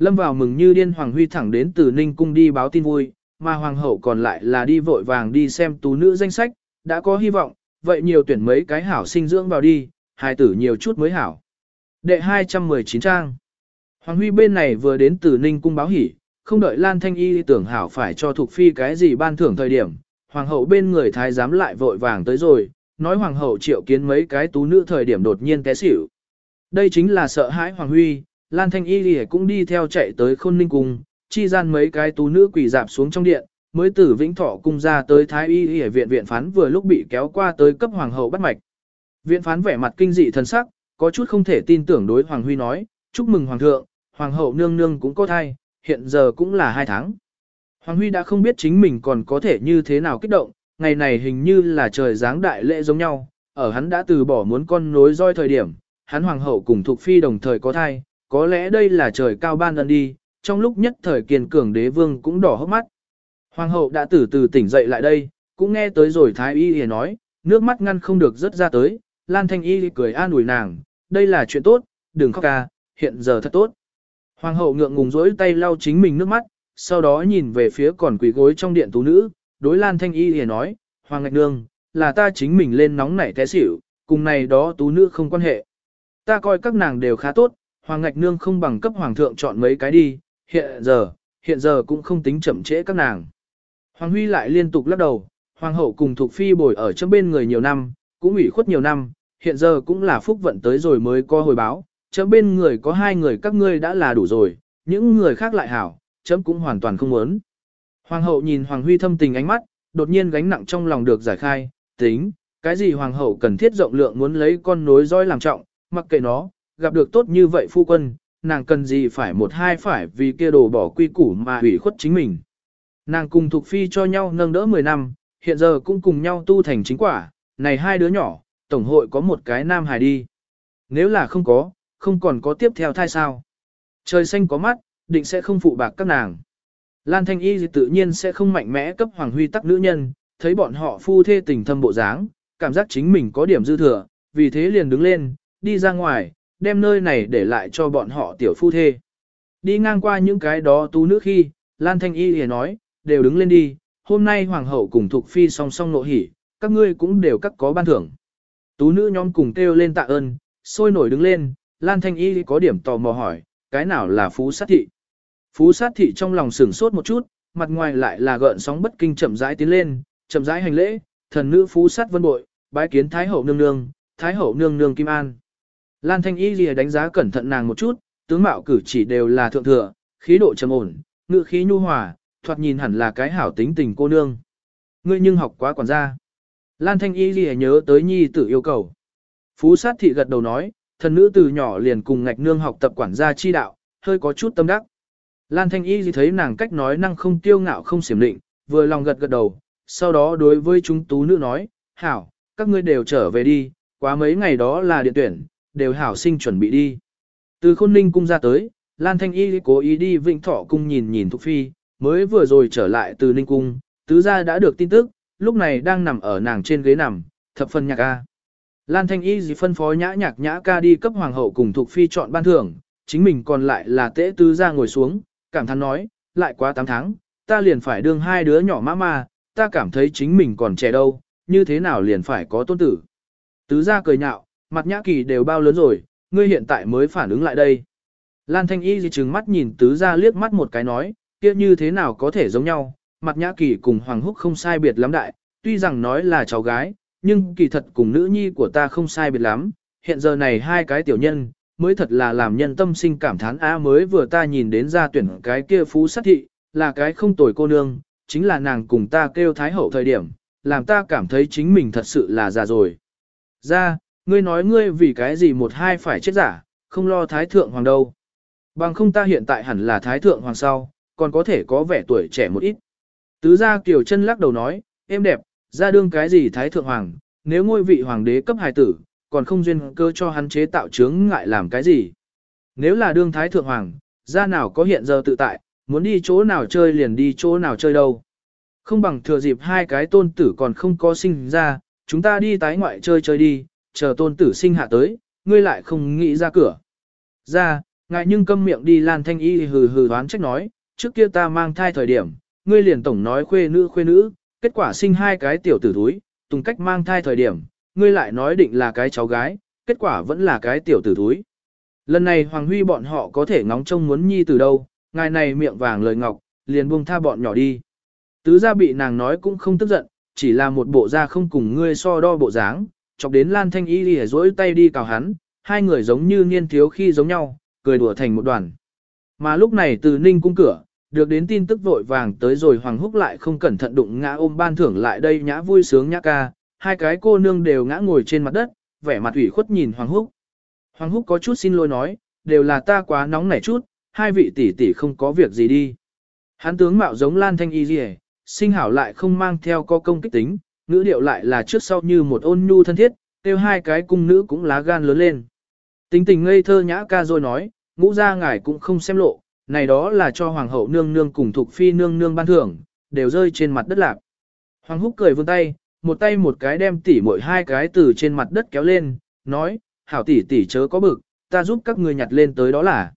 Lâm vào mừng như điên Hoàng Huy thẳng đến từ Ninh Cung đi báo tin vui, mà Hoàng hậu còn lại là đi vội vàng đi xem tú nữ danh sách, đã có hy vọng, vậy nhiều tuyển mấy cái hảo sinh dưỡng vào đi, hài tử nhiều chút mới hảo. Đệ 219 trang Hoàng Huy bên này vừa đến từ Ninh Cung báo hỉ, không đợi Lan Thanh Y tưởng hảo phải cho thuộc Phi cái gì ban thưởng thời điểm, Hoàng hậu bên người thái giám lại vội vàng tới rồi, nói Hoàng hậu triệu kiến mấy cái tú nữ thời điểm đột nhiên té xỉu. Đây chính là sợ hãi Hoàng Huy, Lan Thanh Y cũng đi theo chạy tới Khôn Ninh Cung, chi gian mấy cái tú nữ quỳ dạp xuống trong điện, mới từ Vĩnh Thọ Cung ra tới Thái Y Lì viện viện phán vừa lúc bị kéo qua tới cấp Hoàng hậu bắt mạch. Viện phán vẻ mặt kinh dị thần sắc, có chút không thể tin tưởng đối Hoàng Huy nói, chúc mừng Hoàng thượng, Hoàng hậu nương nương cũng có thai, hiện giờ cũng là hai tháng. Hoàng Huy đã không biết chính mình còn có thể như thế nào kích động, ngày này hình như là trời giáng đại lễ giống nhau, ở hắn đã từ bỏ muốn con nối roi thời điểm, hắn Hoàng hậu cùng Thục Phi đồng thời có thai, có lẽ đây là trời cao ban ân đi, trong lúc nhất thời kiên cường đế vương cũng đỏ hốc mắt. Hoàng hậu đã từ từ tỉnh dậy lại đây, cũng nghe tới rồi Thái Y Y nói, nước mắt ngăn không được rớt ra tới, Lan Thanh Y cười an ủi nàng, đây là chuyện tốt, đừng khóc ca, hiện giờ thật tốt. Hoàng hậu ngượng ngùng rỗi tay lau chính mình nước mắt, sau đó nhìn về phía còn quỳ gối trong điện tú nữ, đối Lan Thanh Y hề nói, Hoàng Ngạch Nương, là ta chính mình lên nóng nảy té xỉu, cùng này đó tú nữ không quan hệ. Ta coi các nàng đều khá tốt, Hoàng Ngạch Nương không bằng cấp Hoàng thượng chọn mấy cái đi, hiện giờ, hiện giờ cũng không tính chậm trễ các nàng. Hoàng Huy lại liên tục lắc đầu, Hoàng hậu cùng thuộc phi bồi ở trong bên người nhiều năm, cũng ủy khuất nhiều năm, hiện giờ cũng là phúc vận tới rồi mới có hồi báo, chấm bên người có hai người các ngươi đã là đủ rồi, những người khác lại hảo, chấm cũng hoàn toàn không muốn. Hoàng hậu nhìn Hoàng Huy thâm tình ánh mắt, đột nhiên gánh nặng trong lòng được giải khai, tính, cái gì Hoàng hậu cần thiết rộng lượng muốn lấy con nối roi làm trọng, mặc kệ nó, gặp được tốt như vậy phu quân, nàng cần gì phải một hai phải vì kia đồ bỏ quy củ mà hủy khuất chính mình. Nàng cùng Thục Phi cho nhau nâng đỡ 10 năm, hiện giờ cũng cùng nhau tu thành chính quả, này hai đứa nhỏ, tổng hội có một cái nam hài đi. Nếu là không có, không còn có tiếp theo thai sao. Trời xanh có mắt, định sẽ không phụ bạc các nàng. Lan Thanh Y tự nhiên sẽ không mạnh mẽ cấp Hoàng Huy tắc nữ nhân, thấy bọn họ phu thê tình thâm bộ dáng, cảm giác chính mình có điểm dư thừa, vì thế liền đứng lên, đi ra ngoài, đem nơi này để lại cho bọn họ tiểu phu thê. Đi ngang qua những cái đó tú nữ khi, Lan Thanh Y hề nói, đều đứng lên đi, hôm nay Hoàng hậu cùng thuộc Phi song song nộ hỉ, các ngươi cũng đều các có ban thưởng. Tú nữ nhóm cùng kêu lên tạ ơn, sôi nổi đứng lên, Lan Thanh Y có điểm tò mò hỏi, cái nào là phú sát thị? Phú sát thị trong lòng sửng sốt một chút, mặt ngoài lại là gợn sóng bất kinh chậm rãi tiến lên, chậm rãi hành lễ, thần nữ phú sát vân bội, bái kiến Thái hậu nương nương, Thái hậu nương nương Kim An. Lan Thanh Y lìa đánh giá cẩn thận nàng một chút, tướng mạo cử chỉ đều là thượng thừa, khí độ trầm ổn, ngự khí nhu hòa, thoạt nhìn hẳn là cái hảo tính tình cô nương. Ngươi nhưng học quá quản gia. Lan Thanh Y lìa nhớ tới nhi tử yêu cầu. Phú sát thị gật đầu nói, thần nữ từ nhỏ liền cùng ngạch nương học tập quản gia chi đạo, hơi có chút tâm đắc. Lan Thanh Y gì thấy nàng cách nói năng không tiêu ngạo không xiểm định, vừa lòng gật gật đầu, sau đó đối với chúng tú nữ nói, hảo, các ngươi đều trở về đi, quá mấy ngày đó là điện tuyển, đều hảo sinh chuẩn bị đi. Từ khôn ninh cung ra tới, Lan Thanh Y cố ý đi vịnh thọ cung nhìn nhìn Thục Phi, mới vừa rồi trở lại từ ninh cung, tứ gia đã được tin tức, lúc này đang nằm ở nàng trên ghế nằm, thập phần nhạc a. Lan Thanh Y gì phân phó nhã nhạc nhã ca đi cấp hoàng hậu cùng Thục phi chọn ban thưởng, chính mình còn lại là tế tứ ra ngồi xuống, cảm thán nói, lại quá 8 tháng, ta liền phải đương hai đứa nhỏ mama, ma, ta cảm thấy chính mình còn trẻ đâu, như thế nào liền phải có tôn tử. Tứ ra cười nhạo, mặt nhã kỳ đều bao lớn rồi, ngươi hiện tại mới phản ứng lại đây. Lan Thanh Y gì trừng mắt nhìn tứ ra liếc mắt một cái nói, kia như thế nào có thể giống nhau, mặt nhã kỳ cùng Hoàng Húc không sai biệt lắm đại, tuy rằng nói là cháu gái, nhưng kỳ thật cùng nữ nhi của ta không sai biệt lắm, hiện giờ này hai cái tiểu nhân, mới thật là làm nhân tâm sinh cảm thán a mới vừa ta nhìn đến ra tuyển cái kia phú sát thị, là cái không tồi cô nương, chính là nàng cùng ta kêu thái hậu thời điểm, làm ta cảm thấy chính mình thật sự là già rồi. Ra, ngươi nói ngươi vì cái gì một hai phải chết giả, không lo thái thượng hoàng đâu. Bằng không ta hiện tại hẳn là thái thượng hoàng sau, còn có thể có vẻ tuổi trẻ một ít. Tứ gia kiều chân lắc đầu nói, em đẹp, ra đương cái gì thái thượng hoàng, nếu ngôi vị hoàng đế cấp hài tử, còn không duyên cơ cho hắn chế tạo chướng ngại làm cái gì. Nếu là đương thái thượng hoàng, ra nào có hiện giờ tự tại, muốn đi chỗ nào chơi liền đi chỗ nào chơi đâu. Không bằng thừa dịp hai cái tôn tử còn không có sinh ra, chúng ta đi tái ngoại chơi chơi đi, chờ tôn tử sinh hạ tới, ngươi lại không nghĩ ra cửa. Ra, ngại nhưng câm miệng đi lan thanh y hừ hừ đoán trách nói, trước kia ta mang thai thời điểm, ngươi liền tổng nói khuê nữ khuê nữ, kết quả sinh hai cái tiểu tử thúi, tùng cách mang thai thời điểm, ngươi lại nói định là cái cháu gái, kết quả vẫn là cái tiểu tử thúi. Lần này Hoàng Huy bọn họ có thể ngóng trông muốn nhi từ đâu, ngài này miệng vàng lời ngọc, liền buông tha bọn nhỏ đi. Tứ gia bị nàng nói cũng không tức giận, chỉ là một bộ da không cùng ngươi so đo bộ dáng, chọc đến Lan Thanh Y lìa rỗi tay đi cào hắn, hai người giống như niên thiếu khi giống nhau, cười đùa thành một đoàn. Mà lúc này từ ninh cung cửa, được đến tin tức vội vàng tới rồi Hoàng Húc lại không cẩn thận đụng ngã ôm ban thưởng lại đây nhã vui sướng nhã ca, hai cái cô nương đều ngã ngồi trên mặt đất, vẻ mặt ủy khuất nhìn Hoàng Húc. Hoàng Húc có chút xin lỗi nói, đều là ta quá nóng nảy chút, hai vị tỷ tỷ không có việc gì đi. Hắn tướng mạo giống Lan Thanh Y Diệ, sinh hảo lại không mang theo có công kích tính, ngữ điệu lại là trước sau như một ôn nhu thân thiết, tiêu hai cái cung nữ cũng lá gan lớn lên. Tính tình ngây thơ nhã ca rồi nói, ngũ ra ngài cũng không xem lộ, này đó là cho hoàng hậu nương nương cùng thuộc phi nương nương ban thưởng, đều rơi trên mặt đất lạc. Hoàng húc cười vươn tay, một tay một cái đem tỉ mỗi hai cái từ trên mặt đất kéo lên, nói, hảo tỷ tỷ chớ có bực, ta giúp các người nhặt lên tới đó là.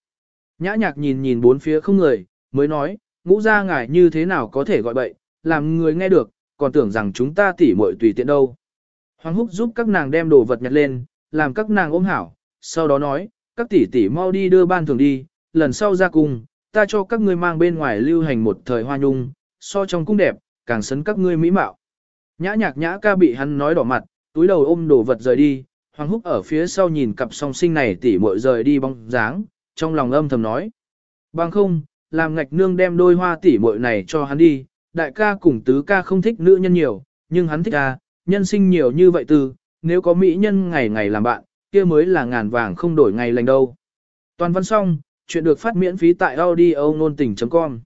Nhã nhạc nhìn nhìn bốn phía không người, mới nói, ngũ ra ngài như thế nào có thể gọi bậy, làm người nghe được, còn tưởng rằng chúng ta tỉ muội tùy tiện đâu. Hoàng húc giúp các nàng đem đồ vật nhặt lên, làm các nàng ôm hảo, sau đó nói, các tỷ tỷ mau đi đưa ban thường đi, lần sau ra cung, ta cho các ngươi mang bên ngoài lưu hành một thời hoa nhung, so trong cung đẹp, càng sấn các ngươi mỹ mạo. Nhã nhạc nhã ca bị hắn nói đỏ mặt, túi đầu ôm đồ vật rời đi, Hoàng Húc ở phía sau nhìn cặp song sinh này tỉ muội rời đi bóng dáng, trong lòng âm thầm nói. Bằng không, làm ngạch nương đem đôi hoa tỉ muội này cho hắn đi, đại ca cùng tứ ca không thích nữ nhân nhiều, nhưng hắn thích ca, nhân sinh nhiều như vậy từ, nếu có mỹ nhân ngày ngày làm bạn, kia mới là ngàn vàng không đổi ngày lành đâu. Toàn văn xong, chuyện được phát miễn phí tại audio nôn tình.com